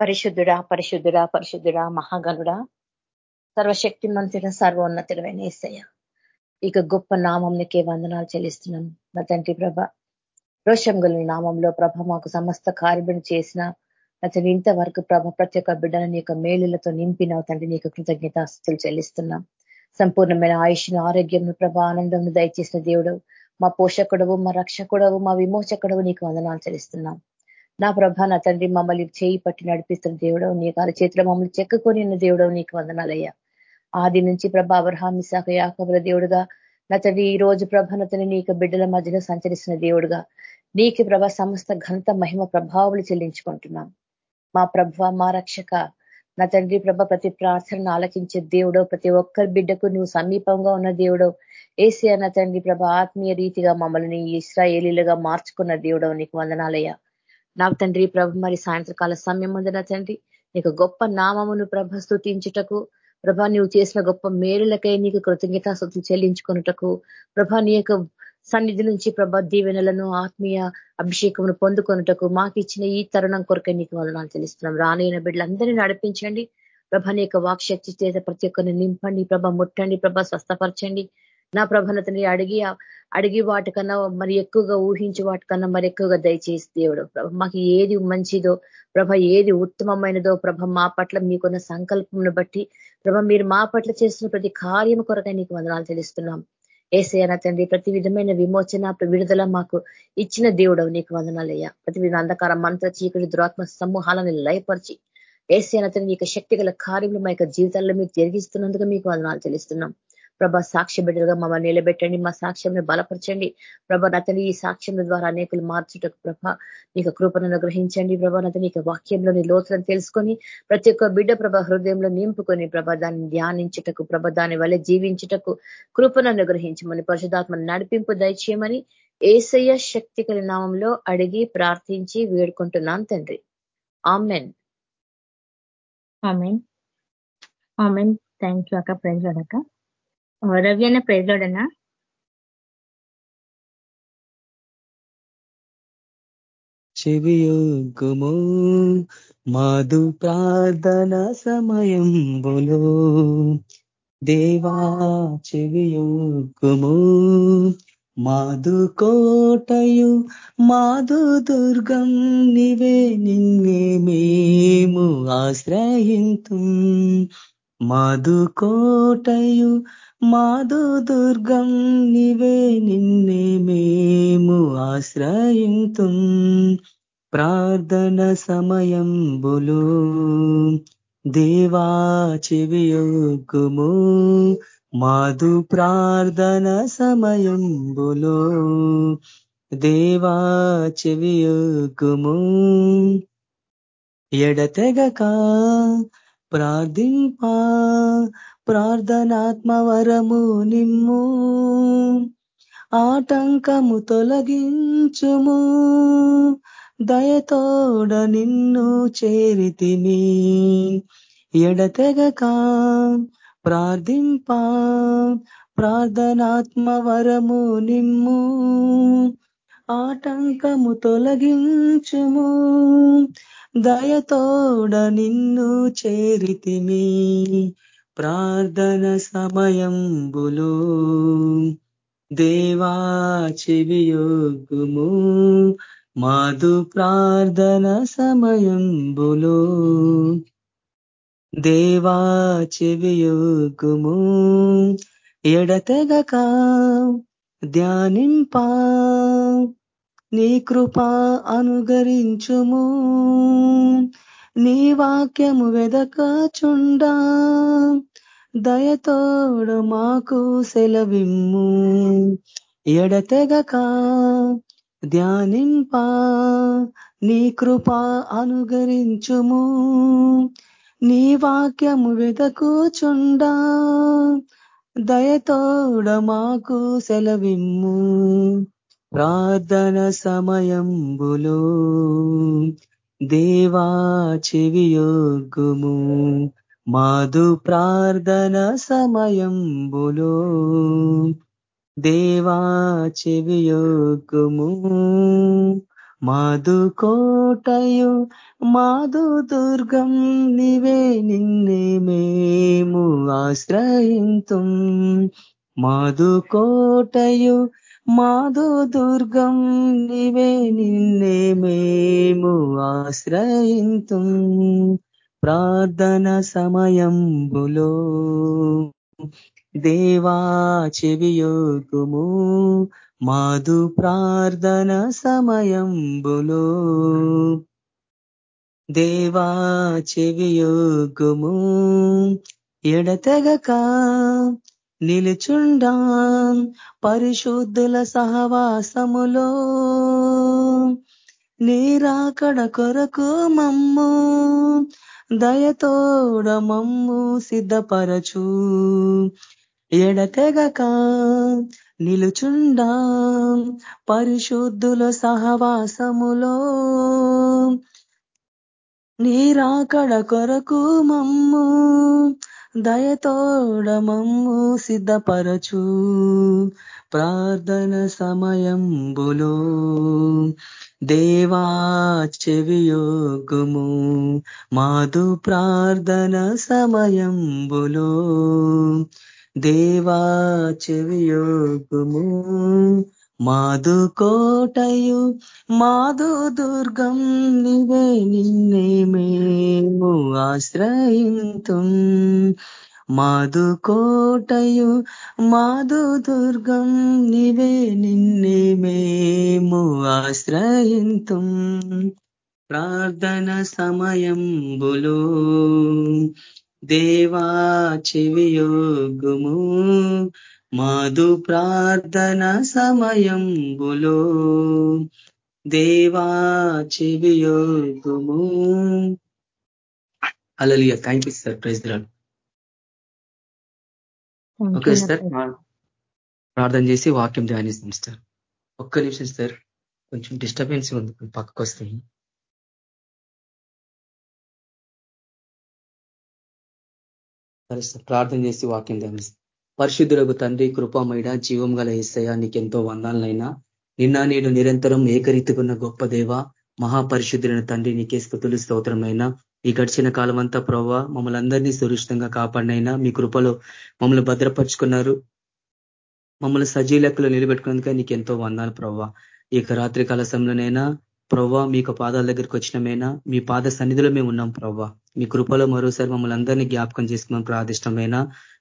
పరిశుద్ధుడా పరిశుద్ధుడా పరిశుద్ధుడా మహాగనుడా సర్వశక్తి మంతుడ సర్వోన్నతుడమైన ఏసయ్య ఇక గొప్ప నామంకే వందనాలు చెల్లిస్తున్నాం. నా తండ్రి ప్రభ రోషం గల నామంలో ప్రభ మాకు సమస్త కార్యబడి చేసిన అతను ఇంతవరకు ప్రభ ప్రతి ఒక్క బిడ్డలను నీ యొక్క మేలులతో నింపినావు తండ్రి నీకు కృతజ్ఞతాస్తులు చెల్లిస్తున్నాం. సంపూర్ణమైన ఆయుష్ను ఆరోగ్యం ప్రభ ఆనందం దయచేసిన దేవుడు మా పోషకుడవు మా రక్షకుడవు మా విమోచకుడవు నీకు వందనాలు చెల్లిస్తున్నాం. నా ప్రభ నా తండ్రి మమ్మల్ని చేయి పట్టి నడిపిస్తున్న దేవుడవు నీ కాల చేతిలో మమ్మల్ని చెక్కుకొని ఉన్న దేవుడవు నీకు వందనాలయ్యా. ఆది నుంచి ప్రభ అబ్రహామి శాఖ యాకబుల దేవుడుగా నా తండ్రి ఈ రోజు ప్రభ నతని నీకు బిడ్డల మధ్యలో సంచరిస్తున్న దేవుడుగా నీకు ప్రభ సమస్త ఘనత మహిమ ప్రభావాలు చెల్లించుకుంటున్నాం. మా ప్రభ మా రక్షక నా తండ్రి ప్రభ ప్రతి ప్రార్థనను ఆలకించే దేవుడో ప్రతి ఒక్కరి బిడ్డకు నువ్వు సమీపంగా ఉన్న దేవుడో ఏసీ అన్న తండ్రి ప్రభ ఆత్మీయ రీతిగా మమ్మల్ని ఇస్రాయేలీలుగా మార్చుకున్న దేవుడో నీకు వందనాలయ్యా. నాకు తండ్రి ప్రభ మరి సాయంత్రకాల సమయం ఉందిన తండ్రి. నీకు గొప్ప నామమును ప్రభ స్థుతించుటకు ప్రభా నువ్వు చేసిన గొప్ప మేలులకై నీకు కృతజ్ఞతాస్తుతులు చెల్లించుకున్నటకు ప్రభా నీ యొక్క సన్నిధి నుంచి ప్రభా దీవెనలను ఆత్మీయ అభిషేకమును పొందుకొనుటకు మాకు ఇచ్చిన ఈ తరుణం కొరకై నీకు వదనాలు తెలుస్తున్నాం రానైన బిడ్డలందరినీ నడిపించండి. ప్రభ నీ యొక్క వాక్శక్తి చేత ప్రతి ఒక్కరిని నింపండి. ప్రభ ముట్టండి. ప్రభ స్వస్థపరచండి. నా ప్రభనతని అడిగి అడిగి వాటికన్నా మరి ఎక్కువగా ఊహించి వాటికన్నా మరి ఎక్కువగా దయచేసి దేవుడు ప్రభ మాకు ఏది మంచిదో ప్రభ ఏది ఉత్తమమైనదో ప్రభ మా పట్ల మీకున్న సంకల్పంను బట్టి ప్రభ మీరు మా పట్ల చేస్తున్న ప్రతి కార్యం కొరకై నీకు వందనాలు తెలుస్తున్నాం. ఏసయ్యన తండ్రి ప్రతి విధమైన విమోచన విడుదల మాకు ఇచ్చిన దేవుడవు నీకు వందనాలయ్యా. ప్రతి విధ అంధకార మంత్ర చీకటి దురాత్మ సమూహాలను లయపరిచి ఏసయ్యన తండ్రి యొక్క శక్తి గల కార్యములు మా యొక్క జీవితాల్లో మీరు జరిగిస్తున్నందుకు మీకు వందనాలు తెలుస్తున్నాం. ప్రభా సాక్ష్య బిడ్డలుగా మమ్మల్ని నిలబెట్టండి మా సాక్ష్యంని బలపరచండి. ప్రభా నతని ఈ సాక్ష్యం ద్వారా అనేకులు మార్చుటకు ప్రభ నీకు కృపను గ్రహించండి ప్రభా నతని నీకు వాక్యంలోని లోతులను తెలుసుకొని ప్రతి ఒక్క బిడ్డ ప్రభ హృదయంలో నింపుకొని ప్రభ దాన్ని ధ్యానించుటకు ప్రభ దాని వల్ల జీవించుటకు కృపను అనుగ్రహించమని పరిశుధాత్మను నడిపింపు దయచేయమని ఏసయ్య శక్తి నామంలో అడిగి ప్రార్థించి వేడుకుంటున్నాను తండ్రి. Amen. Amen. Amen. Thank you అక్క ప్రజలక్క రవి అన్న ప్రైజ్లోడనా చెవియోగుము మాధు ప్రార్థన సమయం బోలో దేవా చెవియోగుము మాధు కోటయు మాధు దుర్గం నివే నిన్నే మేము ఆశ్రయింతు. మాధు కోటయు మాధు దుర్గం నివే నిన్నే మేము ఆశ్రయింతు. ప్రార్థన సమయం బులు దేవా చెవియోగుము మాధు ప్రార్థన సమయం బులు దేవా చెవియోగుము ఎడతెగక ప్రార్థింపా ప్రార్థనాత్మవరము నిమ్ము. ఆటంకము తొలగించుము. దయతోడ నిన్ను చేరితిని. ఎడతెగక ప్రార్థింప. ప్రార్థనాత్మవరము నిమ్ము. ఆటంకము తొలగించుము. దయతోడ నిన్ను చేరితిని. ప్రార్థన సమయంబులో దేవా చెవియోగుము మాధు ప్రార్థన సమయంబులో దేవా చెవియోగుము ఎడతెగక ధ్యానింపా నీ కృపా అనుగరించుము. నీ వాక్యము వెదకచుండా. దయతోడు మాకు సెలవిమ్ము. ఎడతెగక ధ్యానింప. నీ కృప అనుగరించుము. నీ వాక్యము వెదకుచుండా. దయతోడ మాకు సెలవిమ్ము. ప్రార్థన సమయంబులో. దేవా చెవియోగుము మాధు ప్రార్థన సమయంబులో. దేవా చెవియోగుము మాధు కోటయు మాధు దుర్గం నివే నిన్నే మేము ఆశ్రయింతు. మాధు కోటయు మాధు దుర్గం నివే నిన్నే మేము ఆశ్రయింతు. ప్రార్థన సమయంబులో దేవా చెవియోగుము మాధు ప్రార్థన సమయంబులో దేవా చెవియోగుము ఎడతెగక నిలుచుండా పరిశుద్ధుల సహవాసములో. నీరాకడ కొరకు మమ్ము దయతోడ మమ్ము సిద్ధపరచు. ఎడతెగక నిలుచుండా పరిశుద్ధుల సహవాసములో. నీరాకడ కొరకు మమ్ము దయతోడమమ్ము సిద్ధపరచు. ప్రార్థన సమయంబులో దేవా చెవియోగుము. మాధు ప్రార్థన సమయంబులో దేవా చెవియోగుము. మాధు కోటయు మాధు దుర్గం నివే నిన్నే మేము ఆశ్రయింతుం. మాధు కోటయు మాధు దుర్గం నివే నిన్నే మేము ఆశ్రయింతుం. ప్రార్థన సమయం బులు దేవా చెవియోగుము మాధు ప్రార్థన సమయంబులో దేవా చెవియోగుము అలలియ thank you sir praise okay sir ప్రార్థన చేసి వాక్యం ధ్యానిస్తాం సార్ ఒక్క నిమిషం సార్ కొంచెం డిస్టర్బెన్స్ ఉంది. పక్కకు వస్తాయి సరే సార్ ప్రార్థన చేసి వాక్యం ధ్యానిస్తాం. పరిశుద్ధులకు తండ్రి కృపామైడ జీవం గల ఏసయ్య నీకెంతో వందాలనైనా. నిన్న నేడు నిరంతరం ఏకరీతికున్న గొప్ప దేవ మహాపరిశుద్ధులైన తండ్రి నీకే స్థుతులు స్తోత్రమైనా ఈ గడిచిన కాలం అంతా ప్రవ్వ మమ్మల్ని అందరినీ సురక్షితంగా కాపాడినైనా. మీ కృపలో మమ్మల్ని భద్రపరుచుకున్నారు. మమ్మల్ని సజీలెక్కలు నిలబెట్టుకున్నందుకే నీకు ఎంతో వందాలు ప్రవ్వ. ఈ రాత్రి కాల సమయంలోనైనా ప్రవ్వ మీకు పాదాల దగ్గరికి వచ్చినమైనా మీ పాద సన్నిధిలో మేము ఉన్నాం ప్రవ్వ. మీ కృపలో మరోసారి మమ్మల్ని అందరినీ జ్ఞాపకం చేసుకున్నాం ప్రాదిష్టమైన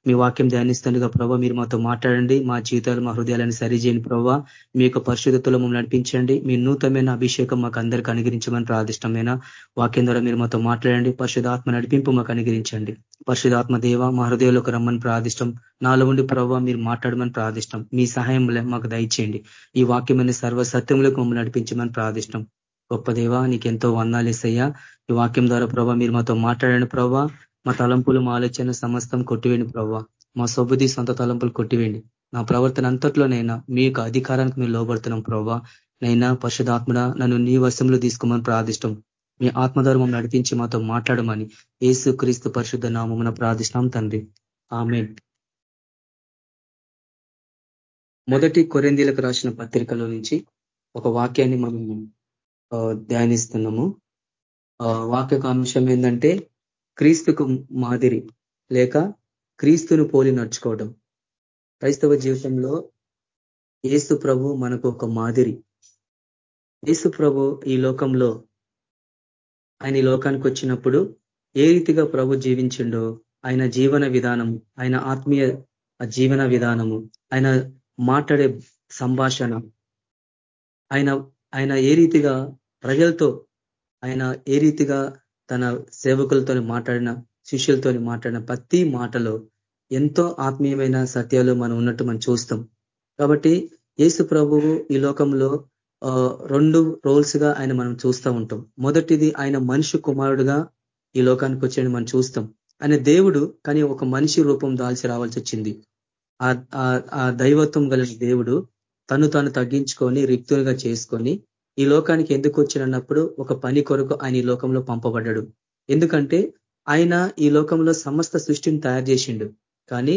మీ వాక్యం ధ్యానిస్తుండగా ప్రభావ మీరు మాతో మాట్లాడండి. మా జీవితాలు మా హృదయాలను సరిచేయని ప్రభావ మీ యొక్క పరిశుద్ధతలో మమ్మల్ని నడిపించండి. మీ నూతనమైన అభిషేకం మాకు అందరికీ అనుగ్రహించమని ప్రాదిష్టమైన వాక్యం ద్వారా మీరు మాతో మాట్లాడండి. పరిశుధాత్మ నడిపింపు మాకు అనుగ్రహించండి. పరిశుధాత్మ దేవ మా హృదయంలోకి రమ్మని ప్రాదిష్టం. నాలో ఉండి ప్రభావ మీరు మాట్లాడమని ప్రాదిష్టం. మీ సహాయం మాకు దయచేయండి. ఈ వాక్యమైన సర్వసత్యంలోకి మమ్మల్ని నడిపించమని ప్రాదిష్టం. గొప్ప దేవ నీకెంతో వందాలేసయ్యా ఈ వాక్యం ద్వారా ప్రభా మీరు మాతో మాట్లాడండి ప్రభా. మా తలంపులు మా ఆలోచన సమస్తం కొట్టివేండి ప్రభా. మా సొబుది సొంత తలంపులు కొట్టివేండి నా ప్రవర్తన అంతట్లోనైనా మీ యొక్క అధికారానికి మేము లోబడుతున్నాం ప్రభావ నైనా పరిశుధాత్మడ నన్ను నీ వశంలో తీసుకోమని ప్రార్థిష్టం. మీ ఆత్మధర్మం నడిపించి మాతో మాట్లాడమని ఏసు క్రీస్తు పరిశుద్ధ నామమున ప్రార్థిష్టాం తండ్రి. ఆమె మొదటి కొరెందీలకు రాసిన పత్రికలో నుంచి ఒక వాక్యాన్ని మనం ధ్యానిస్తున్నాము. వాక్య అంశం ఏంటంటే క్రీస్తుకు మాదిరి లేక క్రీస్తును పోలి నడుచుకోవడం. క్రైస్తవ జీవితంలో ఏసు ప్రభు మనకు ఒక మాదిరి. ఏసు ప్రభు ఈ లోకంలో ఆయన ఈ లోకానికి వచ్చినప్పుడు ఏ రీతిగా ప్రభు జీవించిండో ఆయన జీవన విధానం ఆయన ఆత్మీయ జీవన విధానము ఆయన మాట్లాడే సంభాషణ ఆయన ఆయన ఏ రీతిగా ప్రజలతో ఆయన ఏ రీతిగా తన సేవకులతో మాట్లాడిన శిష్యులతో మాట్లాడిన ప్రతి మాటలో ఎంతో ఆత్మీయమైన సత్యాలు మనం ఉన్నట్టు మనం చూస్తాం. కాబట్టి యేసు ప్రభువు ఈ లోకంలో రెండు రోల్స్గా ఆయన మనం చూస్తూ ఉంటాం. మొదటిది ఆయన మనిషి కుమారుడుగా ఈ లోకానికి వచ్చాడని మనం చూస్తాం. ఆయన దేవుడు కానీ ఒక మనిషి రూపం దాల్చి రావాల్సి వచ్చింది. ఆ దైవత్వం కలిగిన దేవుడు తను తాను తగ్గించుకొని రిక్తులుగా చేసుకొని ఈ లోకానికి ఎందుకు వచ్చినప్పుడు ఒక పని కొరకు ఆయన ఈ లోకంలో పంపబడ్డాడు. ఎందుకంటే ఆయన ఈ లోకంలో సమస్త సృష్టిని తయారు చేసిండు. కానీ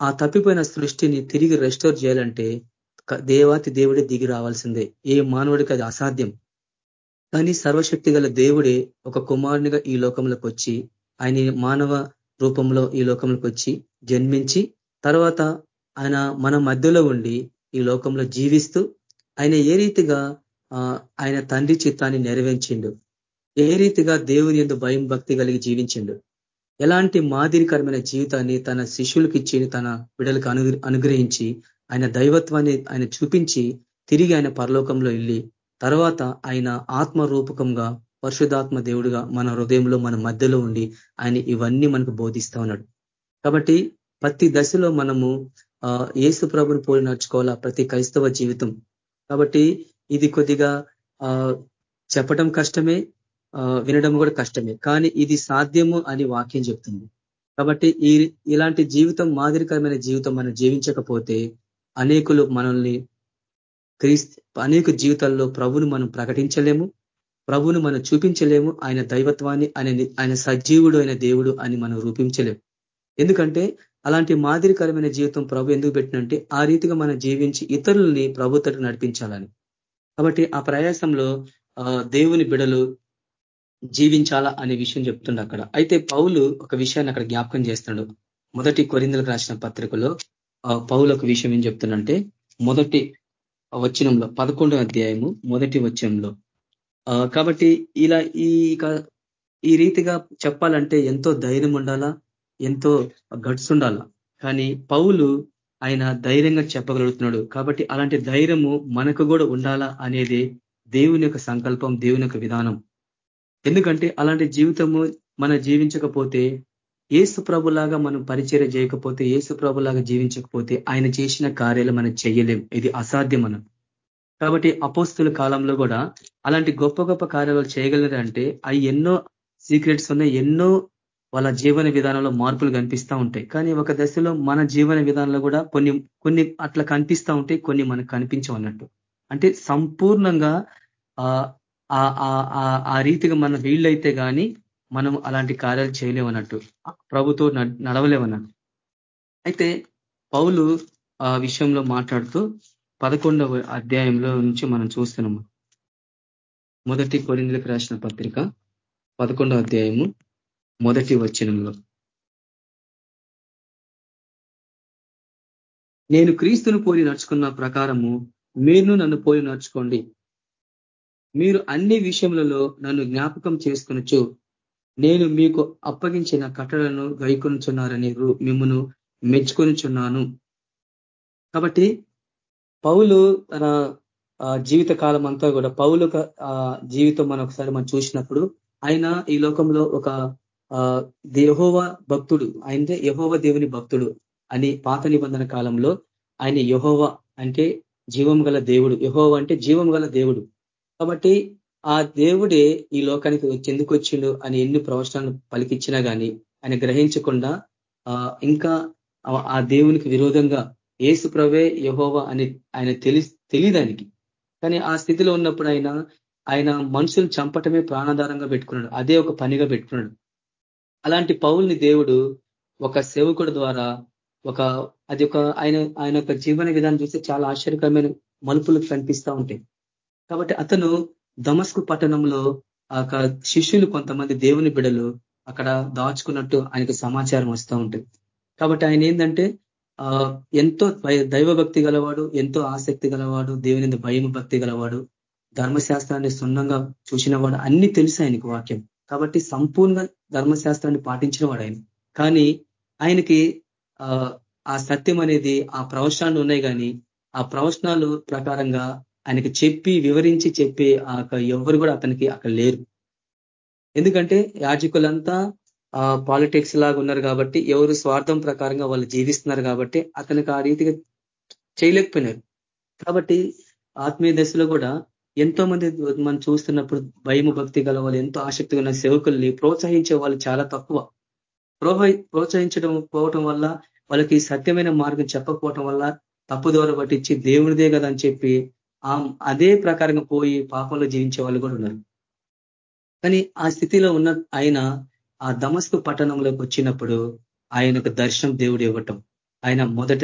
ఆ తప్పిపోయిన సృష్టిని తిరిగి రెస్టోర్ చేయాలంటే దేవాతి దేవుడే దిగి రావాల్సిందే. ఏ మానవుడికి అది అసాధ్యం. కానీ సర్వశక్తి గల దేవుడే ఒక కుమారునిగా ఈ లోకంలోకి వచ్చి ఆయన మానవ రూపంలో ఈ లోకంలోకి వచ్చి జన్మించి తర్వాత ఆయన మన మధ్యలో ఉండి ఈ లోకంలో జీవిస్తూ ఆయన ఏ రీతిగా ఆయన తండ్రి చిత్తాన్ని నెరవేర్చిండు. ఏ రీతిగా దేవుని ఎందు భయం భక్తి కలిగి జీవించిండు. ఎలాంటి మాదిరికరమైన జీవితాన్ని తన శిష్యులకు ఇచ్చి తన బిడలకు అనుగ్రహించి ఆయన దైవత్వాన్ని ఆయన చూపించి తిరిగి ఆయన పరలోకంలో వెళ్ళి తర్వాత ఆయన ఆత్మ రూపకంగా పరిశుధాత్మ దేవుడుగా మన హృదయంలో మన మధ్యలో ఉండి ఆయన ఇవన్నీ మనకు బోధిస్తా ఉన్నాడు. కాబట్టి ప్రతి దశలో మనము ఏసు ప్రభుని పోలి నడుచుకోవాలా? ప్రతి క్రైస్తవ జీవితం. కాబట్టి ఇది కొద్దిగా చెప్పడం కష్టమే వినడం కూడా కష్టమే. కానీ ఇది సాధ్యము అని వాక్యం చెప్తుంది. కాబట్టి ఈ ఇలాంటి జీవితం మాదిరికరమైన జీవితం మనం జీవించకపోతే అనేకులు మనల్ని క్రీస్తు అనేక జీవితాల్లో ప్రభును మనం ప్రకటించలేము ప్రభును మనం చూపించలేము ఆయన దైవత్వాన్ని ఆయన ఆయన సజీవుడు అయిన దేవుడు అని మనం రూపించలేము. ఎందుకంటే అలాంటి మాదిరికరమైన జీవితం ప్రభు ఎందుకు పెట్టినంటే ఆ రీతిగా మనం జీవించి ఇతరుల్ని ప్రభుత్వం నడిపించాలని. కాబట్టి ఆ ప్రయాసంలో దేవుని బిడలు జీవించాలా అనే విషయం చెప్తుండ అక్కడ. అయితే పౌలు ఒక విషయాన్ని అక్కడ జ్ఞాపకం చేస్తున్నాడు మొదటి కొరిందలకు రాసిన పత్రికలో పౌలు ఒక విషయం ఏం చెప్తుండంటే మొదటి వచనంలో పదకొండో అధ్యాయము మొదటి వచనంలో కాబట్టి ఇలా ఈ ఈ రీతిగా చెప్పాలంటే ఎంతో ధైర్యం ఉండాలా ఎంతో గట్స్ ఉండాలా. కానీ పౌలు ఆయన ధైర్యంగా చెప్పగలుగుతున్నాడు. కాబట్టి అలాంటి ధైర్యము మనకు కూడా ఉండాలా అనేది దేవుని యొక్క సంకల్పం దేవుని యొక్క విధానం. ఎందుకంటే అలాంటి జీవితము మనం జీవించకపోతే ఏసు ప్రభులాగా మనం పరిచయం చేయకపోతే ఏసు ప్రభులాగా జీవించకపోతే ఆయన చేసిన కార్యాలు మనం చేయలేం. ఇది అసాధ్యం మనం. కాబట్టి అపోస్తుల కాలంలో కూడా అలాంటి గొప్ప గొప్ప కార్యాలు చేయగలరంటే అవి ఎన్నో సీక్రెట్స్ ఉన్నాయి ఎన్నో వాళ్ళ జీవన విధానంలో మార్పులు కనిపిస్తూ ఉంటాయి. కానీ ఒక దశలో మన జీవన విధానంలో కూడా కొన్ని కొన్ని అట్లా కనిపిస్తూ ఉంటాయి కొన్ని మనకు కనిపించవు అంటే సంపూర్ణంగా ఆ రీతిగా మన వీళ్ళైతే కానీ మనం అలాంటి కార్యాలు చేయలేమన్నట్టు ప్రభుతో నడవలేమన్నట్టు అయితే పౌలు ఆ విషయంలో మాట్లాడుతూ పదకొండవ అధ్యాయంలో నుంచి మనం చూస్తున్నాము. మొదటి కొరిందులకు రాసిన పత్రిక పదకొండవ అధ్యాయము మొదటి వచనంలో. నేను క్రీస్తును పోలి నడుచుకున్న ప్రకారము మీరు నన్ను పోలి నడుచుకోండి. మీరు అన్ని విషయములలో నన్ను జ్ఞాపకం చేసుకునొచ్చు నేను మీకు అప్పగించిన కట్టడలను గైకొనుచున్నారని మిమ్మను మెచ్చుకొనిచున్నాను. కాబట్టి పౌలు తన జీవిత కాలం అంతా కూడా పౌలు జీవితం మనం ఒకసారి మనం చూసినప్పుడు ఆయన ఈ లోకంలో ఒక యహోవ భక్తుడు అంటే యహోవ దేవుని భక్తుడు అని పాత నిబంధన కాలంలో ఆయన యహోవ అంటే జీవం గల దేవుడు యహోవ అంటే జీవం గల దేవుడు. కాబట్టి ఆ దేవుడే ఈ లోకానికి ఎందుకు వచ్చిండు అని ఎన్ని ప్రవచనాలు పలికిచ్చినా కానీ ఆయన గ్రహించకుండా ఇంకా ఆ దేవునికి విరోధంగా ఏసు ప్రవే యహోవ అని ఆయన తెలి తెలియదానికి. కానీ ఆ స్థితిలో ఉన్నప్పుడు ఆయన ఆయన మనుషులు చంపటమే ప్రాణాధారంగా పెట్టుకున్నాడు అదే ఒక పనిగా పెట్టుకున్నాడు. అలాంటి పౌల్ని దేవుడు ఒక సేవకుడు ద్వారా ఒక అది ఒక ఆయన ఆయన యొక్క జీవన విధానం చూస్తే చాలా ఆశ్చర్యకరమైన మలుపులు కనిపిస్తూ ఉంటాయి. కాబట్టి అతను దమస్కు పట్టణంలో ఆ శిష్యులు కొంతమంది దేవుని బిడలు అక్కడ దాచుకున్నట్టు ఆయనకు సమాచారం వస్తూ ఉంటుంది. కాబట్టి ఆయన ఏంటంటే ఎంతో దైవభక్తి గలవాడు ఎంతో ఆసక్తి గలవాడు దేవుని భయం భక్తి గలవాడు ధర్మశాస్త్రాన్ని సున్నంగా చూసినవాడు అన్ని తెలుసు ఆయనకు వాక్యం. కాబట్టి సంపూర్ణ ధర్మశాస్త్రాన్ని పాటించిన వాడు ఆయన కానీ ఆయనకి ఆ సత్యం అనేది ఆ ప్రవచనాలు ఉన్నాయి కానీ ఆ ప్రవచనాలు ప్రకారంగా ఆయనకి చెప్పి వివరించి చెప్పి ఎవరు కూడా అతనికి అక్కడ లేరు. ఎందుకంటే యాజకులంతా పాలిటిక్స్ లాగా ఉన్నారు కాబట్టి ఎవరు స్వార్థం ప్రకారంగా వాళ్ళు జీవిస్తున్నారు కాబట్టి అతనికి ఆ రీతిగా చేయలేకపోయినారు. కాబట్టి ఆత్మీయ దశలో కూడా ఎంతో మంది మనం చూస్తున్నప్పుడు భయము భక్తి గల వాళ్ళు ఎంతో ఆసక్తిగా ఉన్న సేవకుల్ని ప్రోత్సహించే వాళ్ళు చాలా తక్కువ. ప్రోత్సహించడం పోవటం వల్ల వాళ్ళకి సత్యమైన మార్గం చెప్పకపోవటం వల్ల తప్పుదోర పట్టించి దేవుడిదే కదా అని చెప్పి అదే ప్రకారంగా పోయి పాపంలో జీవించే వాళ్ళు కూడా ఉన్నారు. కానీ ఆ స్థితిలో ఉన్న ఆయన ఆ దమస్కు పట్టణంలోకి వచ్చినప్పుడు ఆయనకు దర్శనం దేవుడు ఇవ్వటం. ఆయన మొదట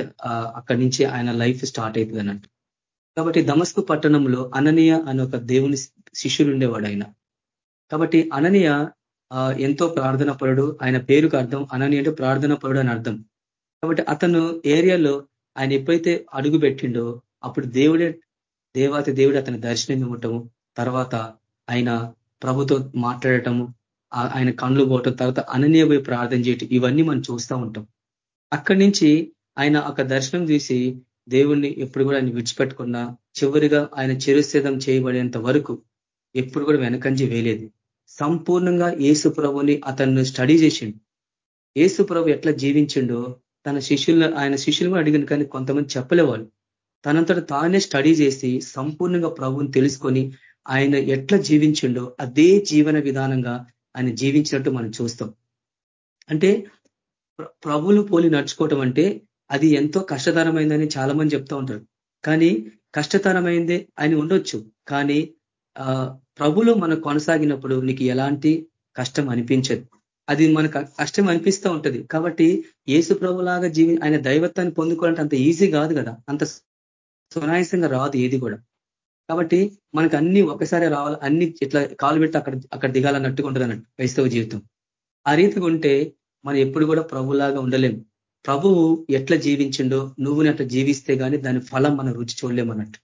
అక్కడి నుంచి ఆయన లైఫ్ స్టార్ట్ అవుతుంది అన్నట్టు కాబట్టి దమస్కు పట్టణంలో అననీయ అనే ఒక దేవుని శిష్యుడు ఉండేవాడు ఆయన కాబట్టి అననీయ ఎంతో ప్రార్థన పరుడు ఆయన పేరుకు అర్థం అననీయ అంటే ప్రార్థన పరుడు అని అర్థం. కాబట్టి అతను ఏరియాలో ఆయన ఎప్పుడైతే అడుగు పెట్టిండో అప్పుడు దేవుడే దేవాతి దేవుడు అతని దర్శనం ఇవ్వటము తర్వాత ఆయన ప్రభుతో మాట్లాడటము ఆయన కళ్ళు పోవటం తర్వాత అననీయ పోయి ప్రార్థన చేయటం ఇవన్నీ మనం చూస్తూ ఉంటాం. అక్కడి నుంచి ఆయన ఒక దర్శనం చూసి దేవుణ్ణి ఎప్పుడు కూడా ఆయన విడిచిపెట్టకుండా చివరిగా ఆయన చిరుస్థితం చేయబడేంత వరకు ఎప్పుడు కూడా వెనకంజి వేయలేదు. సంపూర్ణంగా ఏసు ప్రభుని అతన్ని స్టడీ చేసిండు. ఏసు ప్రభు ఎట్లా జీవించిండో తన శిష్యులను ఆయన శిష్యులు కూడా అడిగిన కానీ కొంతమంది చెప్పలేవాళ్ళు. తనంతట తానే స్టడీ చేసి సంపూర్ణంగా ప్రభుని తెలుసుకొని ఆయన ఎట్లా జీవించిండో అదే జీవన విధానంగా ఆయన జీవించినట్టు మనం చూస్తాం. అంటే ప్రభులు పోలి నడుచుకోవటం అంటే అది ఎంతో కష్టతరమైందని చాలా మంది చెప్తూ ఉంటారు. కానీ కష్టతరమైందే ఆయన ఉండొచ్చు. కానీ ప్రభులో మనం కొనసాగినప్పుడు నీకు ఎలాంటి కష్టం అనిపించదు. అది మనకు కష్టం అనిపిస్తూ ఉంటది. కాబట్టి ఏసు ప్రభులాగా జీవి ఆయన దైవత్వాన్ని పొందుకోవాలంటే అంత ఈజీ కాదు కదా. అంత సునాయాసంగా రాదు ఏది కూడా. కాబట్టి మనకు అన్ని ఒకసారి రావాలి అన్ని ఇట్లా కాలు పెట్టి అక్కడ అక్కడ దిగాలన్నట్టుగా ఉంటుంది అన్నట్టు క్రైస్తవ జీవితం. ఆ రీతిగా ఉంటే మనం ఎప్పుడు కూడా ప్రభులాగా ఉండలేము. ప్రభువు ఎట్లా జీవించిండో నువ్వుని అట్లా జీవిస్తే కానీ దాని ఫలం మనం రుచి చూడలేమన్నట్టు.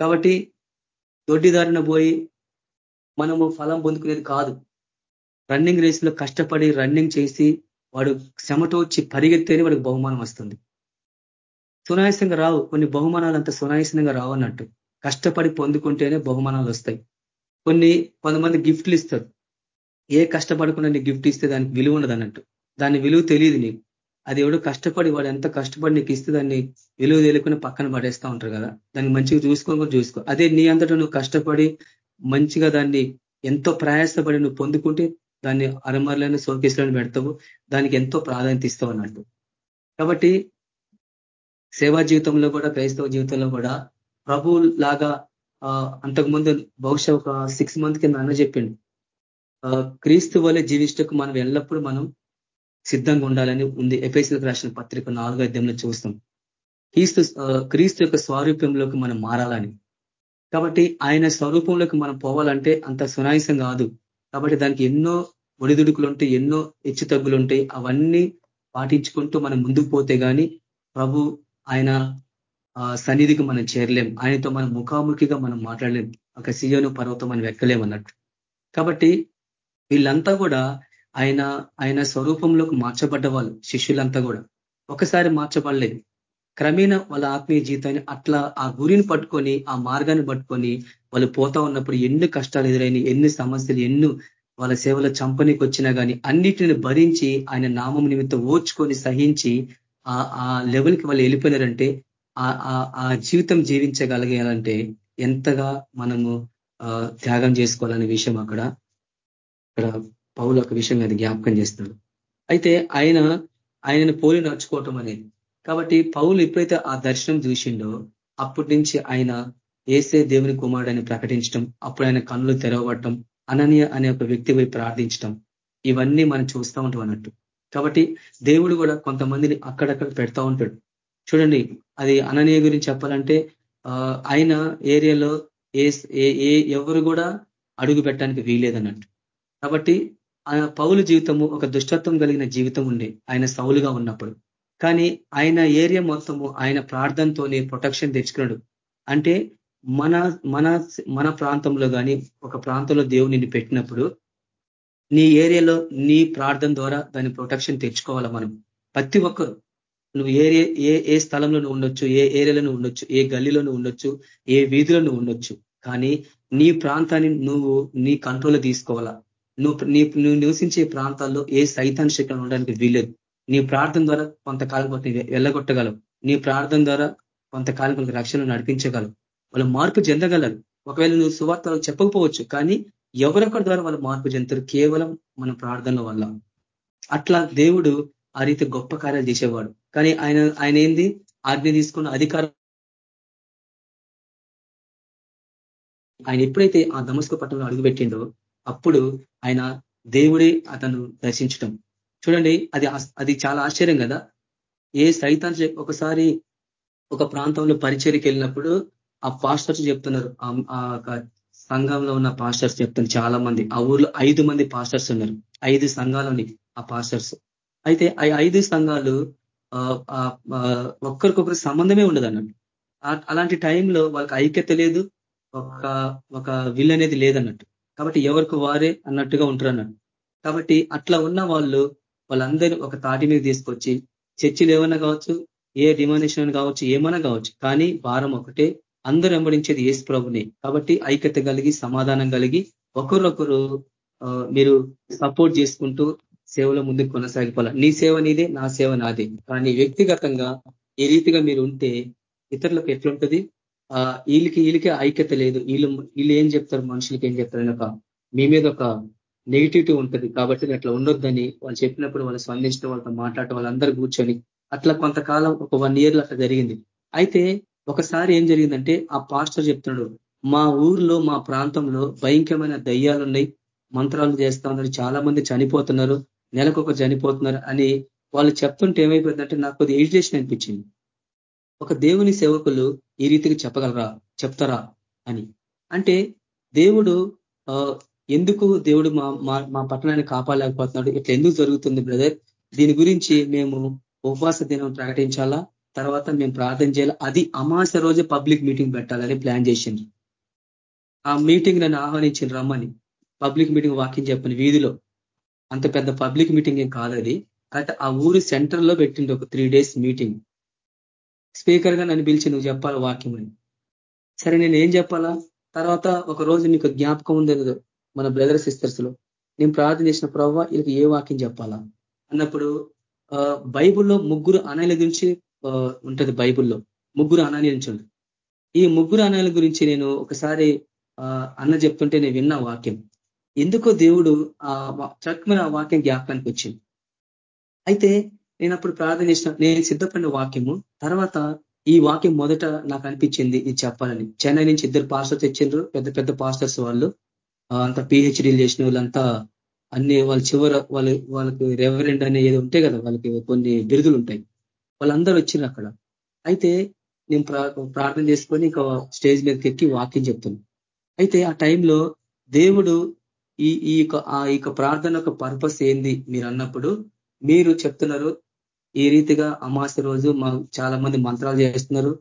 కాబట్టి దొడ్డిదారిన పోయి మనము ఫలం పొందుకునేది కాదు. రన్నింగ్ రేస్లో కష్టపడి రన్నింగ్ చేసి వాడు వచ్చి పరిగెత్తేనే వాడికి బహుమానం వస్తుంది. సునాయాసంగా రావు కొన్ని బహుమానాలు అంత సునాయాసంగా రావు అన్నట్టు. కష్టపడి పొందుకుంటేనే బహుమానాలు వస్తాయి. కొన్ని కొంతమంది గిఫ్ట్లు ఇస్తారు. ఏ కష్టపడకుండా నీకు గిఫ్ట్ ఇస్తే దానికి విలువ ఉండదు అన్నట్టు. దాని విలువ తెలియదు నీకు. అది ఎవడు కష్టపడి వాడు ఎంత కష్టపడి నీకు ఇస్తే దాన్ని విలువ తెలియకుండా పక్కన పడేస్తూ ఉంటారు కదా. దాన్ని మంచిగా చూసుకోకుండా చూసుకో. అదే నీ అంతటా నువ్వు కష్టపడి మంచిగా దాన్ని ఎంతో ప్రయాసపడి నువ్వు పొందుకుంటే దాన్ని అరమరలను సోకేసులను పెడతావు. దానికి ఎంతో ప్రాధాన్యత ఇస్తావు అన్నట్టు. కాబట్టి సేవా జీవితంలో కూడా క్రైస్తవ జీవితంలో కూడా ప్రభు లాగా అంతకుముందు బహుశా ఒక సిక్స్ మంత్ కింద అన్న చెప్పిండు. క్రీస్తు వల్లే జీవిష్టకు మనం ఎల్లప్పుడూ మనం సిద్ధంగా ఉండాలని ఉంది. ఎఫ్ఎస్లకు రాసిన పత్రిక నాలుగో అధ్యాయంలో చూస్తాం. క్రీస్తు క్రీస్తు యొక్క స్వరూపంలోకి మనం మారాలని. కాబట్టి ఆయన స్వరూపంలోకి మనం పోవాలంటే అంత సునాయసం కాదు. కాబట్టి దానికి ఎన్నో ఒడిదుడుకులు ఉంటాయి ఎన్నో హెచ్చు తగ్గులు ఉంటాయి అవన్నీ పాటించుకుంటూ మనం ముందుకు పోతే కానీ ప్రభు ఆయన సన్నిధికి మనం చేరలేం. ఆయనతో మనం ముఖాముఖిగా మనం మాట్లాడలేం. ఒక సియోను పర్వతం మనం ఎక్కలేం అన్నట్టు. కాబట్టి వీళ్ళంతా కూడా ఆయన ఆయన స్వరూపంలోకి మార్చబడ్డ వాళ్ళు శిష్యులంతా కూడా. ఒకసారి మార్చబడలేదు. క్రమేణ వాళ్ళ ఆత్మీయ జీవితాన్ని అట్లా ఆ గురిని పట్టుకొని ఆ మార్గాన్ని పట్టుకొని వాళ్ళు పోతా ఉన్నప్పుడు ఎన్ని కష్టాలు ఎదురైన ఎన్ని సమస్యలు ఎన్ని వాళ్ళ సేవలు చంపనీకి వచ్చినా కానీ అన్నిటిని భరించి ఆయన నామం నిమిత్తం ఓర్చుకొని సహించి ఆ లెవెల్కి వాళ్ళు వెళ్ళిపోయినారంటే ఆ జీవితం జీవించగలిగేయాలంటే ఎంతగా మనము త్యాగం చేసుకోవాలనే విషయం అక్కడ. ఇక్కడ పౌలు ఒక విషయం అది జ్ఞాపకం చేస్తాడు అయితే ఆయన ఆయనను పోలి నడుచుకోవటం అనేది. కాబట్టి పౌలు ఎప్పుడైతే ఆ దర్శనం చూసిండో అప్పటి నుంచి ఆయన ఏసే దేవుని కుమారుడని ప్రకటించడం అప్పుడు ఆయన కన్నులు తెరవబట్టం అననీయ అనే ఒక వ్యక్తి పోయి ప్రార్థించడం ఇవన్నీ మనం చూస్తూ ఉంటాం అన్నట్టు. కాబట్టి దేవుడు కూడా కొంతమందిని అక్కడక్కడ పెడతా ఉంటాడు. చూడండి అది అననీయ గురించి చెప్పాలంటే ఆయన ఏరియాలో ఏ ఎవరు కూడా అడుగు పెట్టడానికి వీలేదన్నట్టు కాబట్టి పౌలు జీవితము ఒక దుష్టత్వం కలిగిన జీవితం ఉండే. ఆయన సౌలుగా ఉన్నప్పుడు. కానీ ఆయన ఏరియా మొత్తము ఆయన ప్రార్థనతోనే ప్రొటెక్షన్ తెచ్చుకున్నాడు. అంటే మన మన మన ప్రాంతంలో కానీ ఒక ప్రాంతంలో దేవుడు పెట్టినప్పుడు నీ ఏరియాలో నీ ప్రార్థన ద్వారా దాని ప్రొటెక్షన్ తెచ్చుకోవాలా మనం? ప్రతి ఒక్కరు. నువ్వు ఏ ఏ ఏ స్థలంలో ఉండొచ్చు ఏ ఏరియాలో ఉండొచ్చు ఏ గల్లీలో ఉండొచ్చు ఏ వీధిలో ఉండొచ్చు. కానీ నీ ప్రాంతాన్ని నువ్వు నీ కంట్రోల్ తీసుకోవాలా? నువ్వు నీ నువ్వు నివసించే ప్రాంతాల్లో ఏ సైతాన్ శక్తి ఉండడానికి వీలేదు నీ ప్రార్థన ద్వారా కొంతకాలం వెళ్ళగొట్టగలవు. నీ ప్రార్థన ద్వారా కొంతకాలం రక్షణ నడిపించగలవు. వాళ్ళు మార్పు చెందగలరు. ఒకవేళ నువ్వు సువార్తలు చెప్పకపోవచ్చు కానీ ఎవరొకరి ద్వారా వాళ్ళు మార్పు చెందుతారు? కేవలం మన ప్రార్థనల వల్ల. అట్లా దేవుడు ఆ రీతి గొప్ప కార్యాలు చేసేవాడు. కానీ ఆయన ఆయన ఏంది? ఆజ్ఞ తీసుకున్న అధికారం ఆయన ఎప్పుడైతే ఆ దమస్క పట్టణంలో అడుగుపెట్టిండో అప్పుడు ఆయన దేవుడే అతను దర్శించటం. చూడండి అది అది చాలా ఆశ్చర్యం కదా. ఏ సైతాన్ ఒకసారి ఒక ప్రాంతంలో పరిచయకి వెళ్ళినప్పుడు ఆ పాస్టర్స్ చెప్తున్నారు ఆ సంఘంలో ఉన్న పాస్టర్స్ చెప్తున్నారు చాలా మంది ఆ ఊర్లో ఐదు మంది పాస్టర్స్ ఉన్నారు. ఐదు సంఘాలని ఆ పాస్టర్స్. అయితే ఆ ఐదు సంఘాలు ఒక్కరికొకరు సంబంధమే ఉండదు అన్నట్టు అలాంటి టైంలో వాళ్ళకి ఐక్యత లేదు ఒక ఒక విల్ అనేది లేదన్నట్టు. కాబట్టి ఎవరికి వారే అన్నట్టుగా ఉంటారు కాబట్టి అట్లా ఉన్న వాళ్ళు వాళ్ళందరూ ఒక తాటి మీద తీసుకొచ్చి చర్చిలు ఏమైనా కావచ్చు ఏ డిమానేషన్ కావచ్చు ఏమైనా కావచ్చు కానీ భారం ఒకటే అందరూ వెంబడించేది ఏసు ప్రభుని. కాబట్టి ఐక్యత కలిగి సమాధానం కలిగి ఒకరొకరు మీరు సపోర్ట్ చేసుకుంటూ సేవలో ముందుకు కొనసాగిపోవాలి. నీ సేవ నీదే నా సేవ నాదే. కానీ వ్యక్తిగతంగా ఏ రీతిగా మీరు ఉంటే ఇతరులకు ఎట్లుంటది? వీళ్ళకి వీళ్ళకి ఐక్యత లేదు. వీళ్ళు వీళ్ళు ఏం చెప్తారు? మనుషులకి ఏం చెప్తారు? ఒక మీ మీద ఒక నెగిటివిటీ ఉంటుంది. కాబట్టి అట్లా ఉండొద్దని వాళ్ళు చెప్పినప్పుడు వాళ్ళు స్పందించడం వాళ్ళతో మాట్లాడటం వాళ్ళందరూ కూర్చొని అట్లా కొంతకాలం ఒక వన్ ఇయర్ అట్లా జరిగింది. అయితే ఒకసారి ఏం జరిగిందంటే ఆ పాస్టర్ చెప్తున్నాడు మా ఊర్లో మా ప్రాంతంలో భయంకరమైన దయ్యాలు ఉన్నాయి. మంత్రాలు చేస్తా ఉన్నారు. చాలా మంది చనిపోతున్నారు. నెలకొక చనిపోతున్నారు అని వాళ్ళు చెప్తుంటే ఏమైపోయిందంటే నాకు కొద్ది ఎడ్యుకేషన్ అనిపించింది. ఒక దేవుని సేవకులు ఈ రీతికి చెప్పగలరా? చెప్తారా? అని. అంటే దేవుడు ఎందుకు దేవుడు మా మా పట్టణాన్ని కాపాడలేకపోతున్నాడు? ఇట్లా ఎందుకు జరుగుతుంది బ్రదర్? దీని గురించి మేము ఉపవాస దినం ప్రకటించాలా? తర్వాత మేము ప్రార్థన చేయాలి? అది అమాస రోజు పబ్లిక్ మీటింగ్ పెట్టాలని ప్లాన్ చేసింది ఆ మీటింగ్ నన్ను ఆహ్వానించింది రమ్మని. పబ్లిక్ మీటింగ్ వాకింగ్ చెప్పని వీధిలో. అంత పెద్ద పబ్లిక్ మీటింగ్ ఏం కాదది. అయితే ఆ ఊరి సెంటర్లో పెట్టింది ఒక త్రీ డేస్ మీటింగ్. స్పీకర్గా నన్ను పిలిచి నువ్వు చెప్పాలి వాక్యం అని. సరే నేను ఏం చెప్పాలా? తర్వాత ఒక రోజు నీకు జ్ఞాపకం ఉంది మన బ్రదర్ సిస్టర్స్లో. నేను ప్రార్థన చేసిన ప్రవ్వ వీళ్ళకి ఏ వాక్యం చెప్పాలా? అన్నప్పుడు బైబుల్లో ముగ్గురు అనాయల గురించి ఉంటది బైబుల్లో. ముగ్గురు అనాలి నుంచి ఈ ముగ్గురు అనాయల గురించి నేను ఒకసారి అన్న చెప్తుంటే నేను విన్న వాక్యం. ఎందుకో దేవుడు ఆ చక్కమైన ఆ వాక్యం జ్ఞాపకానికి వచ్చింది. అయితే నేను అప్పుడు ప్రార్థన చేసిన నేను సిద్ధపడిన వాక్యము తర్వాత ఈ వాక్యం మొదట నాకు అనిపించింది ఇది చెప్పాలని. చెన్నై నుంచి ఇద్దరు పాస్టర్స్ తెచ్చిండ్రు పెద్ద పెద్ద పాస్టర్స్ వాళ్ళు. అంత పిహెచ్డీలు చేసిన వాళ్ళంతా అన్ని వాళ్ళ చివర వాళ్ళు వాళ్ళకి రెవరెండ్ అనే ఏదో ఉంటాయి కదా వాళ్ళకి కొన్ని బిరుదులు ఉంటాయి. వాళ్ళందరూ వచ్చిండ్రు అక్కడ. అయితే నేను ప్రార్థన చేసుకొని ఇంకా స్టేజ్ మీదకి ఎక్కి వాక్యం చెప్తున్నాను అయితే ఆ టైంలో దేవుడు ఈ ఈ యొక్క ఆ యొక్క ప్రార్థన యొక్క పర్పస్ ఏంది మీరు అన్నప్పుడు మీరు చెప్తున్నారు ఈ రీతిగా అమాస రోజు మా చాలా మంది మంత్రాలు చేస్తున్నారు.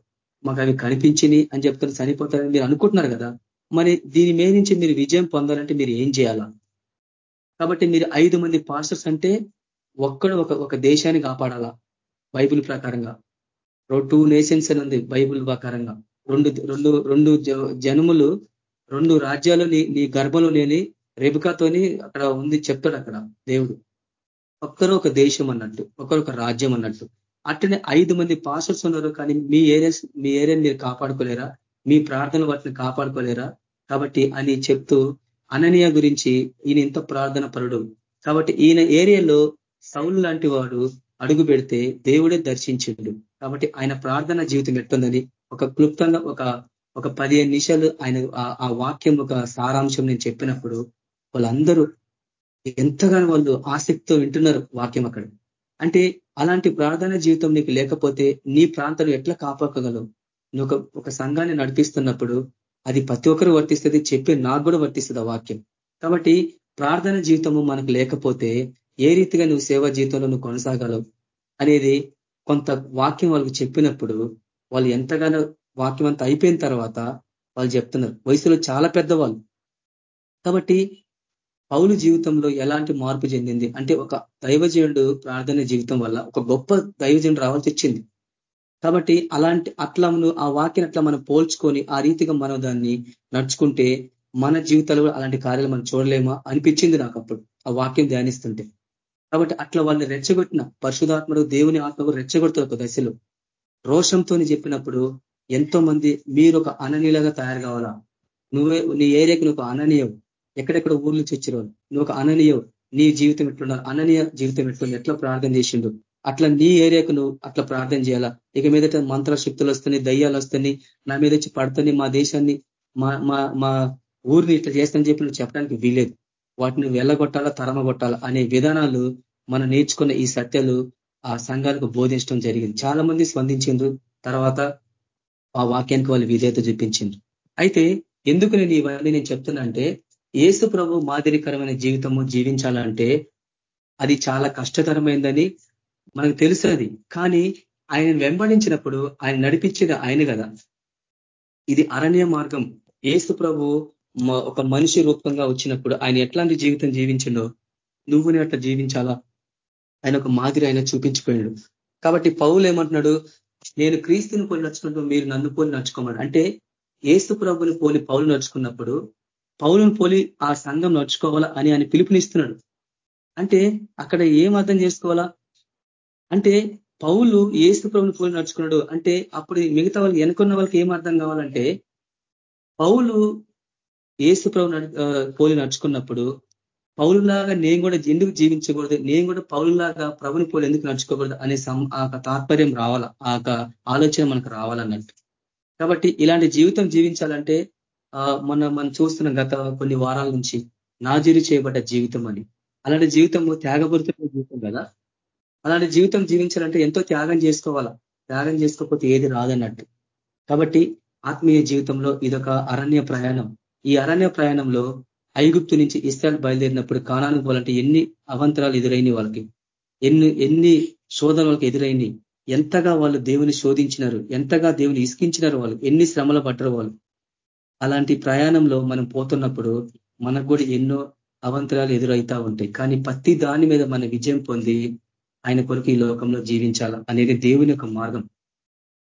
మాకు అవి కనిపించిని అని చెప్తున్న చనిపోతారని మీరు అనుకుంటున్నారు కదా. మరి దీని మీద నుంచి మీరు విజయం పొందాలంటే మీరు ఏం చేయాలా? కాబట్టి మీరు ఐదు మంది పాస్టర్స్ అంటే ఒక్కడు ఒక ఒక దేశాన్ని కాపాడాలా? బైబుల్ ప్రకారంగా. టూ నేషన్స్ అని ఉంది బైబుల్ ప్రకారంగా. రెండు రెండు రెండు జనములు రెండు రాజ్యాలు నీ నీ గర్భంలో లేని రేబికాతోని అక్కడ ఉంది చెప్తాడు అక్కడ దేవుడు. ఒక్కరు ఒక దేశం అన్నట్టు ఒకరు ఒక రాజ్యం అన్నట్టు. అట్లనే ఐదు మంది పాస్టర్స్ ఉన్నారు కానీ మీ ఏరియాస్ మీ ఏరియాని మీరు కాపాడుకోలేరా? మీ ప్రార్థన వాటిని కాపాడుకోలేరా? కాబట్టి అని చెప్తూ అననీయ గురించి ఈయన ఎంత ప్రార్థన పరుడు. కాబట్టి ఈయన ఏరియాలో సౌలు లాంటి వాడు అడుగు పెడితే దేవుడే దర్శించిండు. కాబట్టి ఆయన ప్రార్థన జీవితం ఎట్టుందని ఒక క్లుప్తంగా ఒక ఒక పదిహేను నిమిషాలు ఆయన ఆ వాక్యం ఒక సారాంశం నేను చెప్పినప్పుడు వాళ్ళందరూ ఎంతగానో వాళ్ళు ఆసక్తితో వింటున్నారు వాక్యం అక్కడ. అంటే అలాంటి ప్రార్థన జీవితం నీకు లేకపోతే నీ ప్రాంతం ఎట్లా కాపాడగలవు నువ్వు ఒక సంఘాన్ని నడిపిస్తున్నప్పుడు అది ప్రతి ఒక్కరు వర్తిస్తుంది చెప్పే నాకు కూడా వర్తిస్తుంది ఆ వాక్యం. కాబట్టి ప్రార్థన జీవితము మనకు లేకపోతే ఏ రీతిగా నువ్వు సేవా జీవితంలో నువ్వు కొనసాగలవు అనేది కొంత వాక్యం వాళ్ళకి చెప్పినప్పుడు వాళ్ళు ఎంతగానో వాక్యం అంతా అయిపోయిన తర్వాత వాళ్ళు చెప్తున్నారు. వయసులో చాలా పెద్దవాళ్ళు. కాబట్టి పౌలు జీవితంలో ఎలాంటి మార్పు చెందింది? అంటే ఒక దైవజనుడు ప్రార్థన జీవితం వల్ల ఒక గొప్ప దైవజనుడు రావాల్సి వచ్చింది. కాబట్టి అలాంటి అట్లా ఆ వాక్యం అట్లా మనం పోల్చుకొని ఆ రీతిగా మనం దాన్ని నడుచుకుంటే మన జీవితాలు అలాంటి కార్యాలు మనం చూడలేమా అనిపించింది నాకు అప్పుడు ఆ వాక్యం ధ్యానిస్తుంటే. కాబట్టి అట్లా వాళ్ళని రెచ్చగొట్టిన పరిశుధాత్మడు దేవుని ఆత్మకు రెచ్చగొడుతుంది ఒక దశలో. రోషంతో చెప్పినప్పుడు ఎంతో మంది మీరు ఒక అననీయులుగా తయారు కావాలా? నువ్వే నీ ఏరియాకి నువ్వు అననీయవు. ఎక్కడెక్కడ ఊరు నుంచి వచ్చిన నువ్వు ఒక అననీయవు నీ జీవితం ఎట్లున్నారు అననీయ జీవితం ఎట్లుంది? ఎట్లా ప్రార్థన చేసిండు? అట్లా నీ ఏరియాకు నువ్వు అట్లా ప్రార్థన చేయాలా? ఇక మీదట మంత్ర శక్తులు వస్తున్నాయి దయ్యాలు వస్తున్నాయి నా మీద వచ్చి పడుతున్నాయి మా దేశాన్ని మా మా ఊరిని ఇట్లా చేస్తానని చెప్పి నువ్వు చెప్పడానికి వీలేదు వాటిని వెళ్ళగొట్టాలా? తరమగొట్టాలా? అనే విధానాలు మనం నేర్చుకున్న ఈ సత్యాలు ఆ సంఘాలకు బోధించడం జరిగింది. చాలా మంది స్పందించిండ్రు. తర్వాత ఆ వాక్యానికి వాళ్ళు విధేయత చూపించిండ్రు. అయితే ఎందుకు నేను ఇవన్నీ నేను చెప్తున్నా అంటే ఏసు ప్రభు మాదిరికరమైన జీవితము జీవించాలంటే అది చాలా కష్టతరమైందని మనకు తెలుసు అది కానీ ఆయన వెంబడించినప్పుడు ఆయన నడిపించేది ఆయన కదా. ఇది అరణ్య మార్గం. ఏసు ప్రభు ఒక మనిషి రూపంగా వచ్చినప్పుడు ఆయన ఎట్లాంటి జీవితం జీవించిండో నువ్వుని అట్లా జీవించాలా? ఆయన ఒక మాదిరి ఆయన చూపించిపోయాడు. కాబట్టి పౌలు ఏమంటున్నాడు? నేను క్రీస్తుని పోలి నడుచుకుంటూ మీరు నన్ను పోలి నడుచుకోమని. అంటే ఏసు ప్రభుని పోలి పౌలు నడుచుకున్నప్పుడు పౌలను పోలి ఆ సంఘం నడుచుకోవాలా అని ఆయన పిలుపునిస్తున్నాడు. అంటే అక్కడ ఏం అర్థం చేసుకోవాలా? అంటే పౌలు ఏసు ప్రభుని పోలి నడుచుకున్నాడు. అంటే అప్పుడు మిగతా వాళ్ళకి వెనుకున్న వాళ్ళకి ఏం అర్థం కావాలంటే పౌలు ఏసు ప్రభు పోలి నడుచుకున్నప్పుడు పౌరులాగా నేను కూడా ఎందుకు జీవించకూడదు? నేను కూడా పౌరులాగా ప్రభుని పోలి ఎందుకు నడుచుకోకూడదు? అనే ఆ తాత్పర్యం రావాల? ఆ ఆలోచన మనకు రావాలన్నట్టు. కాబట్టి ఇలాంటి జీవితం జీవించాలంటే మొన్న మనం చూస్తున్న గత కొన్ని వారాల నుంచి నాజీరు చేయబడ్డ జీవితం అని. అలాంటి జీవితం త్యాగపూరితమైన జీవితం కదా? అలాంటి జీవితం జీవించాలంటే ఎంతో త్యాగం చేసుకోవాలా? త్యాగం చేసుకోకపోతే ఏది రాదన్నట్టు. కాబట్టి ఆత్మీయ జీవితంలో ఇదొక అరణ్య ప్రయాణం. ఈ అరణ్య ప్రయాణంలో ఐగుప్తు నుంచి ఇస్రాయల్ బయలుదేరినప్పుడు కాణానికి పోవాలంటే ఎన్ని అవంతరాలు ఎదురైనాయి వాళ్ళకి? ఎన్ని ఎన్ని శోధనలకు ఎదురైనాయి? ఎంతగా వాళ్ళు దేవుని శోధించినారు? ఎంతగా దేవుని ఇసుకించినారు వాళ్ళు ఎన్ని శ్రమలు పడ్డరు వాళ్ళు? అలాంటి ప్రయాణంలో మనం పోతున్నప్పుడు మనకు కూడా ఎన్నో అవంతరాలు ఎదురవుతా ఉంటాయి. కానీ ప్రతి దాని మీద మన విజయం పొంది ఆయన కొరకు ఈ లోకంలో జీవించాల అనేది దేవుని యొక్క మార్గం.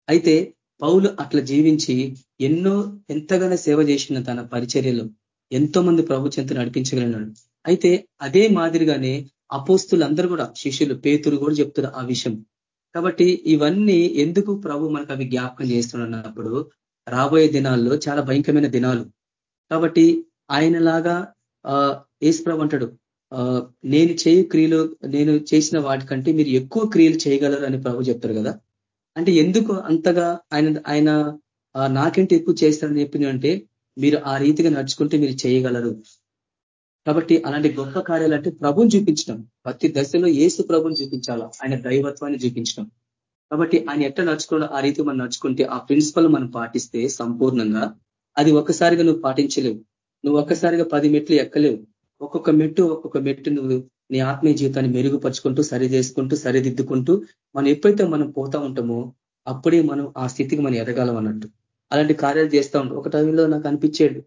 అయితే పౌలు అట్లా జీవించి ఎన్నో ఎంతగానో సేవ చేసిన తన పరిచర్యలో ఎంతో మంది ప్రభు చెంత నడిపించగలిగినాడు. అయితే అదే మాదిరిగానే అపోస్తులందరూ కూడా శిష్యులు పేతులు కూడా చెప్తున్నారు ఆ విషయం. కాబట్టి ఇవన్నీ ఎందుకు ప్రభు మనకు అవి జ్ఞాపకం చేస్తున్నప్పుడు రాబోయే దినాల్లో చాలా భయంకరమైన దినాలు. కాబట్టి ఆయనలాగా ఏసుప్రభు అంటాడు నేను చేయు క్రియలు నేను చేసిన వాటికంటే మీరు ఎక్కువ క్రియలు చేయగలరు అని ప్రభు చెప్తారు కదా. అంటే ఎందుకు అంతగా ఆయన ఆయన నాకంటే ఎక్కువ చేస్తారని చెప్పింది అంటే మీరు ఆ రీతిగా నడుచుకుంటే మీరు చేయగలరు. కాబట్టి అలాంటి గొప్ప కార్యాలు అంటే ప్రభుని చూపించడం. ప్రతి దశలో ఏసు ప్రభుని చూపించాలా? ఆయన దైవత్వాన్ని చూపించడం. కాబట్టి ఆయన ఎట్లా నడుచుకోవాలో ఆ రీతి మనం నడుచుకుంటే ఆ ప్రిన్సిపల్ మనం పాటిస్తే సంపూర్ణంగా అది ఒక్కసారిగా నువ్వు పాటించలేవు. నువ్వు ఒక్కసారిగా పది మెట్లు ఎక్కలేవు. ఒక్కొక్క మెట్టు ఒక్కొక్క మెట్టు నువ్వు నీ ఆత్మీయ జీవితాన్ని మెరుగుపరుచుకుంటూ సరి చేసుకుంటూ సరిదిద్దుకుంటూ మనం ఎప్పుడైతే మనం పోతా ఉంటామో అప్పుడే మనం ఆ స్థితికి మనం ఎదగాలం అన్నట్టు. అలాంటి కార్యాలు చేస్తూ ఉంటాం. ఒక టైంలో నాకు అనిపించేడు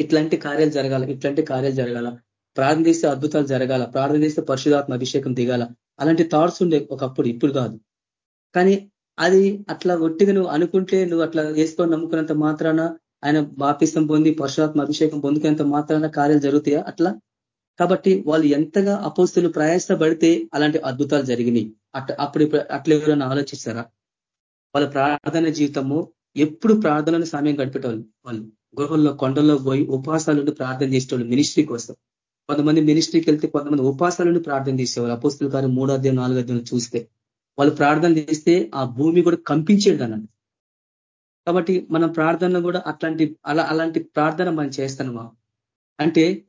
ఇట్లాంటి కార్యాలు జరగాల ఇట్లాంటి కార్యాలు జరగాల. ప్రార్థన చేస్తే అద్భుతాలు జరగాల ప్రార్థన చేస్తే పరిశుధాత్మ అభిషేకం దిగాల. అలాంటి థాట్స్ ఉండే ఒకప్పుడు ఇప్పుడు కాదు. కానీ అది అట్లా ఒట్టిగా నువ్వు అనుకుంటే నువ్వు అట్లా వేసుకొని నమ్ముకున్నంత మాత్రాన ఆయన బాపిసం పొంది పరశురాత్మ అభిషేకం పొందుకునేంత మాత్రాన కార్యాలు జరుగుతాయా? అట్లా. కాబట్టి వాళ్ళు ఎంతగా అపోస్తులు ప్రయాసపడితే అలాంటి అద్భుతాలు జరిగినాయి. అట్ అప్పుడు అట్లా ఎవరైనా ఆలోచిస్తారా? వాళ్ళ ప్రార్థన జీవితము ఎప్పుడు ప్రార్థనలు సమయం గడిపేటోళ్ళు వాళ్ళు. గృహంలో కొండల్లో పోయి ఉపాసాలను ప్రార్థన చేసేవాళ్ళు మినిస్ట్రీ కోసం. కొంతమంది మినిస్ట్రీకి వెళ్తే కొంతమంది ఉపాసాలను ప్రార్థన చేసేవాళ్ళు. అపోస్తుల గారు మూడో అధ్యాయం నాలుగో అధ్యాయం చూస్తే. వాళ్ళు ప్రార్థన చేస్తే ఆ భూమి కూడా కంపించేది అన్నట్టు కాబట్టి మనం ప్రార్థన కూడా అట్లాంటి అలా అలాంటి ప్రార్థన మనం చేస్తానమా అంటే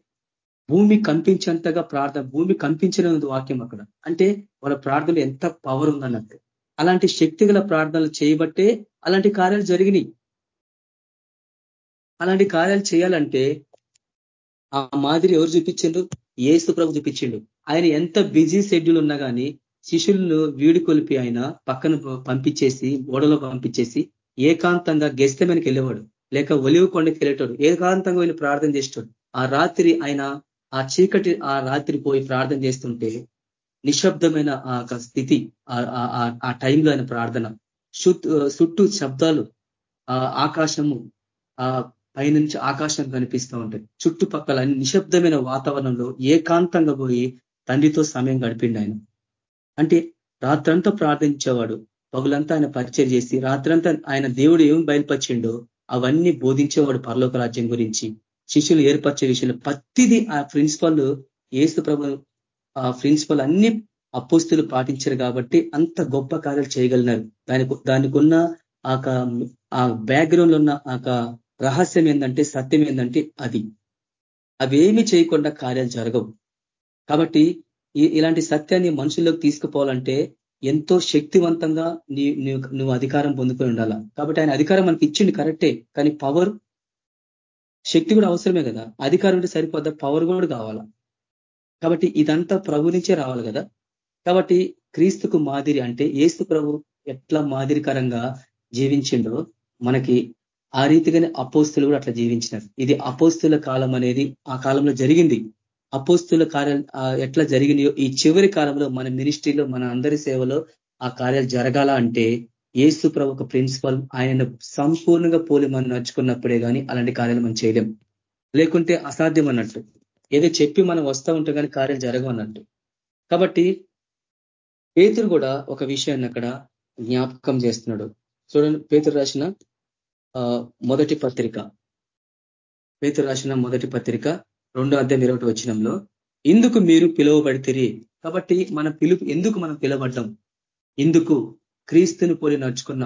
భూమి కంపించేంతగా ప్రార్థన భూమి కంపించిన వాక్యం అక్కడ. అంటే వాళ్ళ ప్రార్థనలు ఎంత పవర్ ఉందన్నట్టు. అలాంటి శక్తి ప్రార్థనలు చేయబట్టే అలాంటి కార్యాలు జరిగినాయి. అలాంటి కార్యాలు చేయాలంటే ఆ మాదిరి ఎవరు చూపించిండు ఏసు ప్రభు చూపించిండు. ఆయన ఎంత బిజీ షెడ్యూల్ ఉన్నా కానీ శిష్యులను వీడి కొలిపి ఆయన పక్కన పంపించేసి ఓడలో పంపించేసి ఏకాంతంగా గెస్తమైనకి వెళ్ళేవాడు. లేక ఒలివు కొండకి వెళ్ళేటోడు. ఏకాంతంగా వెళ్ళి ప్రార్థన చేసేటోడు. ఆ రాత్రి ఆయన ఆ చీకటి ఆ రాత్రి పోయి ప్రార్థన చేస్తుంటే నిశ్శబ్దమైన ఆ స్థితి ఆ టైంలో ఆయన ప్రార్థన. చుట్టూ శబ్దాలు ఆ ఆకాశము ఆ పైనుంచి ఆకాశం కనిపిస్తూ ఉంటాయి చుట్టుపక్కల నిశ్శబ్దమైన వాతావరణంలో ఏకాంతంగా పోయి తండ్రితో సమయం గడిపిండి ఆయన. అంటే రాత్రంతా ప్రార్థించేవాడు పగులంతా ఆయన పరిచయం చేసి రాత్రంతా ఆయన దేవుడు ఏం బయలుపరిచిండో అవన్నీ బోధించేవాడు పరలోక రాజ్యం గురించి. శిష్యులు ఏర్పరిచే విషయంలో ప్రతిదీ ఆ ప్రిన్సిపల్ ఏసు ప్రభు ఆ ప్రిన్సిపల్ అన్ని అపోస్తులు పాటించారు కాబట్టి అంత గొప్ప కార్యాలు చేయగలిగినారు. దానికి దానికి ఉన్న ఆ బ్యాక్గ్రౌండ్లో ఉన్న ఆ రహస్యం ఏంటంటే సత్యం ఏంటంటే అది. అవేమి చేయకుండా కార్యాలు జరగవు. కాబట్టి ఇలాంటి సత్యాన్ని మనుషుల్లోకి తీసుకుపోవాలంటే ఎంతో శక్తివంతంగా నీ నువ్వు అధికారం పొందుకొని ఉండాల? కాబట్టి ఆయన అధికారం మనకి ఇచ్చింది కరెక్టే కానీ పవర్ శక్తి కూడా అవసరమే కదా? అధికారం ఉంటే సరిపోద్దా? పవర్ కూడా కావాలా? కాబట్టి ఇదంతా ప్రభు నుంచే రావాలి కదా? కాబట్టి క్రీస్తుకు మాదిరి అంటే ఏసు ప్రభు ఎట్లా మాదిరికరంగా జీవించిండో మనకి ఆ రీతిగానే అపోస్తులు కూడా అట్లా జీవించినారు. ఇది అపోస్తుల కాలం అనేది ఆ కాలంలో జరిగింది. అపోస్తుల కార్యాలు ఎట్లా జరిగినాయో ఈ చివరి కాలంలో మన మినిస్ట్రీలో మన అందరి సేవలో ఆ కార్యాలు జరగాల అంటే ఏసు ప్రభు ఒక ప్రిన్సిపల్ ఆయన సంపూర్ణంగా పోలి మనం నడుచుకున్నప్పుడే కానీ అలాంటి కార్యాలు మనం చేయలేం. లేకుంటే అసాధ్యం అన్నట్టు. ఏదో చెప్పి మనం వస్తూ ఉంటాం కానీ కార్యాలు జరగవన్నట్టు కాబట్టి పేతురు కూడా ఒక విషయాన్ని అక్కడ జ్ఞాపకం చేస్తున్నాడు. చూడండి పేతురు రాసిన మొదటి పత్రిక. పేతురు రాసిన మొదటి పత్రిక రెండో అధ్యాయం ఇరవై వచ్చినంలో ఇందుకు మీరు పిలువబడితిరి. కాబట్టి మన పిలుపు ఎందుకు మనం పిలవడ్డం ఇందుకు క్రీస్తుని పోలి నడుచుకున్న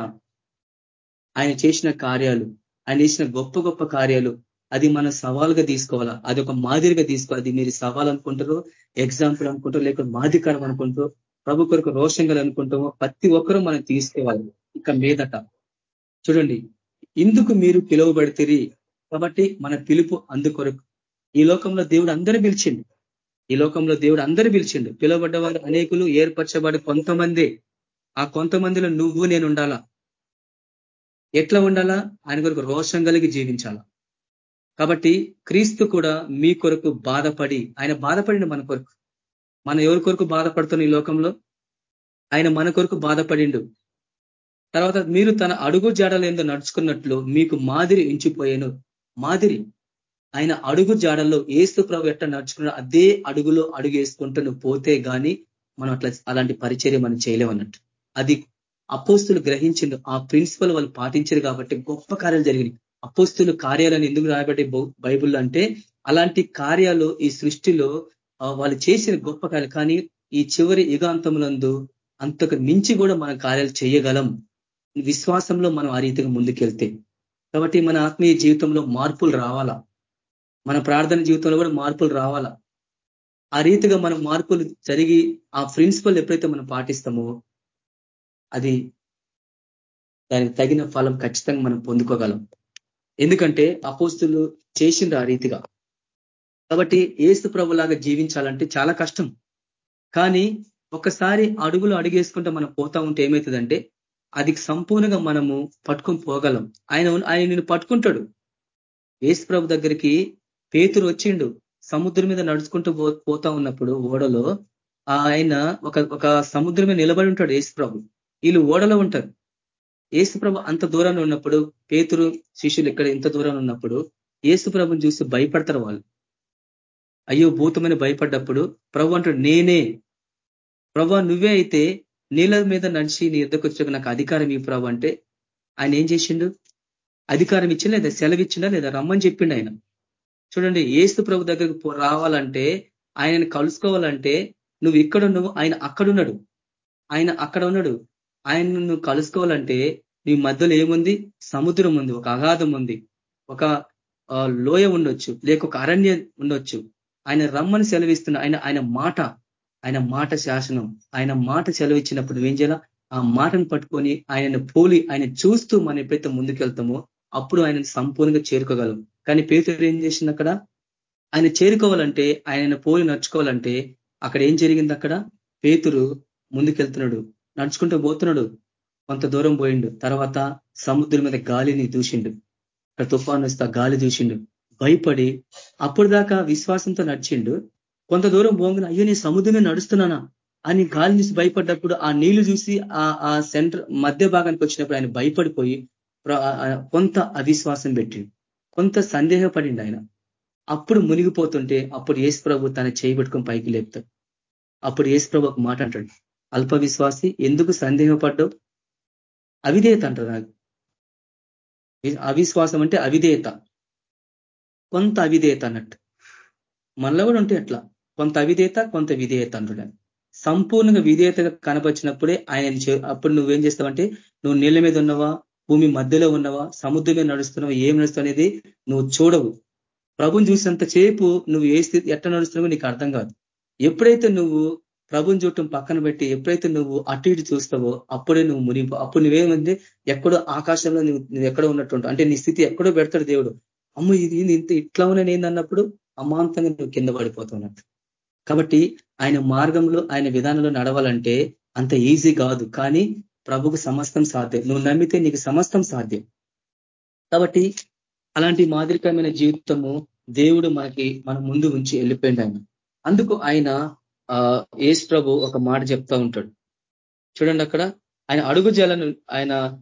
ఆయన చేసిన కార్యాలు ఆయన చేసిన గొప్ప గొప్ప కార్యాలు అది మన సవాల్గా తీసుకోవాలా? అది ఒక మాదిరిగా తీసుకోవాలి అది మీరు సవాల్ అనుకుంటారో ఎగ్జాంపుల్ అనుకుంటారో లేకపోతే మాదికారం అనుకుంటారో ప్రభు కొరకు రోషంగా అనుకుంటామో ప్రతి ఒక్కరూ మనం తీసుకోవాలి ఇక మీదట. చూడండి ఇందుకు మీరు పిలువబడితిరి. కాబట్టి మన పిలుపు అందుకొరకు ఈ లోకంలో దేవుడు అందరూ పిలిచిండు. ఈ లోకంలో దేవుడు అందరూ పిలిచిండు. పిలువబడ్డవారు అనేకులు ఏర్పరచబడి కొంతమందే. ఆ కొంతమందిలో నువ్వు నేను ఉండాలా? ఎట్లా ఉండాలా? ఆయన కొరకు రోషం కలిగి జీవించాలా? కాబట్టి క్రీస్తు కూడా మీ కొరకు బాధపడి ఆయన బాధపడిండు మన కొరకు. మన ఎవరి కొరకు బాధపడుతున్న ఈ లోకంలో? ఆయన మన కొరకు బాధపడిండు. తర్వాత మీరు తన అడుగు జాడలు నడుచుకున్నట్లు మీకు మాదిరి ఎంచిపోయాను మాదిరి. ఆయన అడుగు జాడల్లో ఏస్తు ప్రభు ఎట్ట నడుచుకున్న అదే అడుగులో అడుగు వేసుకుంటూ నువ్వు పోతే గాని మనం అట్లా అలాంటి పరిచర్య మనం చేయలేమన్నట్టు అది అపోస్తులు గ్రహించిండు ఆ ప్రిన్సిపల్ వాళ్ళు పాటించారు కాబట్టి గొప్ప కార్యాలు జరిగినాయి. అపోస్తులు కార్యాలను ఎందుకు రాయబడ్డే బైబుల్ అంటే అలాంటి కార్యాలు ఈ సృష్టిలో వాళ్ళు చేసిన గొప్ప కార్యాలు. కానీ ఈ చివరి యుగాంతములందు అంతకు మించి కూడా మన కార్యాలు చేయగలం. విశ్వాసంలో మనం ఆ రీతిగా ముందుకెళ్తే. కాబట్టి మన ఆత్మీయ జీవితంలో మార్పులు రావాలా? మన ప్రార్థన జీవితంలో కూడా మార్పులు రావాలా? ఆ రీతిగా మనం మార్పులు జరిగి ఆ ప్రిన్సిపల్ ఎప్పుడైతే మనం పాటిస్తామో అది దానికి తగిన ఫలం ఖచ్చితంగా మనం పొందుకోగలం. ఎందుకంటే అపోస్తులు చేసిండ్రు ఆ రీతిగా. కాబట్టి ఏసు ప్రభులాగా జీవించాలంటే చాలా కష్టం. కానీ ఒకసారి అడుగులు అడుగేసుకుంటే మనం పోతా ఉంటే ఏమవుతుందంటే అది సంపూర్ణంగా మనము పట్టుకొని పోగలం. ఆయన ఆయన నిన్ను పట్టుకుంటాడు. ఏసు ప్రభు దగ్గరికి పేతురు వచ్చిండు. సముద్రం మీద నడుచుకుంటూ పోతా ఉన్నప్పుడు ఓడలో ఆయన ఒక ఒక సముద్రం మీద నిలబడి ఉంటాడు ఏసుప్రభు వీళ్ళు ఓడలో ఉంటారు. ఏసుప్రభు అంత దూరంలో ఉన్నప్పుడు పేతురు శిష్యులు ఇక్కడ ఇంత దూరంలో ఉన్నప్పుడు ఏసుప్రభుని చూసి భయపడతారు వాళ్ళు. అయ్యో భూతమని భయపడ్డప్పుడు ప్రభు అంటాడు నేనే. ప్రభు నువ్వే అయితే నీళ్ళ మీద నడిచి నీ ఎద్దకు వచ్చాక నాకు అధికారం ఈ ప్రభు అంటే ఆయన ఏం చేసిండు? అధికారం ఇచ్చిందా లేదా సెలవు ఇచ్చిందా లేదా రమ్మని చెప్పిండు ఆయన. చూడండి ఏసు ప్రభు దగ్గరకు రావాలంటే ఆయనని కలుసుకోవాలంటే నువ్వు ఇక్కడ నువ్వు ఆయన అక్కడున్నాడు ఆయన అక్కడ ఉన్నాడు. ఆయన నువ్వు కలుసుకోవాలంటే నీ మధ్యలో ఏముంది? సముద్రం ఉంది ఒక అగాధం ఉంది. ఒక లోయ ఉండొచ్చు లేక ఒక అరణ్యం ఉండొచ్చు. ఆయన రమ్మని సెలవిస్తున్న ఆయన ఆయన మాట ఆయన మాట శాసనం. ఆయన మాట సెలవిచ్చినప్పుడు ఏం చేయాలా? ఆ మాటను పట్టుకొని ఆయనను పోలి ఆయన చూస్తూ మనం ఎప్పుడైతే ముందుకెళ్తామో అప్పుడు ఆయనను సంపూర్ణంగా చేరుకోగలం. కానీ పేతురు ఏం చేసింది అక్కడ? ఆయన చేరుకోవాలంటే ఆయన పోలి నడుచుకోవాలంటే అక్కడ ఏం జరిగింది అక్కడ? పేతురు ముందుకెళ్తున్నాడు. నడుచుకుంటూ పోతున్నాడు. కొంత దూరం పోయిండు. తర్వాత సముద్రం మీద గాలిని దూషిండు. అక్కడ తుఫాను వస్తే గాలి దూషిండు. భయపడి అప్పుడు దాకా విశ్వాసంతో నడిచిండు. కొంత దూరం పోగానే అయ్యో నేను సముద్రమే నడుస్తున్నానా? అని గాలి చూసి భయపడ్డప్పుడు ఆ నీళ్ళు చూసి ఆ సెంటర్ మధ్య భాగానికి వచ్చినప్పుడు ఆయన భయపడిపోయి కొంత అవిశ్వాసం పెట్టిండు. కొంత సందేహపడిండు ఆయన. అప్పుడు మునిగిపోతుంటే అప్పుడు యేసు ప్రభు తన చేయబెట్టుకుని పైకి లేపుతాడు. అప్పుడు యేసు ప్రభు ఒక మాట అంటాడు. అల్ప విశ్వాసి ఎందుకు సందేహపడ్డావు? అవిధేయత అంటారు నాకు. అవిశ్వాసం అంటే అవిధేయత. కొంత అవిధేయత అన్నట్టు. మనలో కూడా ఉంటే అట్లా. కొంత అవిధేయత కొంత విధేయత అంటున్నాడు సంపూర్ణంగా విధేయతగా కనపరిచినప్పుడే ఆయన అప్పుడు నువ్వేం చేస్తావంటే నువ్వు నీళ్ళ మీద ఉన్నవా? భూమి మధ్యలో ఉన్నవా? సముద్రమే నడుస్తున్నావా? ఏం నడుస్తావు అనేది నువ్వు చూడవు. ప్రభుని చూసినంత సేపు నువ్వు ఏ స్థితి ఎట్లా నడుస్తున్నావో నీకు అర్థం కాదు. ఎప్పుడైతే నువ్వు ప్రభుని చూడటం పక్కన పెట్టి ఎప్పుడైతే నువ్వు అటు ఇటు చూస్తావో అప్పుడే నువ్వు మునిపు అప్పుడు నువ్వేమంటే ఎక్కడో ఆకాశంలో నువ్వు ఎక్కడో ఉన్నట్టు అంటే నీ స్థితి ఎక్కడో పెడతాడు దేవుడు. అమ్మ ఇది ఇంత ఇట్లా ఉన్న ఏందన్నప్పుడు అమాంతంగా నువ్వు కింద పడిపోతున్నట్టు కాబట్టి ఆయన మార్గంలో ఆయన విధానంలో నడవాలంటే అంత ఈజీ కాదు. కానీ ప్రభుకు సమస్తం సాధ్యం. నువ్వు నమ్మితే నీకు సమస్తం సాధ్యం. కాబట్టి అలాంటి మాదిరికమైన జీవితము దేవుడు మనకి మన ముందు ఉంచి వెళ్ళిపోయింది ఆయన. అందుకు ఆయన ఏసు ప్రభు ఒక మాట చెప్తా ఉంటాడు. చూడండి అక్కడ. ఆయన అడుగు జలను ఆయన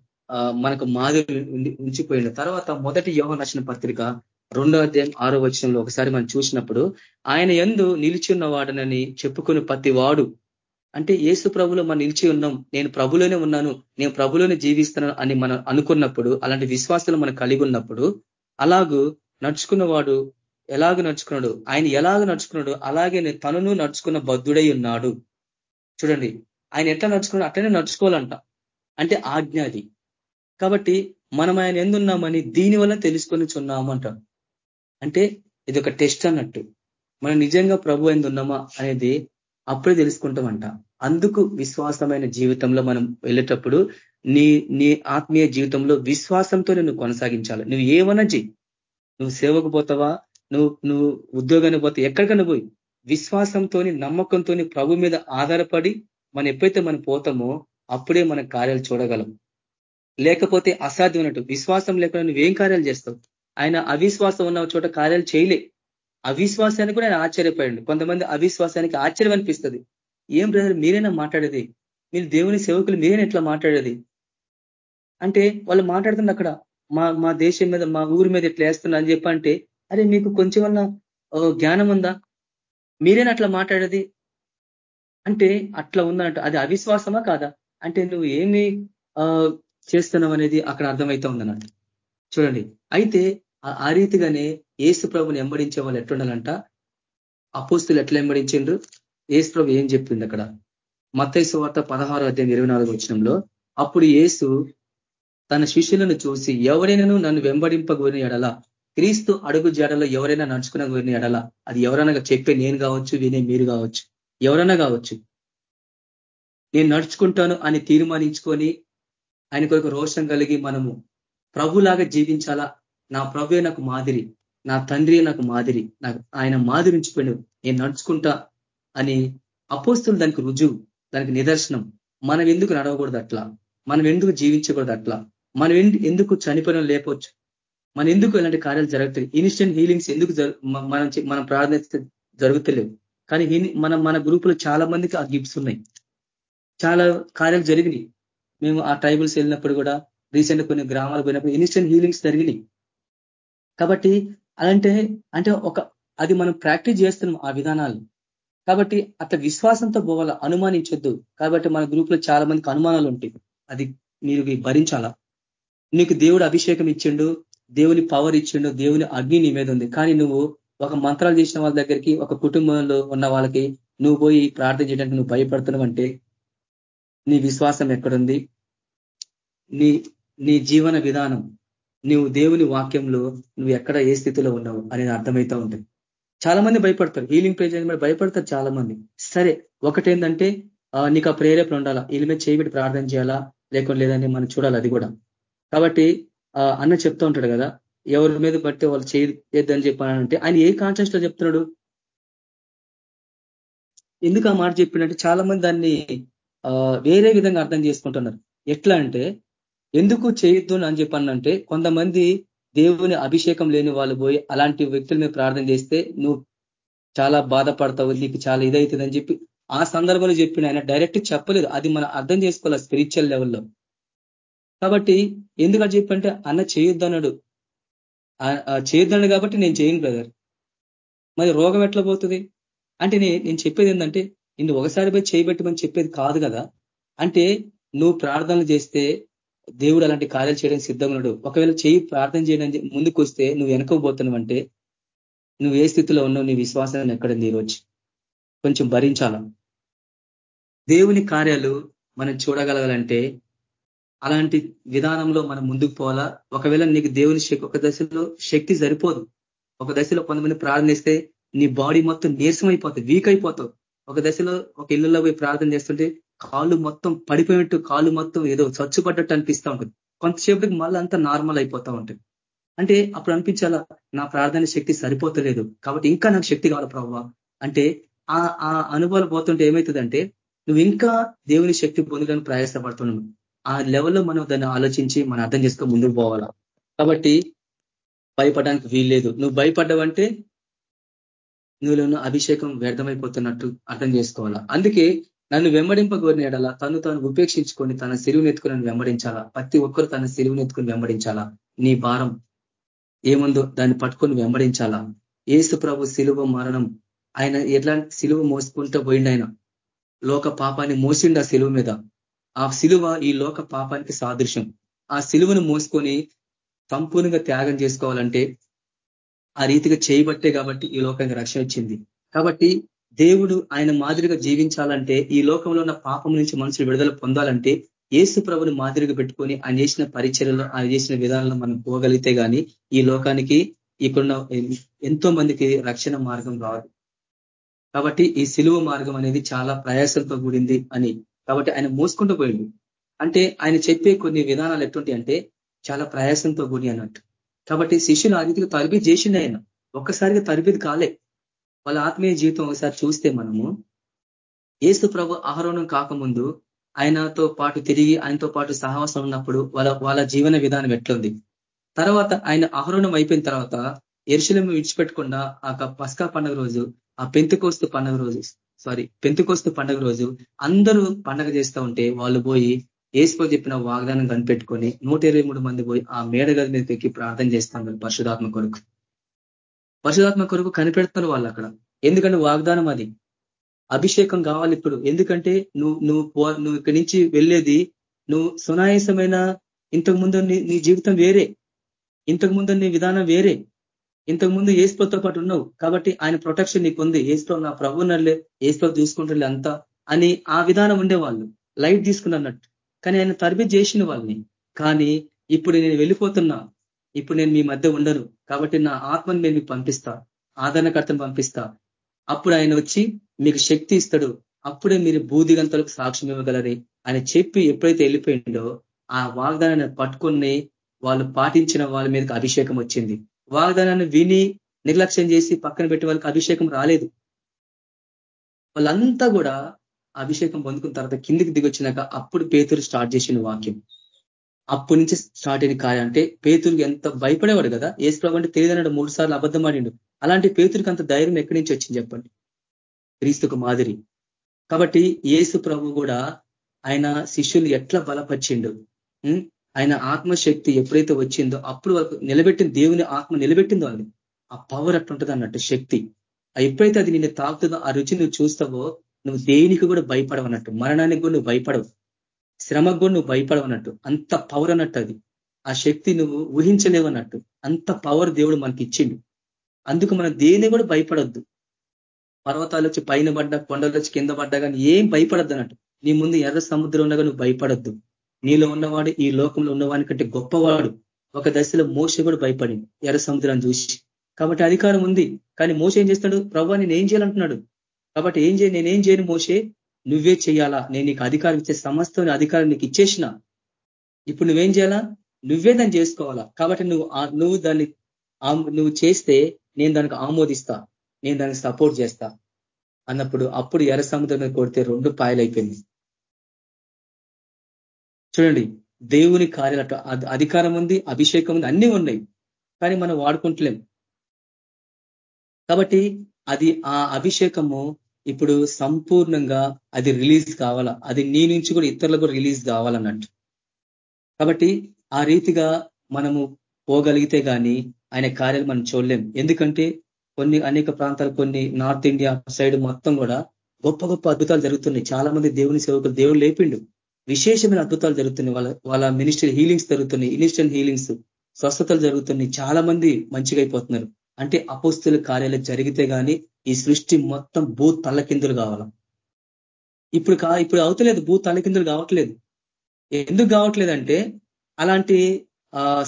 మనకు మాదిరి ఉంచిపోయింది తర్వాత మొదటి యోగ పత్రిక రెండో అధ్యాయం ఆరో వచనంలో ఒకసారి మనం చూసినప్పుడు ఆయన ఎందు నిలిచి వాడనని చెప్పుకుని ప్రతి వాడు అంటే ఏసు ప్రభులో మనం నిలిచి ఉన్నాం. నేను ప్రభులోనే ఉన్నాను. నేను ప్రభులోనే జీవిస్తున్నాను అని మనం అనుకున్నప్పుడు అలాంటి విశ్వాసాలు మనం కలిగి ఉన్నప్పుడు అలాగూ నడుచుకున్నవాడు ఎలాగ నడుచుకున్నాడు? ఆయన ఎలాగ నడుచుకున్నాడు? అలాగే తనను నడుచుకున్న బద్ధుడై ఉన్నాడు. చూడండి ఆయన ఎట్లా నడుచుకున్నాడు అట్లనే నడుచుకోవాలంట. అంటే ఆజ్ఞ అది. కాబట్టి మనం ఆయన ఎందున్నామని దీని వల్ల తెలుసుకొని చున్నాము అంటే ఇది ఒక టెస్ట్ అన్నట్టు. మనం నిజంగా ప్రభు ఎందున్నామా అనేది అప్పుడే తెలుసుకుంటామంట. అందుకు విశ్వాసమైన జీవితంలో మనం వెళ్ళేటప్పుడు నీ నీ ఆత్మీయ జీవితంలో విశ్వాసంతో నువ్వు కొనసాగించాలి. నువ్వు ఏమన్నా చెయ్యి నువ్వు సేవకు పోతావా? నువ్వు నువ్వు ఉద్యోగానికి పోతే ఎక్కడికైనా పోయి విశ్వాసంతో నమ్మకంతో ప్రభు మీద ఆధారపడి మనం ఎప్పుడైతే మనం పోతామో అప్పుడే మన కార్యాలు చూడగలం. లేకపోతే అసాధ్యం అన్నట్టు విశ్వాసం లేకుండా నువ్వేం కార్యాలు చేస్తావు? ఆయన అవిశ్వాసం ఉన్న చోట కార్యాలు చేయలే. అవిశ్వాసానికి కూడా ఆయన ఆశ్చర్యపోయాడు. కొంతమంది అవిశ్వాసానికి ఆశ్చర్యం అనిపిస్తుంది. ఏం బ్రదర్ మీరైనా మాట్లాడేది? మీరు దేవుని సేవకులు మీరైనా ఎట్లా మాట్లాడేది? అంటే వాళ్ళు మాట్లాడుతుంది అక్కడ మా మా దేశం మీద మా ఊరి మీద ఎట్లా వేస్తున్నా? అని చెప్పంటే అరే మీకు కొంచెం వల్ల జ్ఞానం ఉందా? మీరేనా అట్లా మాట్లాడేది? అంటే అట్లా ఉందంట అది అవిశ్వాసమా కాదా? అంటే నువ్వు ఏమి చేస్తున్నావు అనేది అక్కడ అర్థమవుతా ఉందన్నట్టు. చూడండి. అయితే ఆ రీతిగానే ఏసు ప్రభుని ఎంబడించే వాళ్ళు ఎట్లుండాలంట? అపోస్తులు ఎట్లా ఎంబడించిండ్రు ఏసు ప్రభు ఏం చెప్పింది అక్కడ? మత్తైసు వార్త పదహారు అధ్యాయం ఇరవై నాలుగు వచ్చినంలో అప్పుడు ఏసు తన శిష్యులను చూసి ఎవరైనాను నన్ను వెంబడింపగోని ఎడల? క్రీస్తు అడుగు జాడలో ఎవరైనా నడుచుకున్న గురిని ఎడల? అది ఎవరైనా చెప్పే నేను కావచ్చు వినే మీరు కావచ్చు. ఎవరైనా కావచ్చు. నేను నడుచుకుంటాను అని తీర్మానించుకొని ఆయన కొరకు రోషం కలిగి మనము ప్రభులాగా జీవించాలా? నా ప్రభు నాకు మాదిరి నా తండ్రి నాకు మాదిరి నాకు ఆయన మాదిరించిపోయాడు నేను నడుచుకుంటా అని అపోస్తులు దానికి రుజువు దానికి నిదర్శనం. మనం ఎందుకు నడవకూడదు అట్లా? మనం ఎందుకు జీవించకూడదు అట్లా? మనం ఎందుకు చనిపోయిన లేపవచ్చు మన ఎందుకు ఇలాంటి కార్యాలు జరుగుతాయి ఇన్స్టెంట్ హీలింగ్స్ ఎందుకు మనం మనం ప్రార్థిస్తే జరుగుతలేవు. కానీ మన మన గ్రూపులో చాలా మందికి ఆ గిఫ్ట్స్ ఉన్నాయి. చాలా కార్యాలు జరిగినాయి. మేము ఆ ట్రైబల్స్ వెళ్ళినప్పుడు కూడా రీసెంట్ కొన్ని గ్రామాలు పోయినప్పుడు ఇన్స్టెంట్ హీలింగ్స్ జరిగినాయి. కాబట్టి అలాంటే అంటే ఒక అది మనం ప్రాక్టీస్ చేస్తున్నాం ఆ విధానాలు. కాబట్టి అట్లా విశ్వాసంతో పోవాలా? అనుమానించొద్దు. కాబట్టి మన గ్రూప్ చాలా మందికి అనుమానాలు ఉంటాయి అది మీరు భరించాలా? నీకు దేవుడు అభిషేకం ఇచ్చిండు దేవుని పవర్ ఇచ్చిండు దేవుని అగ్ని నీ మీద ఉంది. కానీ నువ్వు ఒక మంత్రాలు చేసిన వాళ్ళ దగ్గరికి ఒక కుటుంబంలో ఉన్న వాళ్ళకి నువ్వు పోయి ప్రార్థన చేయడానికి నువ్వు భయపడుతున్నావు అంటే నీ విశ్వాసం ఎక్కడుంది? నీ నీ జీవన విధానం. నువ్వు దేవుని వాక్యంలో నువ్వు ఎక్కడ ఏ స్థితిలో ఉన్నావు అనేది అర్థమవుతా ఉంటుంది చాలా మంది భయపడతారు. హీలింగ్ ప్రే చేయడం భయపడతారు చాలా మంది సరే ఒకటేంటంటే నీకు ఆ ప్రేరేపణ ఉండాలా? వీళ్ళ మీద చేయబెట్టి ప్రార్థన చేయాలా? లేకుండా లేదని మనం చూడాలి? అది కూడా. కాబట్టి అన్న చెప్తూ ఉంటాడు కదా ఎవరి మీద బట్టి వాళ్ళు చేయొద్దని చెప్పానంటే ఆయన ఏ కాన్షియస్లో చెప్తున్నాడు? ఎందుకు ఆ మాట చెప్పిండంటే చాలా మంది దాన్ని వేరే విధంగా అర్థం చేసుకుంటున్నారు. ఎట్లా అంటే ఎందుకు చేయొద్దు అని చెప్పానంటే కొంతమంది దేవుని అభిషేకం లేని వాళ్ళు పోయి అలాంటి వ్యక్తుల మీద ప్రార్థన చేస్తే నువ్వు చాలా బాధపడతావు నీకు చాలా ఇదవుతుందని చెప్పి ఆ సందర్భంలో చెప్పిన ఆయన డైరెక్ట్ చెప్పలేదు. అది మనం అర్థం చేసుకోవాలి స్పిరిచువల్ లెవెల్లో కాబట్టి ఎందుకు అది చెప్పంటే అన్న చేయొద్దన్నాడు చేయొద్దన్నాడు కాబట్టి నేను చేయను బ్రదర్ మరి రోగం ఎట్లా పోతుంది? అంటే నేను చెప్పేది ఏంటంటే నిన్ను ఒకసారి పోయి చేయబెట్టమని చెప్పేది కాదు కదా. అంటే నువ్వు ప్రార్థనలు చేస్తే దేవుడు అలాంటి కార్యాలు చేయడానికి సిద్ధంగా ఉన్నాడు. ఒకవేళ చేయి ప్రార్థన చేయడానికి ముందుకు వస్తే నువ్వు వెనకపోతున్నావు అంటే నువ్వు ఏ స్థితిలో ఉన్నావు నీ విశ్వాసాన్ని ఎక్కడుంది ఈరోజు? కొంచెం భరించాల. దేవుని కార్యాలు మనం చూడగలగాలంటే అలాంటి విధానంలో మనం ముందుకు పోవాలా? ఒకవేళ నీకు దేవుని ఒక దశలో శక్తి సరిపోదు. ఒక దశలో కొంతమంది ప్రార్థనిస్తే నీ బాడీ మొత్తం నీరసం అయిపోతుంది వీక్ అయిపోతావు. ఒక దశలో ఒక ఇల్లులో పోయి ప్రార్థన చేస్తుంటే కాళ్ళు మొత్తం పడిపోయినట్టు కాళ్ళు మొత్తం ఏదో చచ్చుపడ్డట్టు అనిపిస్తూ ఉంటుంది. కొంతసేపటికి మళ్ళీ అంతా నార్మల్ అయిపోతూ ఉంటుంది. అంటే అప్పుడు అనిపించాలా నా ప్రార్థన శక్తి సరిపోతలేదు. కాబట్టి ఇంకా నాకు శక్తి కావాలి ప్రభావ అంటే ఆ ఆ అనుభవాలు పోతుంటే ఏమవుతుందంటే నువ్వు ఇంకా దేవుని శక్తి పొందడానికి ప్రయాసపడుతున్నావు. ఆ లెవెల్లో మనం దాన్ని ఆలోచించి మనం అర్థం చేసుకొని ముందుకు పోవాలా. కాబట్టి భయపడడానికి వీల్లేదు. నువ్వు భయపడ్డావంటే నువ్వులో అభిషేకం వ్యర్థమైపోతున్నట్టు అర్థం చేసుకోవాలా. అందుకే నన్ను వెంబడింపగోరిన ఎడలా తను తాను ఉపేక్షించుకొని తన సిలువునెత్తుకుని వెంబడించాలా? ప్రతి ఒక్కరు తన సిలువునెత్తుకుని వెంబడించాలా? నీ భారం ఏముందో దాన్ని పట్టుకొని వెంబడించాలా? ఏసు ప్రభు సిలువ మరణం. ఆయన ఎట్లాంటి సిలువ మోసుకుంటూ పోయిండు ఆయన? లోక పాపాన్ని మోసిండు ఆ సిలువ మీద. ఆ సిలువ ఈ లోక పాపానికి సాదృశ్యం. ఆ సిలువను మోసుకొని సంపూర్ణంగా త్యాగం చేసుకోవాలంటే ఆ రీతిగా చేయబట్టే కాబట్టి ఈ లోకానికి రక్షణ వచ్చింది కాబట్టి దేవుడు ఆయన మాదిరిగా జీవించాలంటే ఈ లోకంలో ఉన్న పాపం నుంచి మనుషులు విడుదల పొందాలంటే ఏసు ప్రభుని మాదిరిగా పెట్టుకొని ఆయన చేసిన పరిచయలో ఆయన చేసిన విధానంలో మనం పోగలిగితే గాని ఈ లోకానికి ఇక్కడున్న ఎంతో మందికి రక్షణ మార్గం రాదు. కాబట్టి ఈ సిలువ మార్గం అనేది చాలా ప్రయాసంతో కూడింది అని. కాబట్టి ఆయన మోసుకుంటూ పోయింది అంటే ఆయన చెప్పే కొన్ని విధానాలు ఎటువంటి అంటే చాలా ప్రయాసంతో కూడి అన్నట్టు కాబట్టి శిష్యులు ఆ రీతిగా తరబిది ఆయన. ఒక్కసారిగా తరబీది కాలే. వాళ్ళ ఆత్మీయ జీవితం ఒకసారి చూస్తే మనము ఏసు ప్రభు ఆహరణం కాకముందు ఆయనతో పాటు తిరిగి ఆయనతో పాటు సహవాసం ఉన్నప్పుడు వాళ్ళ వాళ్ళ జీవన విధానం ఎట్లుంది? తర్వాత ఆయన ఆహరణం అయిపోయిన తర్వాత ఎరుశలము విడిచిపెట్టకుండా ఆ పస్కా పండుగ రోజు ఆ పెంతుకోస్తు పండుగ రోజు సారీ పెంతుకోస్తు పండుగ రోజు అందరూ పండగ చేస్తూ ఉంటే వాళ్ళు పోయి ఏసుకో చెప్పిన వాగ్దానం కనిపెట్టుకొని నూట మంది పోయి ఆ మేడగది మీద ప్రార్థన చేస్తాం పరిశుధాత్మ కొరకు. పరిశుధాత్మ కొరకు కనిపెడతారు వాళ్ళు అక్కడ. ఎందుకంటే వాగ్దానం అది. అభిషేకం కావాలి ఇప్పుడు. ఎందుకంటే నువ్వు నువ్వు నువ్వు ఇక్కడి నుంచి వెళ్ళేది నువ్వు సునాయాసమైన ఇంతకు ముందు నీ జీవితం వేరే. ఇంతకు ముందు నీ విధానం వేరే. ఇంతకు ముందు ఏసుతో పాటు ఉన్నావు? కాబట్టి ఆయన ప్రొటెక్షన్ నీకు ఉంది ఏసుతో నా ప్రభు నల్లే ఏసుతో చూసుకుంటుండే అంతా అని ఆ విధానం ఉండేవాళ్ళు. లైట్ తీసుకున్నట్టు. కానీ ఆయన తరబి చేసిన వాళ్ళని. కానీ ఇప్పుడు నేను వెళ్ళిపోతున్నా. ఇప్పుడు నేను మీ మధ్య ఉండను. కాబట్టి నా ఆత్మను నేను మీకు పంపిస్తా. ఆదరణకర్తను పంపిస్తా. అప్పుడు ఆయన వచ్చి మీకు శక్తి ఇస్తాడు. అప్పుడే మీరు బూదిగంతలకు సాక్ష్యం ఇవ్వగలరి అని చెప్పి ఎప్పుడైతే వెళ్ళిపోయిండో ఆ వాగ్దానాన్ని పట్టుకుని వాళ్ళు పాటించిన వాళ్ళ మీదకి అభిషేకం వచ్చింది. వాగ్దానాన్ని విని నిర్లక్ష్యం చేసి పక్కన పెట్టి వాళ్ళకి అభిషేకం రాలేదు. వాళ్ళంతా కూడా అభిషేకం పొందుకున్న తర్వాత కిందికి దిగొచ్చినాక అప్పుడు పేతురు స్టార్ట్ చేసిన వాక్యం. అప్పటి నుంచి స్టార్ట్ అయిన కార్యం అంటే పేతురికి ఎంత భయపడేవాడు కదా. ఏసు ప్రభు అంటే తెలియదన్నాడు మూడు సార్లు అబద్ధం ఆడిండు. అలాంటి పేతురికి అంత ధైర్యం ఎక్కడి నుంచి వచ్చింది చెప్పండి? క్రీస్తుకు మాదిరి. కాబట్టి ఏసు ప్రభు కూడా ఆయన శిష్యులు ఎట్లా బలపరిచిండు? ఆయన ఆత్మశక్తి ఎప్పుడైతే వచ్చిందో అప్పుడు వాళ్ళకు నిలబెట్టిన దేవుని ఆత్మ నిలబెట్టిందో వాళ్ళని. ఆ పవర్ అట్లుంటుంది అన్నట్టు శక్తి. ఎప్పుడైతే అది నిన్ను తాకుతుందో ఆ రుచి నువ్వు చూస్తావో నువ్వు దేనికి కూడా భయపడవు అన్నట్టు మరణానికి కూడా నువ్వు భయపడవు. శ్రమకు కూడా నువ్వు భయపడవన్నట్టు అంత పవర్ అన్నట్టు అది. ఆ శక్తి నువ్వు ఊహించలేవన్నట్టు అంత పవర్ దేవుడు మనకి ఇచ్చిండు అందుకు మనం దేని కూడా భయపడొద్దు. పర్వతాలు వచ్చి పైన పడ్డా కొండలు వచ్చి కింద పడ్డా కానీ ఏం భయపడద్దు అన్నట్టు. నీ ముందు ఎర్ర సముద్రం ఉండగా నువ్వు భయపడద్దు. నీలో ఉన్నవాడు ఈ లోకంలో ఉన్నవాని కంటే గొప్పవాడు. ఒక దశలో మోస కూడా భయపడింది ఎర్ర సముద్రాన్ని చూసి. కాబట్టి అధికారం ఉంది. కానీ మోస ఏం చేస్తాడు? ప్రభు నేను ఏం చేయాలంటున్నాడు? కాబట్టి ఏం చేయ నేనేం చేయను మోసే నువ్వే చేయాలా? నేను నీకు అధికారం ఇచ్చే సమస్తం అధికారం నీకు ఇచ్చేసిన. ఇప్పుడు నువ్వేం చేయాలా? నువ్వే దాన్ని చేసుకోవాలా. కాబట్టి నువ్వు నువ్వు దాన్ని నువ్వు చేస్తే నేను దానికి ఆమోదిస్తా. నేను దానికి సపోర్ట్ చేస్తా. అన్నప్పుడు అప్పుడు ఎర్ర సముద్రం కొడితే రెండు పాయలైపోయింది. చూడండి దేవుని కార్యాలట అధికారం ఉంది అభిషేకం ఉంది అన్నీ ఉన్నాయి. కానీ మనం వాడుకుంటలేం. కాబట్టి అది ఆ అభిషేకము ఇప్పుడు సంపూర్ణంగా అది రిలీజ్ కావాలా? అది నీ నుంచి కూడా ఇతరులకు రిలీజ్ కావాలన్నట్టు. కాబట్టి ఆ రీతిగా మనము పోగలిగితే కానీ ఆయన కార్యాలు మనం చూడలేం. ఎందుకంటే కొన్ని అనేక ప్రాంతాలు కొన్ని నార్త్ ఇండియా సైడ్ మొత్తం కూడా గొప్ప గొప్ప అద్భుతాలు జరుగుతున్నాయి. చాలా మంది దేవుని సేవకులు దేవుడు లేపిండు. విశేషమైన అద్భుతాలు జరుగుతున్నాయి. వాళ్ళ వాళ్ళ మినిస్ట్రీ హీలింగ్స్ జరుగుతున్నాయి. ఇన్స్టెంట్ హీలింగ్స్ స్వస్థతలు జరుగుతున్నాయి. చాలా మంది మంచిగా అయిపోతున్నారు. అంటే అపోస్తుల కార్యాలు జరిగితే కానీ ఈ సృష్టి మొత్తం భూ తల్లకిందులు కావాల? ఇప్పుడు కా ఇప్పుడు అవుతలేదు భూ తల్లకిందులు కావట్లేదు. ఎందుకు కావట్లేదంటే అలాంటి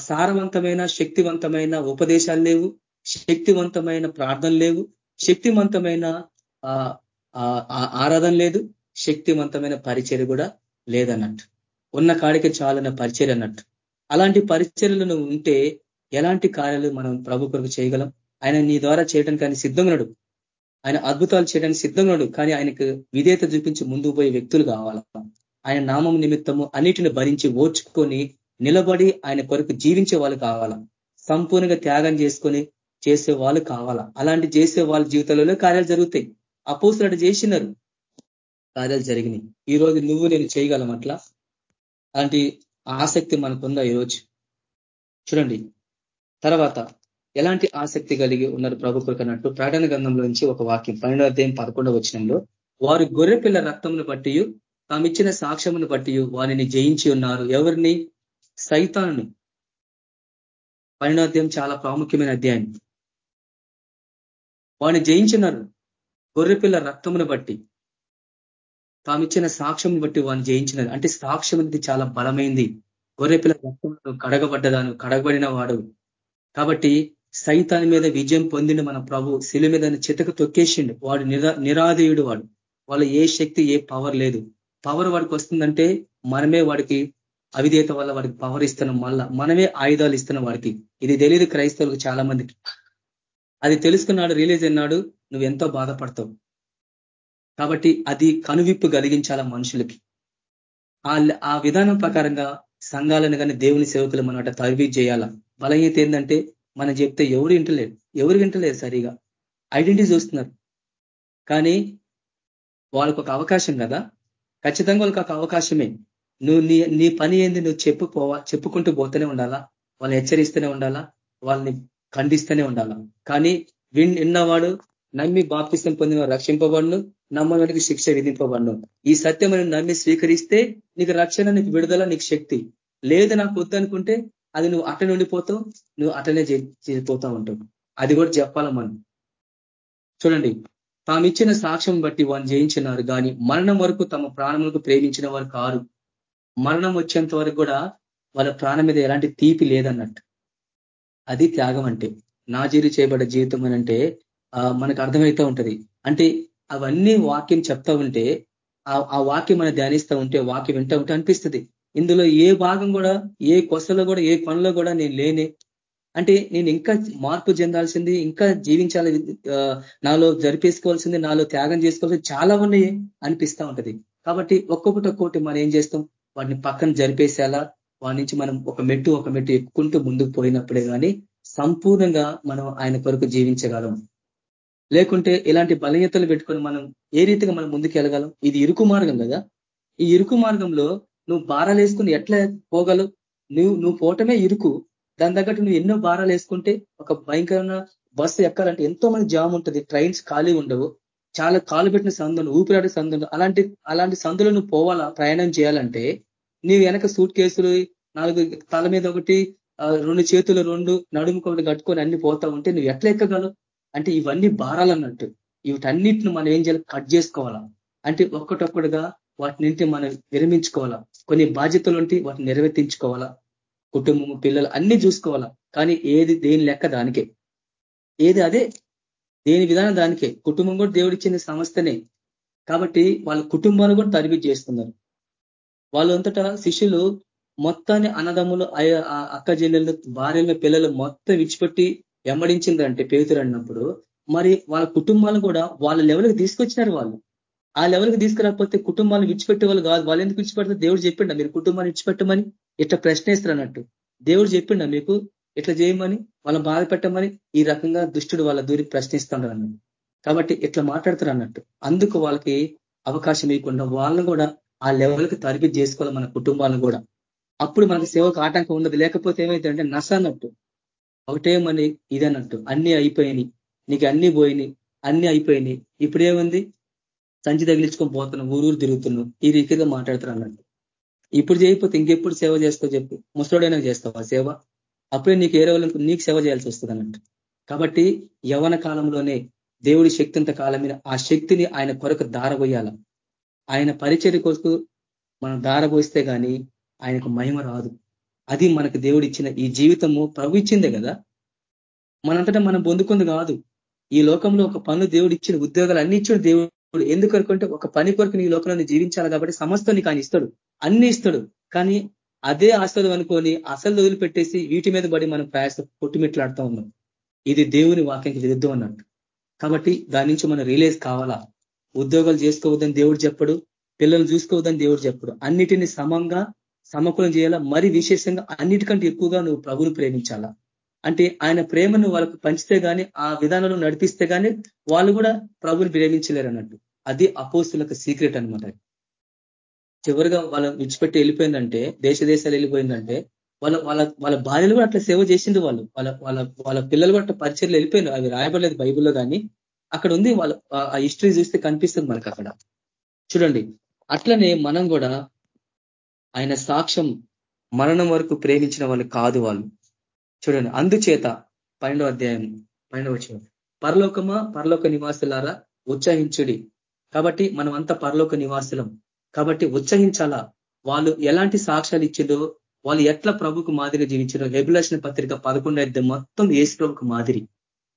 సారవంతమైన శక్తివంతమైన ఉపదేశాలు లేవు శక్తివంతమైన ప్రార్థన లేవు శక్తివంతమైన ఆరాధన లేదు శక్తివంతమైన పరిచయం కూడా లేదన్నట్టు. ఉన్న కాడికి చాలన్న పరిచయం అన్నట్టు. అలాంటి పరిచర్లు ఉంటే ఎలాంటి కార్యాలు మనం ప్రభు కొరకు చేయగలం? ఆయన నీ ద్వారా చేయడానికి ఆయన సిద్ధంగాడు ఆయన అద్భుతాలు చేయడానికి సిద్ధంగాడు కానీ ఆయనకు విధేయత చూపించి ముందు పోయే వ్యక్తులు కావాలా? ఆయన నామం నిమిత్తము అన్నిటిని భరించి ఓర్చుకొని నిలబడి ఆయన కొరకు జీవించే వాళ్ళు కావాలా? సంపూర్ణంగా త్యాగం చేసుకొని చేసే వాళ్ళు కావాలా? అలాంటి చేసే వాళ్ళ జీవితంలో కార్యాలు జరుగుతాయి. అపోసులు చేసినారు. కార్యాలు జరిగినాయి. ఈ రోజు నువ్వు నేను చేయగలం అట్లా? అలాంటి ఆసక్తి మనకుందా ఈరోజు? చూడండి. తర్వాత ఎలాంటి ఆసక్తి కలిగి ఉన్నారు ప్రభు కొరకన్నట్టు ప్రకటన గంధంలో నుంచి ఒక వాక్యం పన్నెండో అధ్యాయం పదకొండవ వచ్చినంలో వారు గొర్రెపిల్ల రక్తమును బట్టి తామిచ్చిన సాక్ష్యమును బట్టి వారిని జయించి ఉన్నారు. ఎవరిని? సైతాన్ని పన్నెండో అధ్యాయం చాలా ప్రాముఖ్యమైన అధ్యాయం. వాడిని జయించినారు. గొర్రెపిల్ల రక్తమును బట్టి తామిచ్చిన సాక్ష్యం బట్టి వాడిని జయించినారు. అంటే సాక్ష్యం అనేది చాలా బలమైంది. గొర్రెపిల్ల రక్తం కడగబడ్డదాను కడగబడిన వాడు. కాబట్టి సైతాన్ని మీద విజయం పొందిన మన ప్రభు శిలి మీద చితక తొక్కేసిండు. వాడు నిరాధేయుడు వాడు. వాళ్ళ ఏ శక్తి ఏ పవర్ లేదు. పవర్ వాడికి వస్తుందంటే మనమే వాడికి అవిధేత వల్ల వాడికి పవర్ ఇస్తున్నాం మళ్ళా. మనమే ఆయుధాలు ఇస్తున్నాం వాడికి. ఇది తెలియదు క్రైస్తవులకు చాలా మందికి అది తెలుసుకున్నాడు రిలీజ్ అయినాడు నువ్వు ఎంతో బాధపడతావు. కాబట్టి అది కనువిప్పు కలిగించాల మనుషులకి. ఆ విధానం ప్రకారంగా సంఘాలను కానీ దేవుని సేవకులు మనట అట్లా తరబీ చేయాల? బలహీత ఏంటంటే మనం చెప్తే ఎవరు వింటలేరు. ఎవరు వింటలేరు సరిగా. ఐడెంటిటీ చూస్తున్నారు. కానీ వాళ్ళకు ఒక అవకాశం కదా? ఖచ్చితంగా వాళ్ళకి ఒక అవకాశమే. నువ్వు నీ నీ పని ఏంది? నువ్వు చెప్పుకోవా చెప్పుకుంటూ పోతూనే ఉండాలా? వాళ్ళని హెచ్చరిస్తూనే ఉండాలా? వాళ్ళని ఖండిస్తూనే ఉండాలా? కానీ విన్ విన్నవాడు నమ్మి బాప్తిష్టం పొందిన రక్షింపబడును నమ్మడానికి శిక్ష విధింపబడును. ఈ సత్యం నమ్మి స్వీకరిస్తే నీకు రక్షణ నీకు విడుదల నీకు శక్తి. లేదు నాకు వద్దనుకుంటే అది నువ్వు అట్ల నుండి పోతావు నువ్వు అటనే చేసిపోతా ఉంటావు. అది కూడా చెప్పాల మనం చూడండి తాము ఇచ్చిన సాక్ష్యం బట్టి వాళ్ళు జయించినారు కానీ మరణం వరకు తమ ప్రాణములకు ప్రేమించిన వారు కారు. మరణం వచ్చేంత వరకు కూడా వాళ్ళ ప్రాణం మీద ఎలాంటి తీపి లేదన్నట్టు. అది త్యాగం అంటే. నాజీరు చేయబడ్డ జీవితం అంటే మనకు అర్థమవుతూ ఉంటది. అంటే అవన్నీ వాక్యం చెప్తా ఉంటే ఆ వాక్యం మనం ధ్యానిస్తూ ఉంటే వాక్యం వింటూ ఉంటే అనిపిస్తుంది. ఇందులో ఏ భాగం కూడా ఏ కొసలో కూడా ఏ పనిలో కూడా నేను లేనే. అంటే నేను ఇంకా మార్పు చెందాల్సింది ఇంకా జీవించాలి నాలో జరిపేసుకోవాల్సింది నాలో త్యాగం చేసుకోవాల్సింది చాలా ఉన్నాయి అనిపిస్తూ ఉంటది. కాబట్టి ఒక్కొక్కటి ఒక్కొక్కటి మనం ఏం చేస్తాం? వాటిని పక్కన జరిపేసేలా వాడి నుంచి మనం ఒక మెట్టు ఒక మెట్టు ఎక్కుంటూ ముందుకు పోయినప్పుడే కానీ సంపూర్ణంగా మనం ఆయన కొరకు జీవించగలం. లేకుంటే ఇలాంటి బలహీతలు పెట్టుకొని మనం ఏ రీతిగా మనం ముందుకు వెళ్ళగలం ఇది ఇరుకు మార్గం కదా. ఈ ఇరుకు మార్గంలో నువ్వు భారాలు వేసుకుని ఎట్లా పోగలవు? నువ్వు నువ్వు పోవటమే ఇరుకు. దాని తగ్గట్టు నువ్వు ఎన్నో భారాలు వేసుకుంటే ఒక భయంకరమైన బస్సు ఎక్కాలంటే ఎంతో మంది జామ్ ఉంటుంది ట్రైన్స్ ఖాళీ ఉండవు. చాలా కాలు పెట్టిన సందులు ఊపిరాడే సందులు అలాంటి అలాంటి సందులు నువ్వు పోవాలా ప్రయాణం చేయాలంటే? నీవు వెనక సూట్ కేసులు నాలుగు తల మీద ఒకటి రెండు చేతులు రెండు నడుముకు ఒకటి కట్టుకొని అన్ని పోతా ఉంటే నువ్వు ఎట్లా ఎక్కగలవు? అంటే ఇవన్నీ భారాలన్నట్టు వీటన్నిటిని మనం ఏం చేయాలి? కట్ చేసుకోవాలా. అంటే ఒక్కటొక్కటిగా వాటినింటి మనం విరమించుకోవాలా. కొన్ని బాధ్యతలు ఉంటే వాటిని నెరవేర్తించుకోవాలా? కుటుంబం పిల్లలు అన్ని చూసుకోవాలా? కానీ ఏది దేని లెక్క దానికే? ఏది అదే దేని విధానం దానికే? కుటుంబం కూడా దేవుడిచ్చిన సంస్థనే. కాబట్టి వాళ్ళ కుటుంబాన్ని కూడా తరిబి చేస్తున్నారు. వాళ్ళంతటా శిష్యులు మొత్తాన్ని అన్నదమ్ములు అక్క చెల్లెళ్ళు భార్యలు పిల్లలు మొత్తం విడిచిపెట్టి వెంబడించిందంటే పేతురు అన్నప్పుడు మరి వాళ్ళ కుటుంబాలు కూడా వాళ్ళ లెవెల్కి తీసుకొచ్చినారు వాళ్ళు. ఆ లెవెల్కి తీసుకురాకపోతే కుటుంబాన్ని విడిచిపెట్టే వాళ్ళు కాదు. వాళ్ళు ఎందుకు విడిచిపెడతారు? దేవుడు చెప్పిండ మీరు కుటుంబాన్ని విడిచిపెట్టమని ఇట్లా ప్రశ్నిస్తారు అన్నట్టు. దేవుడు చెప్పిండ మీకు ఇట్లా చేయమని వాళ్ళని బాధ పెట్టమని ఈ రకంగా దుష్టుడు వాళ్ళ దూరి ప్రశ్నిస్తాడు అన్నట్టు. కాబట్టి ఇట్లా మాట్లాడతారు అన్నట్టు. అందుకు వాళ్ళకి అవకాశం ఇవ్వకుండా వాళ్ళని కూడా ఆ లెవెల్కి తరిపి చేసుకోవాలి మన కుటుంబాలను కూడా. అప్పుడు మనకి సేవకు ఆటంకం ఉండదు. లేకపోతే ఏమైతుందంటే నస అన్నట్టు. ఒకటే మని ఇదన్నట్టు. అన్ని అయిపోయినాయి. నీకు అన్ని పోయినాయి. అన్ని అయిపోయినాయి. ఇప్పుడేముంది సంచి తగిలించుకొని పోతున్నావు ఊరూరు తిరుగుతున్నావు ఈ రీతిగా మాట్లాడుతున్నాను అన్నట్టు. ఇప్పుడు చేయకపోతే ఇంకెప్పుడు సేవ చేస్తావు చెప్పు. ముసలోడైనా చేస్తావు ఆ సేవ? అప్పుడే నీకు ఏ రోజులకు నీకు సేవ చేయాల్సి వస్తుంది అన్నట్టు. కాబట్టి యవన కాలంలోనే దేవుడి శక్తి అంత కాలం ఆ శక్తిని ఆయన కొరకు దారబోయాల. ఆయన పరిచయ కొరకు మనం దారబోస్తే కానీ ఆయనకు మహిమ రాదు. అది మనకు దేవుడు ఇచ్చిన ఈ జీవితము ప్రభు ఇచ్చిందే కదా. మనంతటా మనం పొందుకుంది కాదు. ఈ లోకంలో ఒక పనులు దేవుడు ఇచ్చిన ఉద్యోగాలు అన్ని ఇచ్చిన దేవుడు. ఎందుకు అనుకుంటే ఒక పని కొరకు నీ లోకంలో జీవించాలి కాబట్టి సమస్తం నీకు ఆయన ఇస్తాడు. అన్ని ఇస్తాడు. కానీ అదే ఆస్వాదం అనుకొని అసలు వదిలిపెట్టేసి వీటి మీద పడి మనం ప్రయాస కొట్టుమిట్లాడుతూ ఉన్నాం. ఇది దేవుని వాక్యానికి విరుద్ధం అన్నట్టు. కాబట్టి దాని నుంచి మనం రిలీజ్ కావాలా? ఉద్యోగాలు చేసుకోవద్దని దేవుడు చెప్పడు. పిల్లలు చూసుకోవద్దని దేవుడు చెప్పడు. అన్నిటిని సమంగా సమకులం చేయాలా? మరి విశేషంగా అన్నిటికంటే ఎక్కువగా నువ్వు ప్రభుని ప్రేమించాలా? అంటే ఆయన ప్రేమను వాళ్ళకు పంచితే కానీ ఆ విధానంలో నడిపిస్తే కానీ వాళ్ళు కూడా ప్రభుని ప్రేమించలేరు అన్నట్టు అది అపోస్తులకు సీక్రెట్ అనమాట చివరిగా వాళ్ళ విడిచిపెట్టి వెళ్ళిపోయిందంటే దేశ దేశాలు వెళ్ళిపోయిందంటే వాళ్ళ వాళ్ళ వాళ్ళ భార్యలు కూడా అట్లా సేవ చేసింది వాళ్ళు. వాళ్ళ వాళ్ళ వాళ్ళ పిల్లలు కూడా అట్లా పరిచయలు వెళ్ళిపోయినారు అవి రాయబడలేదు బైబుల్లో కానీ అక్కడ ఉంది వాళ్ళ ఆ హిస్టరీ చూస్తే కనిపిస్తుంది మనకు అక్కడ. చూడండి అట్లనే మనం కూడా ఆయన సాక్ష్యం మరణం వరకు ప్రేమించిన వాళ్ళు కాదు వాళ్ళు. చూడండి అందుచేత పన్నెండవ అధ్యాయం పన్నెండవ వచ్చిన పరలోకమా పరలోక నివాసులారా ఉత్సహించుడి కాబట్టి మనం అంతా పరలోక నివాసులం. కాబట్టి ఉత్సహించాలా వాళ్ళు ఎలాంటి సాక్ష్యాలు ఇచ్చిందో వాళ్ళు ఎట్లా ప్రభుకు మాదిరిగా జీవించారో రెగ్యులేషన్ పత్రిక పదకొండు మొత్తం ఏసు ప్రభుకు మాదిరి.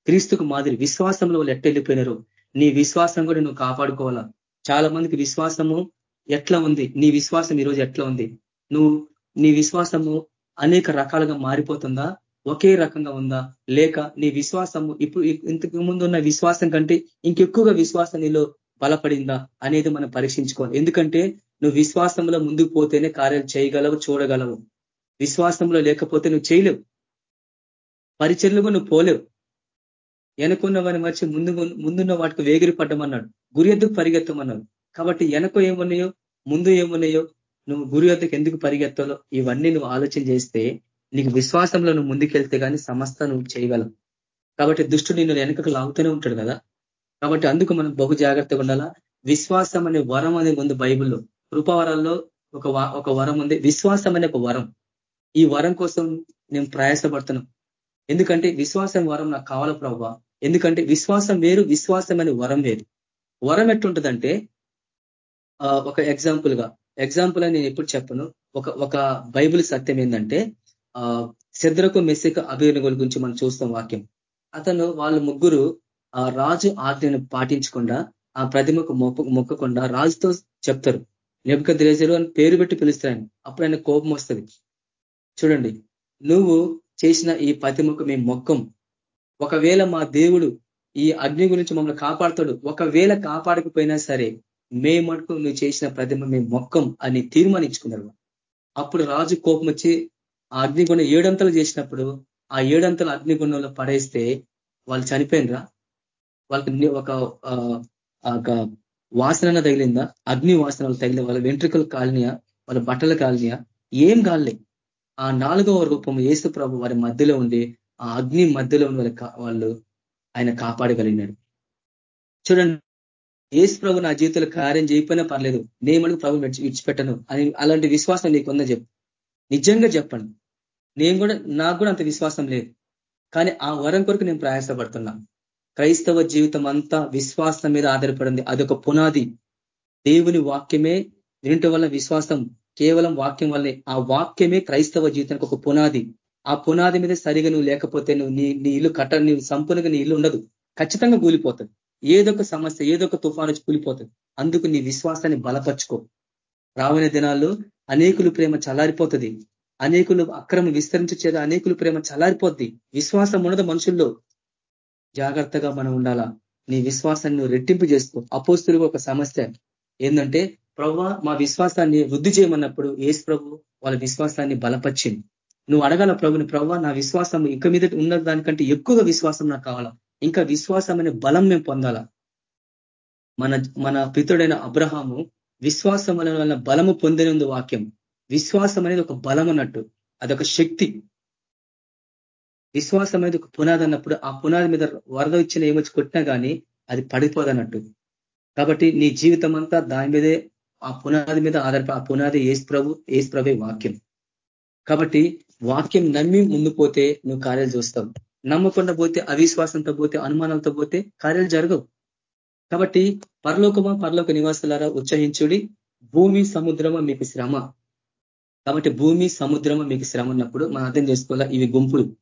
క్రీస్తుకు మాదిరి. విశ్వాసంలో వాళ్ళు ఎట్ట వెళ్ళిపోయినారు నీ విశ్వాసం కూడా నువ్వు కాపాడుకోవాలా? చాలా మందికి విశ్వాసము ఎట్లా ఉంది? నీ విశ్వాసం ఈరోజు ఎట్లా ఉంది? నువ్వు నీ విశ్వాసము అనేక రకాలుగా మారిపోతుందా? ఒకే రకంగా ఉందా? లేక నీ విశ్వాసము ఇప్పుడు ఇంతకు ముందు ఉన్న విశ్వాసం కంటే ఇంకెక్కువగా విశ్వాసం నీలో బలపడిందా అనేది మనం పరీక్షించుకోవాలి. ఎందుకంటే నువ్వు విశ్వాసంలో ముందుకు పోతేనే కార్యాలు చేయగలవు చూడగలవు. విశ్వాసంలో లేకపోతే నువ్వు చేయలేవు. పరిచర్లకు నువ్వు పోలేవు. వెనకున్నవని మర్చి ముందు ముందున్న వాటికి వేగిరి పడ్డమన్నాడు గురి ఎద్దుకు పరిగెత్తమన్నాడు. కాబట్టి వెనక ఏమున్నాయో ముందు ఏమున్నాయో నువ్వు గురి ఎద్దుకు ఎందుకు పరిగెత్తాలో ఇవన్నీ నువ్వు ఆలోచన చేస్తే నీకు విశ్వాసంలో నువ్వు ముందుకెళ్తే కానీ సమస్త నువ్వు చేయగలవు. కాబట్టి దుష్టుడు నిన్ను వెనకకు లాగుతూనే ఉంటాడు కదా. కాబట్టి అందుకు మనం బహు జాగ్రత్తగా ఉండాలా. విశ్వాసం అనే వరం అనేది ఉంది బైబిల్లో. కృపవరాల్లో ఒక ఒక వరం ఉంది. విశ్వాసం అనే ఒక వరం. ఈ వరం కోసం నేను ప్రయాసపడుతున్నాం ఎందుకంటే విశ్వాసం వరం నాకు కావాల ప్రభావ ఎందుకంటే విశ్వాసం వేరు విశ్వాసం అనే వరం వేరు. వరం ఎట్లుంటుందంటే ఒక ఎగ్జాంపుల్గా. ఎగ్జాంపుల్ అని నేను ఎప్పుడు చెప్పను. ఒక ఒక బైబిల్ సత్యం ఏంటంటే శద్రకు మెస్సిక అభినగుల గురించి మనం చూస్తాం వాక్యం. అతను వాళ్ళు ముగ్గురు ఆ రాజు ఆజ్ఞను పాటించకుండా ఆ ప్రతిమకు మొక్క మొక్కకుండా రాజుతో చెప్తారు. నెబక ద్రేజరు అని పేరు పెట్టి పిలుస్తాయని అప్పుడు ఆయన కోపం వస్తుంది. చూడండి. నువ్వు చేసిన ఈ ప్రతిమకు మేము మొక్కం. ఒకవేళ మా దేవుడు ఈ అగ్ని గురించి మమ్మల్ని కాపాడుతాడు ఒకవేళ కాపాడకపోయినా సరే మేమటుకు నువ్వు చేసిన ప్రతిమ మేము మొక్కం అని తీర్మానించుకున్నారు. అప్పుడు రాజు కోపం వచ్చి ఆ అగ్నిగుణం ఏడంతలు చేసినప్పుడు ఆ ఏడంతలు అగ్నిగుణంలో పడేస్తే వాళ్ళు చనిపోయినరా? వాళ్ళకి ఒక వాసన తగిలిందా? అగ్ని వాసనలు తగిలిన వాళ్ళ వెంట్రుకలు కాలనియా? వాళ్ళ బట్టలు కాలనియా? ఏం కాలే. ఆ నాలుగవ రూపం ఏసు ప్రభు వారి మధ్యలో ఉండి ఆ అగ్ని మధ్యలో ఉన్న వాళ్ళు ఆయన కాపాడగలిగినాడు. చూడండి ఏసు ప్రభు నా జీవితంలో కార్యం చేయకపోయినా పర్లేదు. నేను ప్రభు విడిచిపెట్టను అని అలాంటి విశ్వాసం నీకుందని చెప్పు. నిజంగా చెప్పండి. నేను కూడా నాకు కూడా అంత విశ్వాసం లేదు. కానీ ఆ వరం కొరకు నేను ప్రయాసపడుతున్నా. క్రైస్తవ జీవితం అంతా విశ్వాసం మీద ఆధారపడింది. అదొక పునాది. దేవుని వాక్యమే వినటం వల్ల విశ్వాసం కేవలం వాక్యం వల్లే ఆ వాక్యమే క్రైస్తవ జీవితానికి ఒక పునాది. ఆ పునాది మీద సరిగా నువ్వు లేకపోతే నువ్వు నీ నీ ఇల్లు కట్ట నీవు సంపూర్ణంగా నీ ఇల్లు ఉండదు. ఖచ్చితంగా కూలిపోతుంది. ఏదొక సమస్య ఏదొక తుఫాను వచ్చి కూలిపోతుంది. అందుకు నీ విశ్వాసాన్ని బలపరుచుకో. రావణ దినాల్లో అనేకులు ప్రేమ చల్లారిపోతుంది. అనేకులు అక్రమ విస్తరించేది అనేకులు ప్రేమ చల్లారిపోద్ది. విశ్వాసం ఉన్నది మనుషుల్లో జాగ్రత్తగా మనం ఉండాలా? నీ విశ్వాసాన్ని నువ్వు రెట్టింపు చేసుకో. అపోస్తులకు ఒక సమస్య. ఏంటంటే ప్రభు మా విశ్వాసాన్ని వృద్ధి చేయమన్నప్పుడు ఏసు ప్రభు వాళ్ళ విశ్వాసాన్ని బలపరిచింది నువ్వు అడగాల ప్రభుని ప్రభు నా విశ్వాసం ఇక మీద ఉన్న దానికంటే ఎక్కువగా విశ్వాసం నాకు కావాలా? ఇంకా విశ్వాసం అనే బలం మేము పొందాలా? మన మన పితుడైన అబ్రహాము విశ్వాసం వలన బలము పొందినందు వాక్యం. విశ్వాసం అనేది ఒక బలం అన్నట్టు అదొక శక్తి. విశ్వాసం అనేది ఒక పునాది అన్నప్పుడు ఆ పునాది మీద వరద ఇచ్చిన ఏమొచ్చి కొట్టినా కానీ అది పడిపోదన్నట్టు కాబట్టి నీ జీవితం అంతా దాని మీదే ఆ పునాది మీద ఆధారపడి ఆ పునాది ఏసు ప్రభు ఏసు ప్రభే వాక్యం. కాబట్టి వాక్యం నమ్మి ముందు పోతే నువ్వు కార్యాలు చూస్తావు. నమ్మకుండా పోతే అవిశ్వాసంతో పోతే అనుమానంతో పోతే కార్యాలు జరగవు. కాబట్టి పరలోకమా పరలోక నివాసులారా ఉత్సహించుడి భూమి సముద్రమా మీకు శ్రమ. కాబట్టి భూమి సముద్రమా మీకు శ్రమ ఉన్నప్పుడు మనం అర్థం చేసుకోవాలా? ఇవి గుంపులు.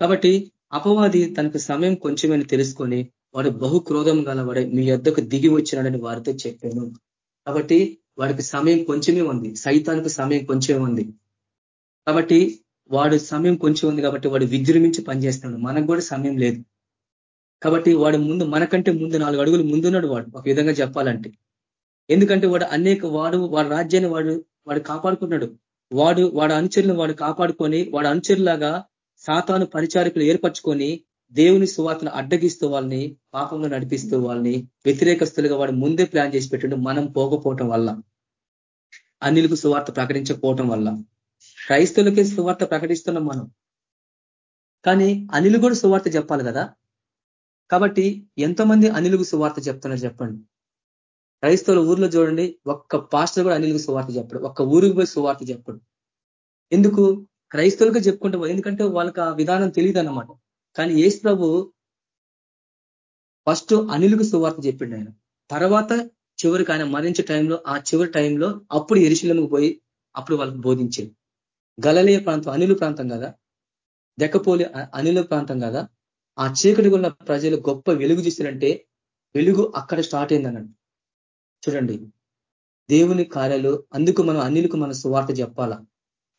కాబట్టి అపవాది తనకు సమయం కొంచెమని తెలుసుకొని వాడు బహు క్రోధం గలవాడే మీ యొద్దకు దిగి వచ్చినాడని వారితో చెప్పాను. కాబట్టి వాడికి సమయం కొంచెమే ఉంది. సైతానికి సమయం కొంచెమే ఉంది. కాబట్టి వాడు సమయం కొంచెం ఉంది కాబట్టి వాడు విజృంభించి పనిచేస్తున్నాడు. మనకు కూడా సమయం లేదు. కాబట్టి వాడు ముందు మనకంటే ముందు నాలుగు అడుగులు ముందున్నాడు వాడు ఒక విధంగా చెప్పాలంటే. ఎందుకంటే వాడు అనేక వాడు వాడి రాజ్యాన్ని వాడు వాడు కాపాడుకున్నాడు. వాడు వాడు అనుచరులను వాడు కాపాడుకొని వాడు అనుచరులాగా సాతాను పరిచారికులు ఏర్పరచుకొని దేవుని సువార్తను అడ్డగిస్తూ వాళ్ళని పాపంలో నడిపిస్తూ వాళ్ళని వ్యతిరేకస్తులుగా వాడు ముందే ప్లాన్ చేసి పెట్టండు మనం పోకపోవటం వల్ల. అన్నిలకు సువార్త ప్రకటించకపోవటం వల్ల. క్రైస్తవులకే సువార్త ప్రకటిస్తున్నాం మనం. కానీ అనిలు కూడా సువార్త చెప్పాలి కదా? కాబట్టి ఎంతమంది అనిలుగు సువార్త చెప్తున్నారు చెప్పండి. క్రైస్తవుల ఊర్లో చూడండి ఒక్క పాస్టర్ కూడా అనిలుగు సువార్త చెప్పడు ఒక్క ఊరికి పోయి సువార్త చెప్పడు. ఎందుకు? క్రైస్తవులుగా చెప్పుకుంటే ఎందుకంటే వాళ్ళకి ఆ విధానం తెలియదు అన్నమాట. కానీ ఏసు ప్రభు ఫస్ట్ అనిలుగు సువార్త చెప్పిండు ఆయన. తర్వాత చివరికి ఆయన మరణించే టైంలో ఆ చివరి టైంలో అప్పుడు ఎరిశిలకు పోయి అప్పుడు వాళ్ళకి బోధించేది గలలే ప్రాంతం అనిలు ప్రాంతం కదా? దెక్కపోలి అనిల ప్రాంతం కదా? ఆ చీకటి ఉన్న ప్రజలు గొప్ప వెలుగు చూసినంటే వెలుగు అక్కడ స్టార్ట్ అయిందనండి చూడండి దేవుని కార్యాలు అందుకు మనం అన్నిలకు మన సువార్త చెప్పాలా?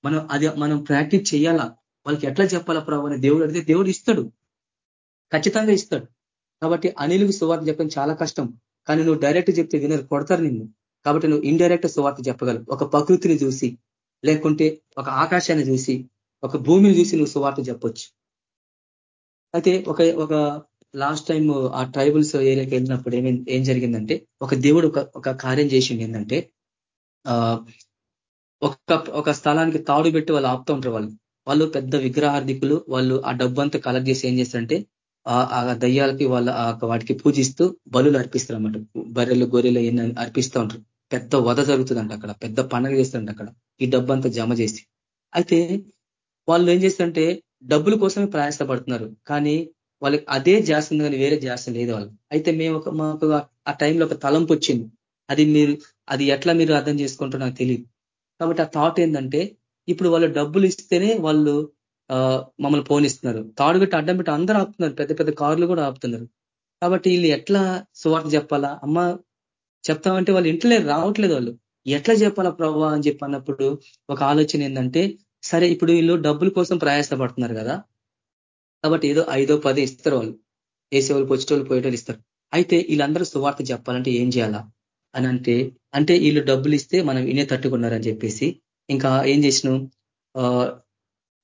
మనం అది మనం ప్రాక్టీస్ చేయాలా? వాళ్ళకి ఎట్లా చెప్పాలా ప్రభు అని దేవుడు అడిగితే దేవుడు ఇస్తాడు. ఖచ్చితంగా ఇస్తాడు. కాబట్టి అనిలకు సువార్త చెప్పడం చాలా కష్టం. కానీ నువ్వు డైరెక్ట్ చెప్తే వినరు కొడతారు నిన్ను. కాబట్టి నువ్వు ఇండైరెక్ట్ సువార్త చెప్పగలవు. ఒక ప్రకృతిని చూసి లేకుంటే ఒక ఆకాశాన్ని చూసి ఒక భూమిని చూసి నువ్వు సువార్త చెప్పొచ్చు. అయితే ఒక ఒక లాస్ట్ టైం ఆ ట్రైబల్స్ ఏరియాకి వెళ్ళినప్పుడు ఏమేం ఏం జరిగిందంటే ఒక దేవుడు ఒక ఒక కార్యం చేసింది ఏంటంటే ఒక ఒక స్థలానికి తాడు పెట్టి వాళ్ళు ఆపుతూ ఉంటారు వాళ్ళు. వాళ్ళు పెద్ద విగ్రహార్థికులు వాళ్ళు ఆ డబ్బు అంతా కలెక్ట్ చేసి ఏం చేస్తారంటే ఆ దయ్యాలకి వాళ్ళ వాటికి పూజిస్తూ బలులు అర్పిస్తారు అనమాట బర్రెలు గొర్రెలు ఏమైనా అర్పిస్తూ ఉంటారు. పెద్ద వధ జరుగుతుందంట అక్కడ. పెద్ద పండగ చేస్తుంట అక్కడ. ఈ డబ్బు అంతా జమ చేసి. అయితే వాళ్ళు ఏం చేస్తారంటే డబ్బుల కోసమే ప్రయాసపడుతున్నారు. కానీ వాళ్ళకి అదే జాస్ ఉంది కానీ వేరే జాస్ లేదు వాళ్ళు అయితే మేము ఒక మాకు ఆ టైంలో ఒక తలంపు వచ్చింది. అది మీరు అది ఎట్లా మీరు అర్థం చేసుకుంటారో నాకు తెలియదు కాబట్టి ఆ థాట్ ఏంటంటే ఇప్పుడు వాళ్ళు డబ్బులు ఇస్తేనే వాళ్ళు మమ్మల్ని పోనిస్తున్నారు తాడుగట్టి అడ్డం పెట్టి అందరూ ఆపుతున్నారు. పెద్ద పెద్ద కార్లు కూడా ఆపుతున్నారు. కాబట్టి వీళ్ళు ఎట్లా సువార్త చెప్పాలా? అమ్మ చెప్తామంటే వాళ్ళు ఇంట్లో రావట్లేదు వాళ్ళు. ఎట్లా చెప్పాలా ప్రభావ అని చెప్పి అన్నప్పుడు ఒక ఆలోచన ఏంటంటే సరే ఇప్పుడు వీళ్ళు డబ్బుల కోసం ప్రయాసపడుతున్నారు కదా. కాబట్టి ఏదో ఐదో పది ఇస్తారు వాళ్ళు. వేసేవాళ్ళు పొచ్చేటోళ్ళు పోయేటోళ్ళు ఇస్తారు. అయితే వీళ్ళందరూ సువార్త చెప్పాలంటే ఏం చేయాలా? అని అంటే అంటే వీళ్ళు డబ్బులు ఇస్తే మనం వినే తట్టుకున్నారని చెప్పేసి ఇంకా ఏం చేసినాం?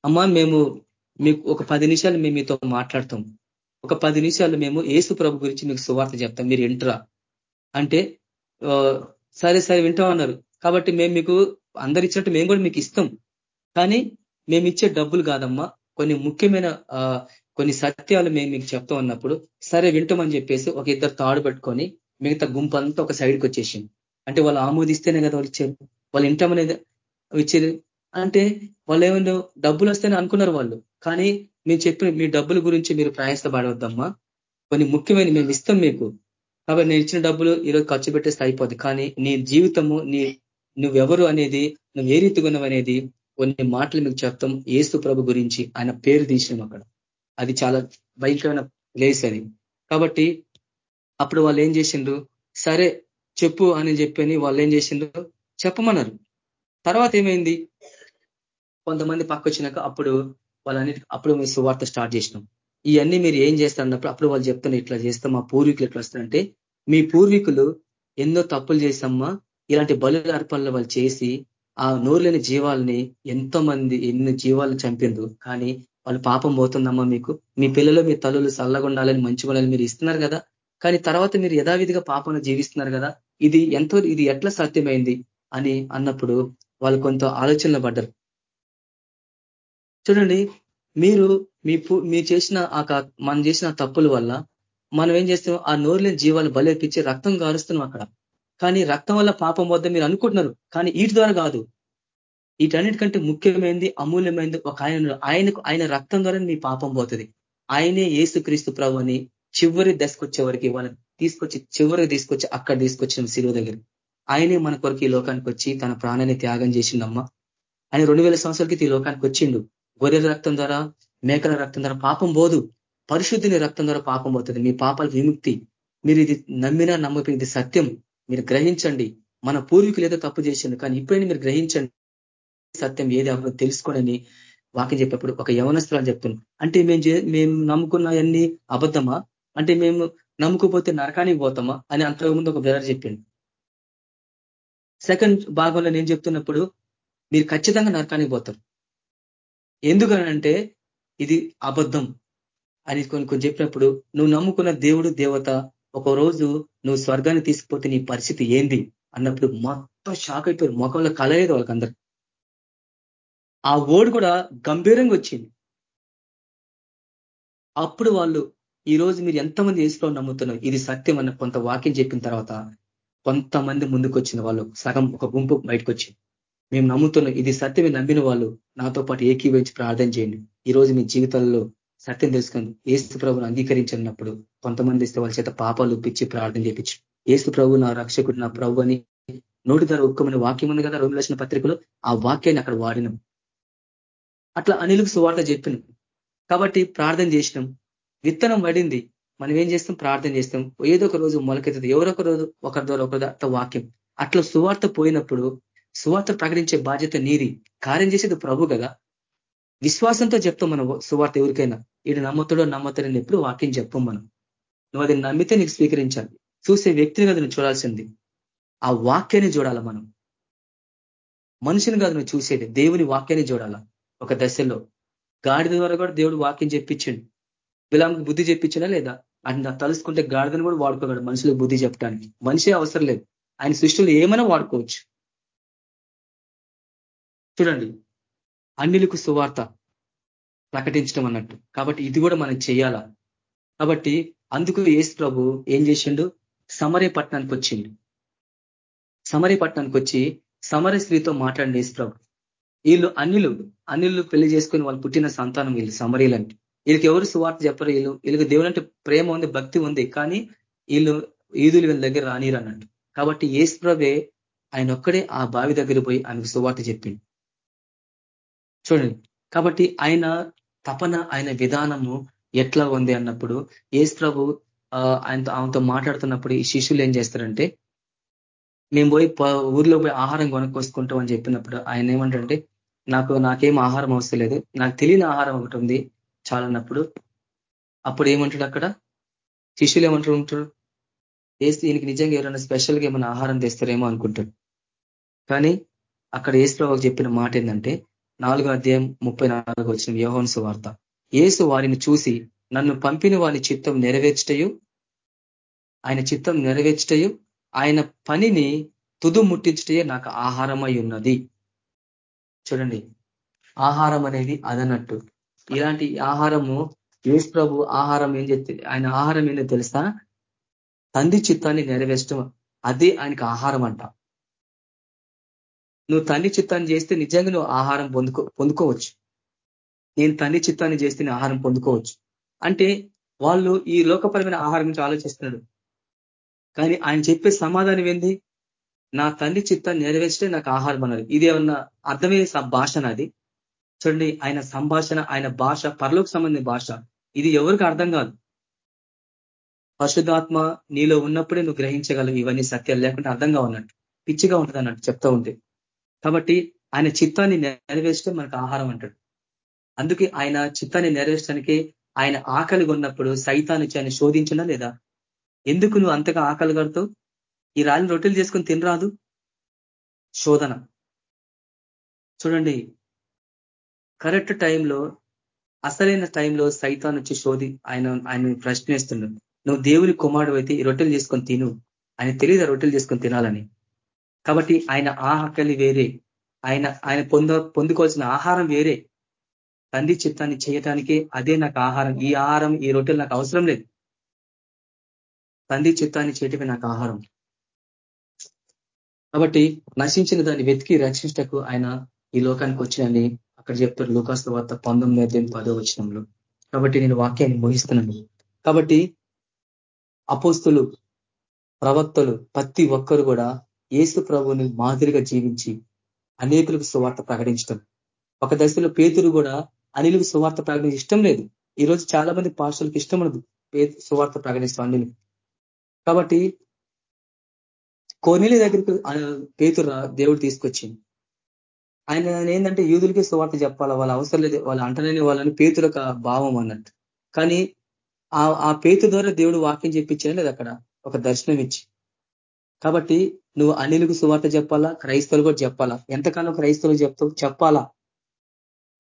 అమ్మా మేము మీకు ఒక పది నిమిషాలు మేము మీతో మాట్లాడతాం. ఒక పది నిమిషాలు మేము ఏసు ప్రభు గురించి మీకు సువార్త చెప్తాం. మీరు ఇంటరా. అంటే సరే సరే వింటామన్నారు. కాబట్టి మేము మీకు అందరు ఇచ్చినట్టు మేము కూడా మీకు ఇస్తాం. కానీ మేము ఇచ్చే డబ్బులు కాదమ్మా. కొన్ని ముఖ్యమైన కొన్ని సత్యాలు మేము మీకు చెప్తా ఉన్నప్పుడు సరే వింటామని చెప్పేసి ఒక ఇద్దరు తాడు పెట్టుకొని మిగతా గుంపు అంతా ఒక సైడ్కి వచ్చేసింది అంటే వాళ్ళు ఆమోదిస్తేనే కదా వాళ్ళు ఇచ్చారు వాళ్ళు ఇంటమనేది ఇచ్చేది. అంటే వాళ్ళు ఏమైనా డబ్బులు వస్తేనే అనుకున్నారు వాళ్ళు. కానీ మేము చెప్పిన మీ డబ్బుల గురించి మీరు ప్రయాసపడవద్దమ్మా. కొన్ని ముఖ్యమైన మేము ఇస్తాం మీకు. కాబట్టి నేను ఇచ్చిన డబ్బులు ఈరోజు ఖర్చు పెట్టేస్తే అయిపోద్ది. కానీ నీ జీవితము నీ నువ్వెవరు అనేది నువ్వు ఏ రీతిగున్నావు అనేది కొన్ని మాటలు మీకు చెప్తాం. ఏసు ప్రభు గురించి ఆయన పేరు తీసినాం అక్కడ. అది చాలా భయంకరమైన ప్లేస్ అది. కాబట్టి అప్పుడు వాళ్ళు ఏం చేసిండ్రు? సరే చెప్పు అని చెప్పని వాళ్ళు ఏం చేసిండ్రు? చెప్పమన్నారు. తర్వాత ఏమైంది? కొంతమంది పక్క వచ్చినాక అప్పుడు వాళ్ళన్నిటి అప్పుడు మేము సువార్త స్టార్ట్ చేసినాం. ఇవన్నీ మీరు ఏం చేస్తారన్నప్పుడు అప్పుడు వాళ్ళు చెప్తున్నారు ఇట్లా చేస్తాం మా పూర్వీకులు ఎట్లా వస్తారంటే మీ పూర్వీకులు ఎన్నో తప్పులు చేసమ్మా ఇలాంటి బలు అర్పణలు వాళ్ళు చేసి ఆ నోరులేని జీవాలని ఎంతో మంది ఎన్ని జీవాలు చంపిండ్రు కానీ వాళ్ళు పాపం పోతుందమ్మా మీకు. మీ పిల్లలు మీ తల్లులు చల్లగుండాలని మంచి మీరు ఇస్తున్నారు కదా. కానీ తర్వాత మీరు యథావిధిగా పాపను జీవిస్తున్నారు కదా. ఇది ఎంతో ఇది ఎట్లా సాధ్యమైంది అని అన్నప్పుడు వాళ్ళు కొంత ఆలోచనలు పడ్డరు. చూడండి మీరు మీ మీరు చేసిన ఆ మనం చేసిన తప్పుల వల్ల మనం ఏం చేస్తాం? ఆ నోరులేని జీవాలు బలేపించి రక్తం కారుస్తున్నాం అక్కడ. కానీ రక్తం వల్ల పాపం వద్ద మీరు అనుకుంటున్నారు కానీ వీటి ద్వారా కాదు. వీటన్నిటికంటే ముఖ్యమైనది అమూల్యమైనది ఒక ఆయన ఆయనకు ఆయన రక్తం ద్వారా మీ పాపం పోతుంది. ఆయనే ఏసుక్రీస్తు ప్రభు అని చివరి దశకొచ్చే వరకు వాళ్ళని తీసుకొచ్చి చివరికి తీసుకొచ్చి అక్కడ తీసుకొచ్చిన శిలువ దగ్గర. ఆయనే మన కొరకు ఈ లోకానికి వచ్చి తన ప్రాణాన్ని త్యాగం చేసిండమ్మా. ఆయన రెండు వేల సంవత్సరాలకి ఈ లోకానికి వచ్చిండు. గొర్రెల రక్తం ద్వారా మేకల రక్తం ద్వారా పాపం పోదు. పరిశుద్ధిని రక్తం ద్వారా పాపం పోతుంది. మీ పాపాలకు విముక్తి. మీరు ఇది నమ్మినా నమ్మకం ఇది సత్యం. మీరు గ్రహించండి. మన పూర్వీకులు ఏదో తప్పు చేసింది కానీ ఇప్పుడైనా మీరు గ్రహించండి. సత్యం ఏది అవ్వదో తెలుసుకోనని వాక్యం చెప్పేప్పుడు ఒక యవనస్తులు చెప్తున్నాం అంటే మేము మేము నమ్ముకున్నవన్నీ అబద్ధమా? అంటే మేము నమ్ముకుపోతే నరకానికి పోతామా? అని అంతకుముందు ఒక బ్రదర్ చెప్పింది సెకండ్ భాగంలో నేను చెప్తున్నప్పుడు మీరు ఖచ్చితంగా నరకానికి పోతారు. ఎందుకనంటే ఇది అబద్ధం. అని కొన్ని కొన్ని చెప్పినప్పుడు నువ్వు నమ్ముకున్న దేవుడు దేవత ఒక రోజు నువ్వు స్వర్గాన్ని తీసుకుపోతే నీ పరిస్థితి ఏంది? అన్నప్పుడు మొత్తం షాక్ అయిపోయారు. ముఖంలో కలలేదు వాళ్ళకందరు. ఆ ఓడు కూడా గంభీరంగా వచ్చింది. అప్పుడు వాళ్ళు ఈ రోజు మీరు ఎంతమంది ఏసులో నమ్ముతున్నారు ఇది సత్యం అన్న కొంత వాక్యం చెప్పిన తర్వాత కొంతమంది ముందుకు వచ్చిన వాళ్ళు సగం ఒక గుంపు బయటకు వచ్చింది. మేము నమ్ముతున్నాం ఇది సత్యమే నమ్మిన వాళ్ళు నాతో పాటు ఏకీవించి ప్రార్థన చేయండి. ఈ రోజు మీ జీవితాల్లో సత్యం తెలుసుకొని ఏసు ప్రభుని అంగీకరించినప్పుడు కొంతమంది ఇస్తే వాళ్ళ చేత పాపాలు ఒప్పించి ప్రార్థన చేపించు. ఏసు ప్రభు నా రక్షకుడు నా ప్రభు అని నోటి ధర ఒక్కమని వాక్యం ఉంది కదా రోజు పత్రికలో? ఆ వాక్యాన్ని అక్కడ వాడినాం. అట్లా అనిలకు సువార్త చెప్పినాం. కాబట్టి ప్రార్థన చేసినాం. విత్తనం పడింది మనం ఏం చేస్తాం? ప్రార్థన చేస్తాం. ఏదో ఒక రోజు మొలకెత్తుంది ఎవరొక రోజు ఒకరి ద్వారా ఒకరి వాక్యం. అట్లా సువార్త పోయినప్పుడు సువార్త ప్రకటించే బాధ్యత నీది. కార్యం చేసేది ప్రభు కదా. విశ్వాసంతో చెప్తాం మనం సువార్త ఎవరికైనా. ఇటు నమ్ముతాడో నమ్మతాడని ఎప్పుడు వాక్యం చెప్పం మనం. నువ్వు అది నమ్మితే నీకు స్వీకరించాలి. చూసే వ్యక్తిని కాదు నువ్వు చూడాల్సింది. ఆ వాక్యాన్ని చూడాలా మనం. మనిషిని కాదు నువ్వు చూసేది. దేవుని వాక్యాన్ని చూడాలా. ఒక దశలో. గాడిద ద్వారా కూడా దేవుడు వాక్యం చెప్పించండి. బిలాంకి బుద్ధి చెప్పించడా లేదా? ఆయన తలుసుకుంటే గాడిదని కూడా వాడుకోగలడు మనుషులకు బుద్ధి చెప్పడానికి. మనిషే అవసరం లేదు. ఆయన సృష్టిలో ఏమైనా వాడుకోవచ్చు. చూడండి. అన్నిలకు సువార్త. ప్రకటించడం అన్నట్టు. కాబట్టి ఇది కూడా మనం చేయాలా? కాబట్టి అందుకు ఏసు ప్రభు ఏం చేసిండు? సమరే పట్టణానికి వచ్చిండు. సమరే పట్టణానికి వచ్చి సమర స్త్రీతో మాట్లాడిన ఏసు ప్రభు. వీళ్ళు అన్యులు అన్యులు పెళ్ళి చేసుకొని వాళ్ళు పుట్టిన సంతానం వీళ్ళు సమరీలంటే వీళ్ళకి ఎవరు సువార్త చెప్పరు వీళ్ళు. వీళ్ళకి దేవుడు అంటే ప్రేమ ఉంది భక్తి ఉంది కానీ వీళ్ళు ఈదులు వీళ్ళ దగ్గర రానిరు అన్నట్టు. కాబట్టి ఏసు ప్రభే ఆయన ఒక్కడే ఆ బావి దగ్గర పోయి ఆయనకు సువార్త చెప్పింది చూడండి. కాబట్టి ఆయన తపన ఆయన విధానము ఎట్లా ఉంది అన్నప్పుడు ఏసు ప్రభు ఆయనతో ఆమెతో మాట్లాడుతున్నప్పుడు ఈ శిష్యులు ఏం చేస్తారంటే మేము పోయి ఊర్లో పోయి ఆహారం కొనుక్కోసుకుంటాం అని చెప్పినప్పుడు ఆయన ఏమంటారంటే నాకు నాకేం ఆహారం అవసరం లేదు. నాకు తెలియని ఆహారం ఒకటి ఉంది చాలన్నప్పుడు అప్పుడు ఏమంటాడు అక్కడ? శిష్యులు ఏమంటారు ఉంటారు? ఏసు దీనికి నిజంగా ఎవరైనా స్పెషల్గా ఏమైనా ఆహారం తెస్తారేమో అనుకుంటాడు. కానీ అక్కడ ఏసు చెప్పిన మాట ఏంటంటే నాలుగో అధ్యాయం ముప్పై నాలుగు వచ్చిన యోహోన్సు వార్త ఏసు వారిని చూసి నన్ను పంపిన వారి చిత్తం నెరవేర్చటయు? ఆయన చిత్తం నెరవేర్చటయు? ఆయన పనిని తుదు ముట్టించటయే నాకు ఆహారమై ఉన్నది. చూడండి ఆహారం అనేది అదనట్టు. ఇలాంటి ఆహారము యేసు ప్రభు ఆహారం ఏం చెప్తే ఆయన ఆహారం ఏంటో తెలుసా? తండ్రి చిత్తాన్ని నెరవేర్చడం అదే ఆయనకి ఆహారం అంట నువ్వు తండ్రి చిత్తాన్ని చేస్తే నిజంగా నువ్వు ఆహారం పొందుకో పొందుకోవచ్చు. నేను తండ్రి చిత్తాన్ని చేస్తే ఆహారం పొందుకోవచ్చు. అంటే వాళ్ళు ఈ లోకపరమైన ఆహారం నుంచి ఆలోచిస్తున్నాడు కానీ ఆయన చెప్పే సమాధానం ఏంది? నా తండ్రి చిత్తాన్ని నెరవేర్చే నాకు ఆహారం అన్నారు. ఇది ఏమన్నా అర్థమయ్యే భాష నాది చూడండి ఆయన సంభాషణ ఆయన భాష పరలోకి సంబంధించిన భాష. ఇది ఎవరికి అర్థం కాదు. పరిశుద్ధాత్మ నీలో ఉన్నప్పుడే నువ్వు గ్రహించగలవు. ఇవన్నీ సత్యాలు లేకుంటే అర్థంగా ఉన్నట్టు. పిచ్చిగా ఉంటుంది అన్నట్టు చెప్తా ఉంటే. కాబట్టి ఆయన చిత్తాన్ని నెరవేర్చడం మనకు ఆహారం అంటాడు. అందుకే ఆయన చిత్తాన్ని నెరవేర్చడానికి ఆయన ఆకలి ఉన్నప్పుడు సైతాన్ని ఆయన శోధించడా లేదా? ఎందుకు నువ్వు అంతగా ఆకలి కడుతూ ఈ రాళ్ళని రొట్టెలు చేసుకొని తినరాదు? శోధన. చూడండి కరెక్ట్ టైంలో అసలైన టైంలో సైతాన్ వచ్చి శోధి ఆయన ఆయన ప్రశ్నిస్తున్నాడు నువ్వు దేవుని కుమారుడు అయితే ఈ రొట్టెలు చేసుకొని తిను. ఆయన తెలియదు రొట్టెలు చేసుకొని తినాలని. కాబట్టి ఆయన ఆకలి వేరే. ఆయన ఆయన పొంద పొందుకోవాల్సిన ఆహారం వేరే. తండ్రి చిత్తాన్ని చేయటానికి అదే నాకు ఆహారం. ఈ ఆహారం ఈ రొట్టెలు నాకు అవసరం లేదు. తండ్రి చిత్తాన్ని చేయటమే నాకు ఆహారం. కాబట్టి నశించిన దాన్ని వెతికి రక్షించటకు ఆయన ఈ లోకానికి వచ్చినని అక్కడ చెప్తారు లూకాస్ వార్త పంతొమ్మిది అధ్యాయం పదో వచ్చినంలో కాబట్టి నేను వాక్యాన్ని మోహిస్తున్నాను. కాబట్టి అపోస్తులు ప్రవక్తలు ప్రతి ఒక్కరు కూడా ఏసు ప్రభుని మాదిరిగా జీవించి అనేకులకు సువార్త ప్రకటించడం. ఒక దశలో పేతురు కూడా అనిలకు సువార్త ప్రకటించ ఇష్టం లేదు. ఈరోజు చాలా మంది పాస్టర్లకు ఇష్టం ఉండదు సువార్త ప్రకటించడం అనిలు కాబట్టి కోనేలి దగ్గరికి పేతురు దేవుడు తీసుకొచ్చింది ఆయన ఏంటంటే యూదులకే సువార్త చెప్పాలా వాళ్ళ అవసరం లేదు వాళ్ళు అంటలేని వాళ్ళని పేతులకు భావం అన్నట్టు. కానీ ఆ పేతు ద్వారా దేవుడు వాక్యం చెప్పించాడు లేదు అక్కడ ఒక దర్శనం ఇచ్చి. కాబట్టి నువ్వు అనిలకు సువార్త చెప్పాలా? క్రైస్తవులు కూడా చెప్పాలా? ఎంతకాలం క్రైస్తవులు చెప్తావు చెప్పాలా?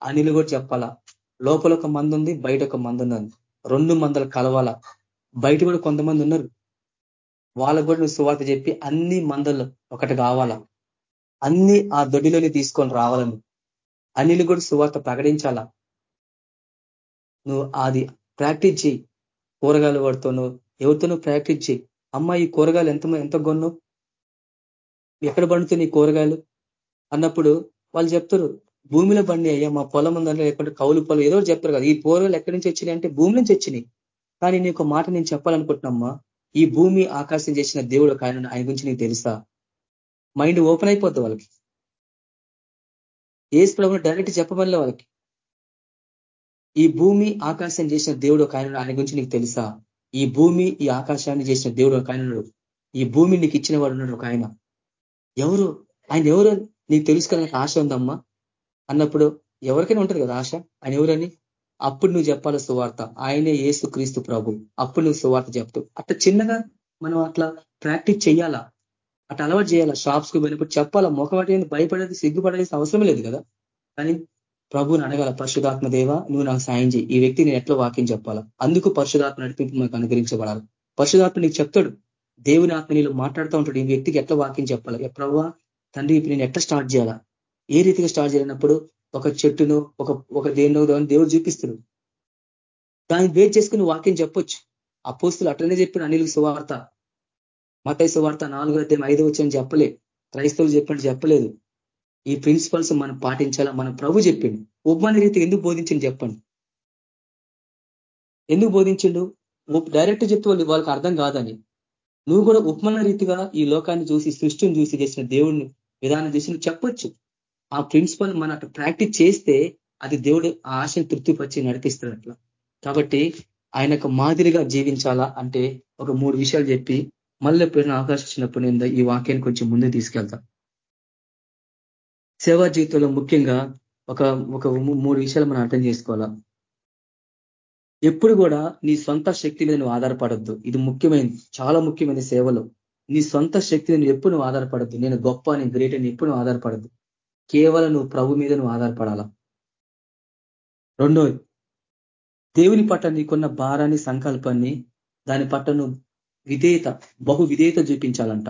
అనిలు కూడా చెప్పాలా? లోపల ఒక మంది ఉంది బయట ఒక మంది ఉన్నది రెండు మందలు కలవాలా? బయట కూడా కొంతమంది ఉన్నారు. వాళ్ళకు కూడా నువ్వు సువార్త చెప్పి అన్ని మందలు ఒకటి కావాలా? అన్ని ఆ దొడ్డిలోని తీసుకొని రావాలను అనిలు కూడా సువార్త ప్రకటించాలా? నువ్వు అది ప్రాక్టీస్ చేయి. కూరగాయలు వాడుతాను ఎవరితోనూ ప్రాక్టీస్ చేయి. అమ్మ ఈ కూరగాయలు ఎంత ఎంత కొన్ను? ఎక్కడ పండుతుంది కూరగాయలు? అన్నప్పుడు వాళ్ళు చెప్తారు భూమిలో బండి అయ్యా మా పొలం ఉందని లేకుంటే కౌలు పొలం ఏదో చెప్తారు కదా. ఈ కూరగాయలు ఎక్కడి నుంచి వచ్చినాయి అంటే భూమి నుంచి వచ్చినాయి. కానీ నీకు మాట నేను చెప్పాలనుకుంటున్నామ్మా ఈ భూమి ఆకాశం చేసిన దేవుడు ఆయన ఆయన గురించి నీకు తెలుసా? మైండ్ ఓపెన్ అయిపోద్ది వాళ్ళకి. ఏసు ప్రభుని డైరెక్ట్ చెప్పబడలే వాళ్ళకి. ఈ భూమి ఆకాశం చేసిన దేవుడు ఒక ఆయన ఆయన గురించి నీకు తెలుసా? ఈ భూమి ఈ ఆకాశాన్ని చేసిన దేవుడు ఒక ఆయన ఈ భూమి నీకు ఇచ్చిన వాడు ఉన్నాడు ఒక ఆయన. ఎవరు? ఆయన ఎవరు? నీకు తెలుసుకోవడానికి ఆశ ఉందమ్మా? అన్నప్పుడు ఎవరికైనా ఉంటుంది కదా ఆశ? ఆయన ఎవరని? అప్పుడు నువ్వు చెప్పాలి సువార్త. ఆయనే ఏసు క్రీస్తు ప్రభు. అప్పుడు నువ్వు సువార్త చెప్తూ అట్లా చిన్నగా మనం అట్లా ప్రాక్టీస్ చేయాలా అట్లా అలవాటు చేయాలా షాప్స్కు పోయినప్పుడు చెప్పాలా మొక్కవాటి భయపడేది సిగ్గుపడేది అవసరం లేదు కదా. కానీ ప్రభుని అడగాల పరిశుధాత్మ దేవ నువ్వు నాకు సాయం చేయి. ఈ వ్యక్తి నేను ఎట్లా వాక్యం చెప్పాలా? అందుకు పరిశుధాత్మ నడిపింపు మనకు అనుగ్రహించబడాలి. పరిశుధాత్మ నీకు చెప్తాడు దేవుని ఆత్మ నీళ్ళు మాట్లాడుతూ ఉంటాడు. ఈ వ్యక్తికి ఎట్లా వాక్యం చెప్పాలి? ప్రభావ తండ్రి ఇప్పుడు నేను ఎట్లా స్టార్ట్ చేయాలా? ఏ రీతిగా స్టార్ట్ చేయాలన్నప్పుడు ఒక చెట్టును ఒక ఒక దేన్నో దేవుడు చూపిస్తాడు. దాన్ని వేట్ చేసుకుని వాక్యం చెప్పొచ్చు. ఆ పోస్తులు అట్లనే చెప్పిన అనిల్ సువార్త. మతై సువార్త నాలుగో అధ్యాయం ఐదో వచ్చని చెప్పలే. క్రైస్తవులు చెప్పండి చెప్పలేదు. ఈ ప్రిన్సిపల్స్ మనం పాటించాలా? మన ప్రభు చెప్పిండు. ఉపమాన రీతి ఎందుకు బోధించింది చెప్పండి. ఎందుకు బోధించిండు? డైరెక్ట్ చెప్తే వాళ్ళు వాళ్ళకి అర్థం కాదని. నువ్వు కూడా ఉపమాన రీతిగా ఈ లోకాన్ని చూసి సృష్టిని చూసి చేసిన దేవుడిని విధానం చేసి చెప్పొచ్చు. ఆ ప్రిన్సిపల్ మన ప్రాక్టీస్ చేస్తే అది దేవుడు ఆ ఆశను తృప్తిపరిచి నడిపిస్తాడు అట్లా. కాబట్టి ఆయనకు మాదిరిగా జీవించాలా అంటే ఒక మూడు విషయాలు చెప్పి మళ్ళీ ఎప్పుడైనా ఆకర్షించినప్పుడు నేను ఈ వాక్యాన్ని కొంచెం ముందు తీసుకెళ్తా. సేవా జీవితంలో ముఖ్యంగా ఒక ఒక మూడు విషయాలు మనం అర్థం చేసుకోవాలా? ఎప్పుడు కూడా నీ సొంత శక్తి మీద నువ్వు ఆధారపడద్దు. ఇది ముఖ్యమైనది చాలా ముఖ్యమైన సేవలో. నీ సొంత శక్తి నువ్వు ఎప్పుడు నువ్వు ఆధారపడద్దు. నేను గొప్ప నేను గ్రేట్ అని ఎప్పుడు నువ్వు ఆధారపడద్దు. కేవలం నువ్వు ప్రభు మీద నువ్వు ఆధారపడాలా? రెండోది దేవుని పట్ల నీకున్న భారాన్ని సంకల్పాన్ని దాని పట్ల నువ్వు విధేయత బహు విధేయత చూపించాలంట.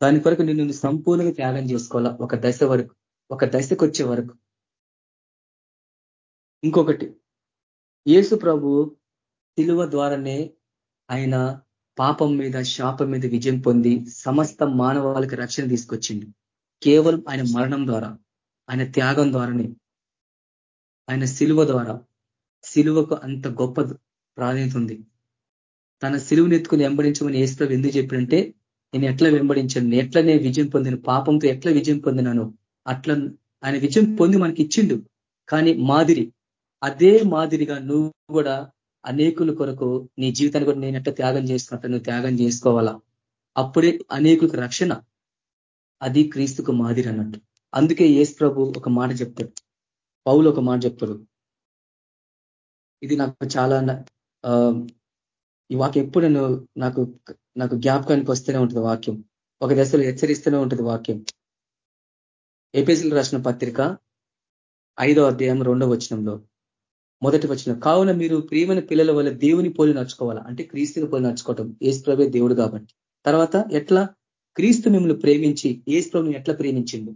దాని కొరకు నిన్ను సంపూర్ణంగా త్యాగం చేసుకోవాలా? ఒక దశ వరకు ఒక దశకు వచ్చే వరకు. ఇంకొకటి యేసు ప్రభు సిలువ ద్వారానే ఆయన పాపం మీద శాపం మీద విజయం పొంది సమస్త మానవాళికి రక్షణ తీసుకొచ్చింది కేవలం ఆయన మరణం ద్వారా ఆయన త్యాగం ద్వారానే ఆయన సిలువ ద్వారా. సిలువకు అంత గొప్ప ప్రాధాన్యత ఉంది. తన సిలువుని ఎత్తుకుని వెంబడించమని ఏసుప్రభు ఎందుకు చెప్పినంటే నేను ఎట్లా వెంబడించాను? ఎట్లా నేను విజయం పొందిన? పాపంతో ఎట్లా విజయం పొందినాను? అట్లా ఆయన విజయం పొంది మనకి ఇచ్చిండు. కానీ మాదిరి అదే మాదిరిగా నువ్వు కూడా అనేకుల కొరకు నీ జీవితాన్ని కూడా నేను ఎట్లా త్యాగం చేసుకున్నట్టు నువ్వు త్యాగం చేసుకోవాలా? అప్పుడే అనేకులకు రక్షణ. అది క్రీస్తుకు మాదిరి అన్నట్టు. అందుకే ఏసు ప్రభు ఒక మాట చెప్తాడు. పౌలు ఒక మాట చెప్తాడు. ఇది నాకు చాలా ఈ వాక్యం ఎప్పుడు నేను నాకు నాకు జ్ఞాపకానికి వస్తూనే ఉంటుంది వాక్యం. ఒక దశలో హెచ్చరిస్తూనే ఉంటుంది వాక్యం. ఏపీసీలు రాసిన పత్రిక ఐదో అధ్యాయం రెండో వచనంలో మొదటి వచనం కావున మీరు ప్రియమైన పిల్లల వల్ల దేవుని పోలి నడుచుకోవాలా? అంటే క్రీస్తుని పోలి నడుచుకోవటం. ఏసుప్రభే దేవుడు కాబట్టి. తర్వాత ఎట్లా? క్రీస్తు మిమ్మల్ని ప్రేమించి ఏసుప్రభుని ఎట్లా ప్రేమించిండు?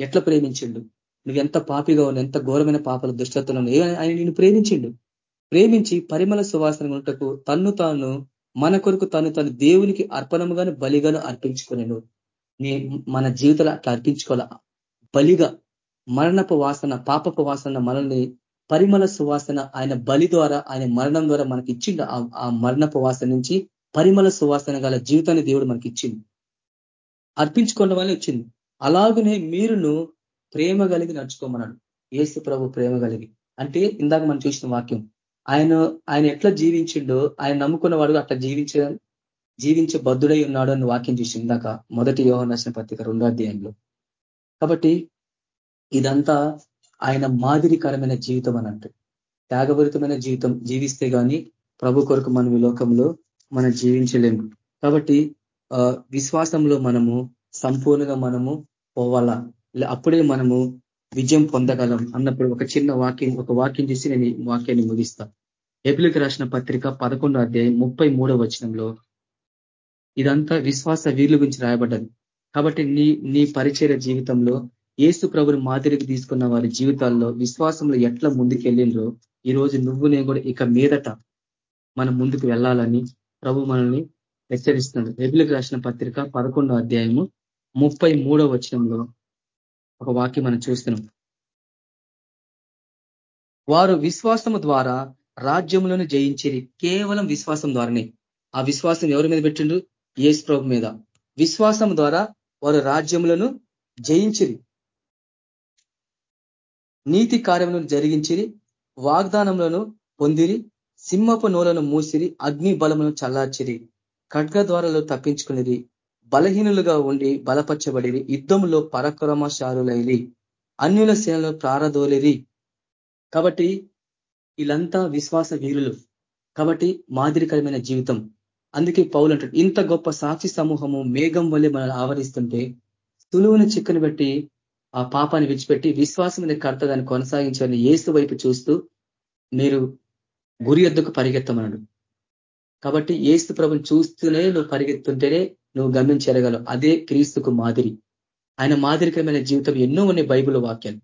ఎట్లా ప్రేమించిండు? నువ్వు ఎంత పాపిగా ఉన్న ఎంత ఘోరమైన పాపల దుష్టత్వం ఆయన నిన్ను ప్రేమించిండు? ప్రేమించి పరిమళ సువాసన ఉంటకు తన్ను తాను మన కొరకు తను తను దేవునికి అర్పణముగాను బలిగాను అర్పించుకునేను. నీ మన జీవితాలు అట్లా అర్పించుకోవాల? బలిగా మరణపు వాసన పాపపు వాసన మనల్ని పరిమళ సువాసన ఆయన బలి ద్వారా ఆయన మరణం ద్వారా మనకి ఇచ్చిండు ఆ మరణపు వాసన నుంచి పరిమళ సువాసన గల జీవితాన్ని దేవుడు మనకి ఇచ్చింది అర్పించుకోవడం వల్ల వచ్చింది అలాగనే మీరును ప్రేమ కలిగి నడుచుకోమన్నాడు. ఏసు ప్రభు ప్రేమ కలిగి. అంటే ఇందాక మనం చూసిన వాక్యం ఆయన ఆయన ఎట్లా జీవించిండో ఆయన నమ్ముకున్న వాడు అట్లా జీవించ జీవించే బద్దుడై ఉన్నాడు అని వాక్యం చూసి ఇందాక మొదటి యోహనర్శన పత్రిక రెండో అధ్యాయంలో. కాబట్టి ఇదంతా ఆయన మాదిరికరమైన జీవితం అన్నట్టు త్యాగభరితమైన జీవితం జీవిస్తే కానీ ప్రభు కొరకు మనం ఈ లోకంలో మనం జీవించలేము. కాబట్టి విశ్వాసంలో మనము సంపూర్ణంగా మనము పోవాలా? అప్పుడే మనము విజయం పొందగలం అన్నప్పుడు ఒక చిన్న వాక్యం ఒక వాక్యం చూసి నేను వాక్యాన్ని ముగిస్తా. ఎపిలికి రాసిన పత్రిక పదకొండో అధ్యాయం ముప్పై మూడో వచనంలో ఇదంతా విశ్వాస వీరుల గురించి రాయబడ్డది. కాబట్టి నీ నీ పరిచయ జీవితంలో ఏసు ప్రభుని మాదిరికి తీసుకున్న వారి జీవితాల్లో విశ్వాసంలో ఎట్లా ముందుకెళ్ళిండ్రో ఈ రోజు నువ్వు నేను కూడా ఇక మీదట మనం ముందుకు వెళ్ళాలని ప్రభు మనల్ని హెచ్చరిస్తున్నాడు. రెబులకు రాసిన పత్రిక పదకొండో అధ్యాయము ముప్పై మూడో వచనంలో ఒక వాక్యం మనం చూస్తున్నాం. వారు విశ్వాసము ద్వారా రాజ్యములను జయించేది కేవలం విశ్వాసం ద్వారానే. ఆ విశ్వాసం ఎవరి మీద పెట్టిండ్రు? ఏసు ప్రభు మీద. విశ్వాసం ద్వారా వారు రాజ్యములను జయించిరి. నీతి కార్యములను జరిగించిరి. వాగ్దానములను పొందిరి. సింహపు నూలను మూసిరి. అగ్ని బలమును చల్లార్చిరి. ఖడ్గ ద్వారాలు తప్పించుకునేది బలహీనులుగా ఉండి బలపరచబడిరి యుద్ధంలో పరక్రమశారులైరి అన్యుల సేనలో ప్రారదోలిరి. కాబట్టి వీళ్ళంతా విశ్వాస వీరులు కాబట్టి మాదిరికరమైన జీవితం. అందుకే పౌలు అంటాడు ఇంత గొప్ప సాక్షి సమూహము మేఘం వల్లే మనల్ని ఆవరిస్తుంటే సులువుని చిక్కను పెట్టి ఆ పాపాన్ని విడిచిపెట్టి విశ్వాసం మీద కర్త దాన్ని కొనసాగించాలని ఏసు వైపు చూస్తూ మీరు గురి ఎద్దుకు పరిగెత్తమన్నాడు కాబట్టి ఏసు ప్రభుని చూస్తూనే నువ్వు పరిగెత్తుంటేనే నువ్వు గమనించగలవు. అదే క్రీస్తుకు మాదిరి. ఆయన మాదిరికరమైన జీవితం ఎన్నో ఉన్నాయి బైబుల్ వాక్యాలు.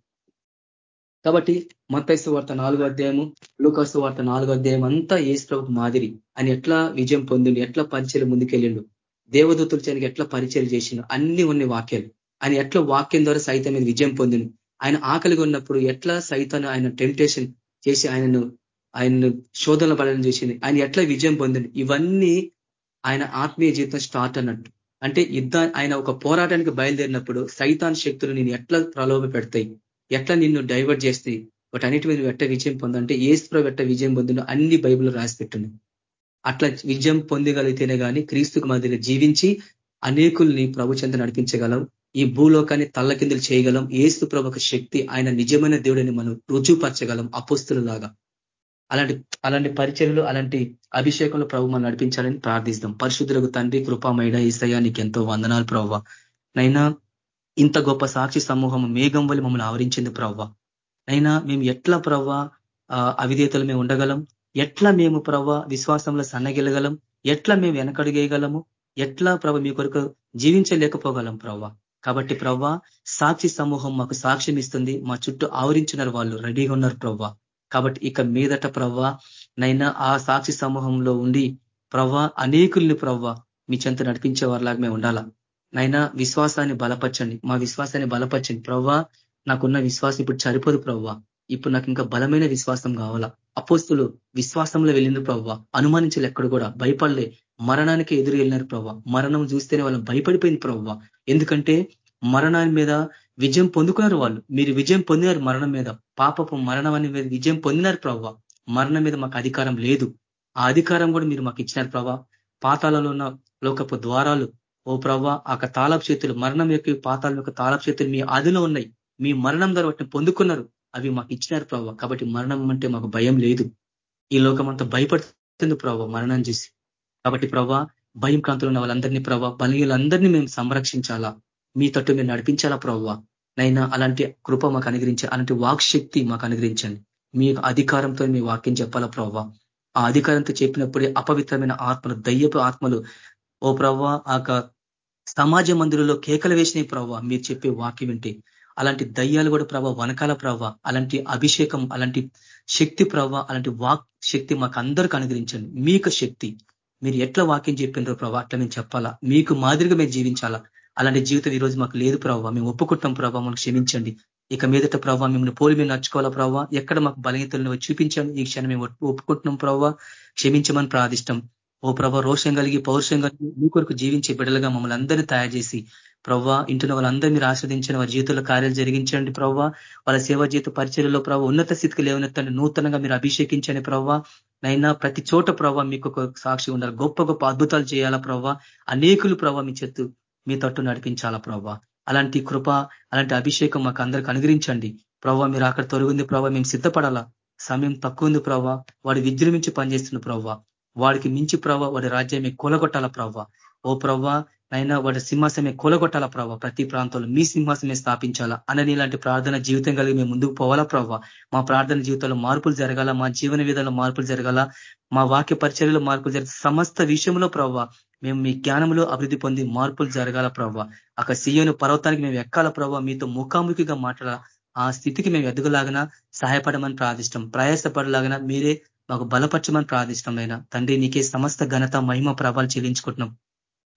కాబట్టి మత్తైసు వార్త నాలుగో అధ్యాయము లూకాసు వార్త నాలుగో అధ్యాయం అంతా ఏసుప్రభుకు మాదిరి. ఆయన ఎట్లా విజయం పొందిండు ఎట్లా పరిచయం ముందుకెళ్ళిండు దేవదూతులు చేయడానికి ఎట్లా పరిచయం చేసిండు అన్ని ఉన్నాయి వాక్యాలు. ఆయన ఎట్లా వాక్యం ద్వారా సైతం మీద విజయం పొందిను ఆయన ఆకలిగా ఉన్నప్పుడు ఎట్లా సైతాన్ని ఆయన టెంప్టేషన్ చేసి ఆయనను ఆయనను శోధన పడడం చేసింది ఆయన ఎట్లా విజయం పొందింది ఇవన్నీ ఆయన ఆత్మీయ జీవితం స్టార్ట్ అన్నట్టు. అంటే యుద్ధ ఆయన ఒక పోరాటానికి బయలుదేరినప్పుడు సైతాన్ శక్తులు నేను ఎట్లా ప్రలోభ పెడతాయి? ఎట్లా నిన్ను డైవర్ట్ చేస్తాయి? అన్నిటి మీద ఎట్ట విజయం పొందంటే ఏసుప్రో ఎట్ట విజయం పొందిన అన్ని బైబుల్ రాసి అట్లా విజయం పొందగలిగితేనే కానీ క్రీస్తుకు మాదిరిగా జీవించి అనేకుల్ని ప్రభు చెంత నడిపించగలం. ఈ భూలోకాన్ని తల్లకిందులు చేయగలం. ఏసు ప్రభు శక్తి. ఆయన నిజమైన దేవుడిని మనం రుజువుపరచగలం లాగా అలాంటి అలాంటి పరిచర్లు అలాంటి అభిషేకంలో ప్రభు మనం నడిపించాలని ప్రార్థిస్తాం. పరిశుద్ధులకు తండ్రి కృపామైన ఈసయ్యా నీకు ఎంతో వందనాలు ప్రవ్వ. నైనా ఇంత గొప్ప సాక్షి సమూహం మేఘం వల్ల మమ్మల్ని ఆవరించింది ప్రవ్వ. నైనా మేము ఎట్లా ప్రవ్వ అవిధేతలు మేము ఉండగలం? ఎట్లా మేము ప్రవ్వ విశ్వాసంలో సన్నగిలగలం ఎట్లా మేము వెనకడుగేయగలము ఎట్లా ప్రభ మీ కొరకు జీవించలేకపోగలం ప్రవ్వ? కాబట్టి ప్రవ్వ సాక్షి సమూహం మాకు సాక్ష్యం ఇస్తుంది. మా చుట్టూ ఆవరించినారు వాళ్ళు రెడీగా ఉన్నారు ప్రవ్వ. కాబట్టి ఇక మీదట ప్రవ్వ నైనా ఆ సాక్షి సమూహంలో ఉండి ప్రవ్వ అనేకుల్ని ప్రవ్వ మీ చెంత నడిపించే వారిలాగా మేము ఉండాలా? నైనా విశ్వాసాన్ని బలపరచండి. మా విశ్వాసాన్ని బలపరచండి. ప్రవ్వ నాకున్న విశ్వాసం ఇప్పుడు సరిపోదు ప్రవ్వ. ఇప్పుడు నాకు ఇంకా బలమైన విశ్వాసం కావాలా? అపోస్తులు విశ్వాసంలో వెళ్ళింది ప్రవ్వ. అనుమానించలే ఎక్కడ కూడా. భయపడలే. మరణానికి ఎదురు వెళ్ళినారు ప్రవ్వ. మరణం చూస్తేనే వాళ్ళు భయపడిపోయింది ప్రవ్వ. ఎందుకంటే మరణాన్ని మీద విజయం పొందుకున్నారు వాళ్ళు. మీరు విజయం పొందినారు మరణం మీద. పాపపు మరణం అనే మీద విజయం పొందినారు ప్రవ్వ మరణం మీద మాకు అధికారం లేదు. ఆ అధికారం కూడా మీరు మాకు ఇచ్చినారు ప్రవ్వ పాతాలలో ఉన్న లోకపు ద్వారాలు ఓ ప్రవ్వ ఆ తాళపు చేతులు మరణం యొక్క పాతాల యొక్క తాళపు చేతులు మీ ఆదిలో ఉన్నాయి. మీ మరణం ద్వారా వాటిని పొందుకున్నారు. అవి మాకు ఇచ్చినారు ప్రవ్వ కాబట్టి మరణం అంటే మాకు భయం లేదు. ఈ లోకం అంతా భయపడుతుంది ప్రవ్వ మరణం చేసి. కాబట్టి ప్రవ్వ భయం కాంతులు ఉన్న వాళ్ళందరినీ ప్రవ్వ బలీయులందరినీ మేము సంరక్షించాలా? మీ తట్టు మేము నడిపించాలా ప్రవ్వ నైనా అలాంటి కృప మాకు అనుగ్రహించి అలాంటి వాక్ శక్తి మాకు అనుగ్రహించండి. మీ అధికారంతో మీ వాక్యం చెప్పాలా ప్రవ్వ? ఆ అధికారంతో చెప్పినప్పుడే అపవిత్రమైన ఆత్మలు దయ్యపు ఆత్మలు. ఓ ప్రవ్వ ఆ సమాజ మందిరంలో కేకలు వేసినాయి ప్రవ్వ. మీరు చెప్పే వాక్యం ఏంటి అలాంటి దయ్యాలు కూడా ప్రభావ వనకాల ప్రవ అలాంటి అభిషేకం అలాంటి శక్తి ప్రవ అలాంటి వాక్ శక్తి మాకు అందరికీ అనుగ్రహించండి. మీకు శక్తి. మీరు ఎట్లా వాక్యం చెప్పిండ్రో ప్రభా అట్లా మేము చెప్పాలా. మీకు మాదిరిగా మేము జీవించాలా. అలాంటి జీవితం ఈ రోజు మాకు లేదు ప్రభావ మేము ఒప్పుకుంటాం ప్రభావ మమ్మల్ని క్షమించండి. ఇక మీదట ప్రభావ మిమ్మల్ని పోలి మేము నడుచుకోవాలా ప్రభావ ఎక్కడ మాకు బలహీతలను చూపించండి. ఈ క్షణం మేము ఒప్పుకుంటున్నాం ప్రభావ క్షమించమని ప్రార్థిష్టం. ఓ ప్రభా రోషం కలిగి పౌరుషం కలిగి మీ కొరకు జీవించే బిడ్డలుగా మమ్మల్ని అందరినీ తయారు చేసి ప్రవ్వా ఇంటిన వాళ్ళందరూ మీరు ఆస్వాదించిన వారి జీవితంలో కార్యాలు జరిగించండి ప్రవ్వా. వాళ్ళ సేవా జీవిత పరిచయలో ప్రభావ ఉన్నత స్థితికి లేవనెత్తండి. నూతనంగా మీరు అభిషేకించండి ప్రవ్వా. నైనా ప్రతి చోట ప్రభావ మీకు ఒక సాక్షి ఉండాలి. గొప్ప గొప్ప అద్భుతాలు చేయాలా ప్రవ్వా? అనేకులు ప్రభావ మీ చెత్తు మీ తట్టు నడిపించాలా ప్రభావ అలాంటి కృప అలాంటి అభిషేకం మాకు అందరికి అనుగ్రహించండి. ప్రభావ మీరు అక్కడ తొలగింది ప్రభావ మేము సిద్ధపడాలా? సమయం తక్కువ ఉంది ప్రభావ వాడు విజృంభించి పనిచేస్తున్న ప్రభావ వాడికి మించి ప్రభావ వాడి రాజ్యమే కూలగొట్టాల ప్రభావ ఓ ప్రవ్వ నైనా వాడి సింహాసమే కూలగొట్టాల ప్రవ్వ? ప్రతి ప్రాంతంలో మీ సింహాసమే స్థాపించాలా? అనని ఇలాంటి ప్రార్థన జీవితం కలిగి మేము ముందుకు పోవాలా ప్రవ్వ? మా ప్రార్థన జీవితంలో మార్పులు జరగాల? మా జీవన విధానంలో మార్పులు జరగాల? మా వాక్య పరిచర్యలో మార్పులు జరగ సమస్త విషయంలో ప్రవ్వ మేము మీ జ్ఞానంలో అభివృద్ధి పొంది మార్పులు జరగాల ప్రవ్వ. అక్కడ సీయోను పర్వతానికి మేము ఎక్కాల ప్రవ్వ. మీతో ముఖాముఖిగా మాట్లాడాల ఆ స్థితికి మేము ఎదుగులాగన సహాయపడమని ప్రార్థిష్టం. ప్రయాసపడలాగన మీరే మాకు బలపరచమని ప్రార్థిష్టమైన తండ్రి నీకే సమస్త ఘనత మహిమ ప్రభావాలు చెల్లించుకుంటున్నాం.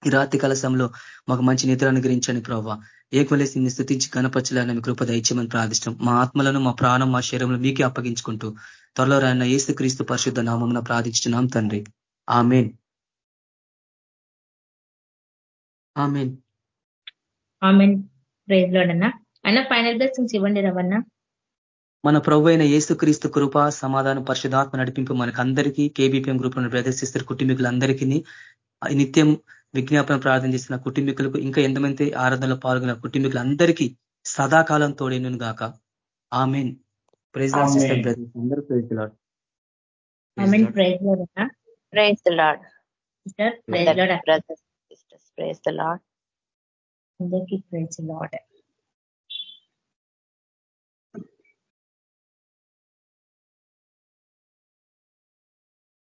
ఈ రాత్రి కలసంలో మాకు మంచి నిద్ర అనుగ్రహించండి ప్రభావ ఏకమలేసి నిన్ను స్థుతించి కనపరచలేని కృప దయచేయమని ప్రార్థిష్టం. మా ఆత్మలను మా ప్రాణం మా శరీరంలో మీకే అప్పగించుకుంటూ త్వరలో రాయన ఏసు క్రీస్తు పరిశుద్ధ నామం ప్రార్థించున్నాం తండ్రి. ఆమెన్. ఆమెన్ ఆమెన్ ప్రైజ్ లోడన్నా అన్న. ఫైనల్ బ్లెస్సింగ్స్ ఇవ్వండి రవన్న. మన ప్రభు అయిన ఏసుక్రీస్తు కృప సమాధానం పరిశుధాత్మ నడిపింపు మనకు అందరికీ కేబీపీఎం గ్రూప్లో ప్రదర్శిస్తారు కుటుంబీకులందరికీ నిత్యం విజ్ఞాపన ప్రార్థన చేసిన కుటుంబీకులకు ఇంకా ఎంతమంది ఆరాధనలో పాల్గొన్న కుటుంబీకులందరికీ సదాకాలం తోడేను గాక. ఆమెన్ ప్రైజ్ అందరూ praise lord praise lord praise lord praise lord praise lord అందరికీ ప్రైజ్ లాడ్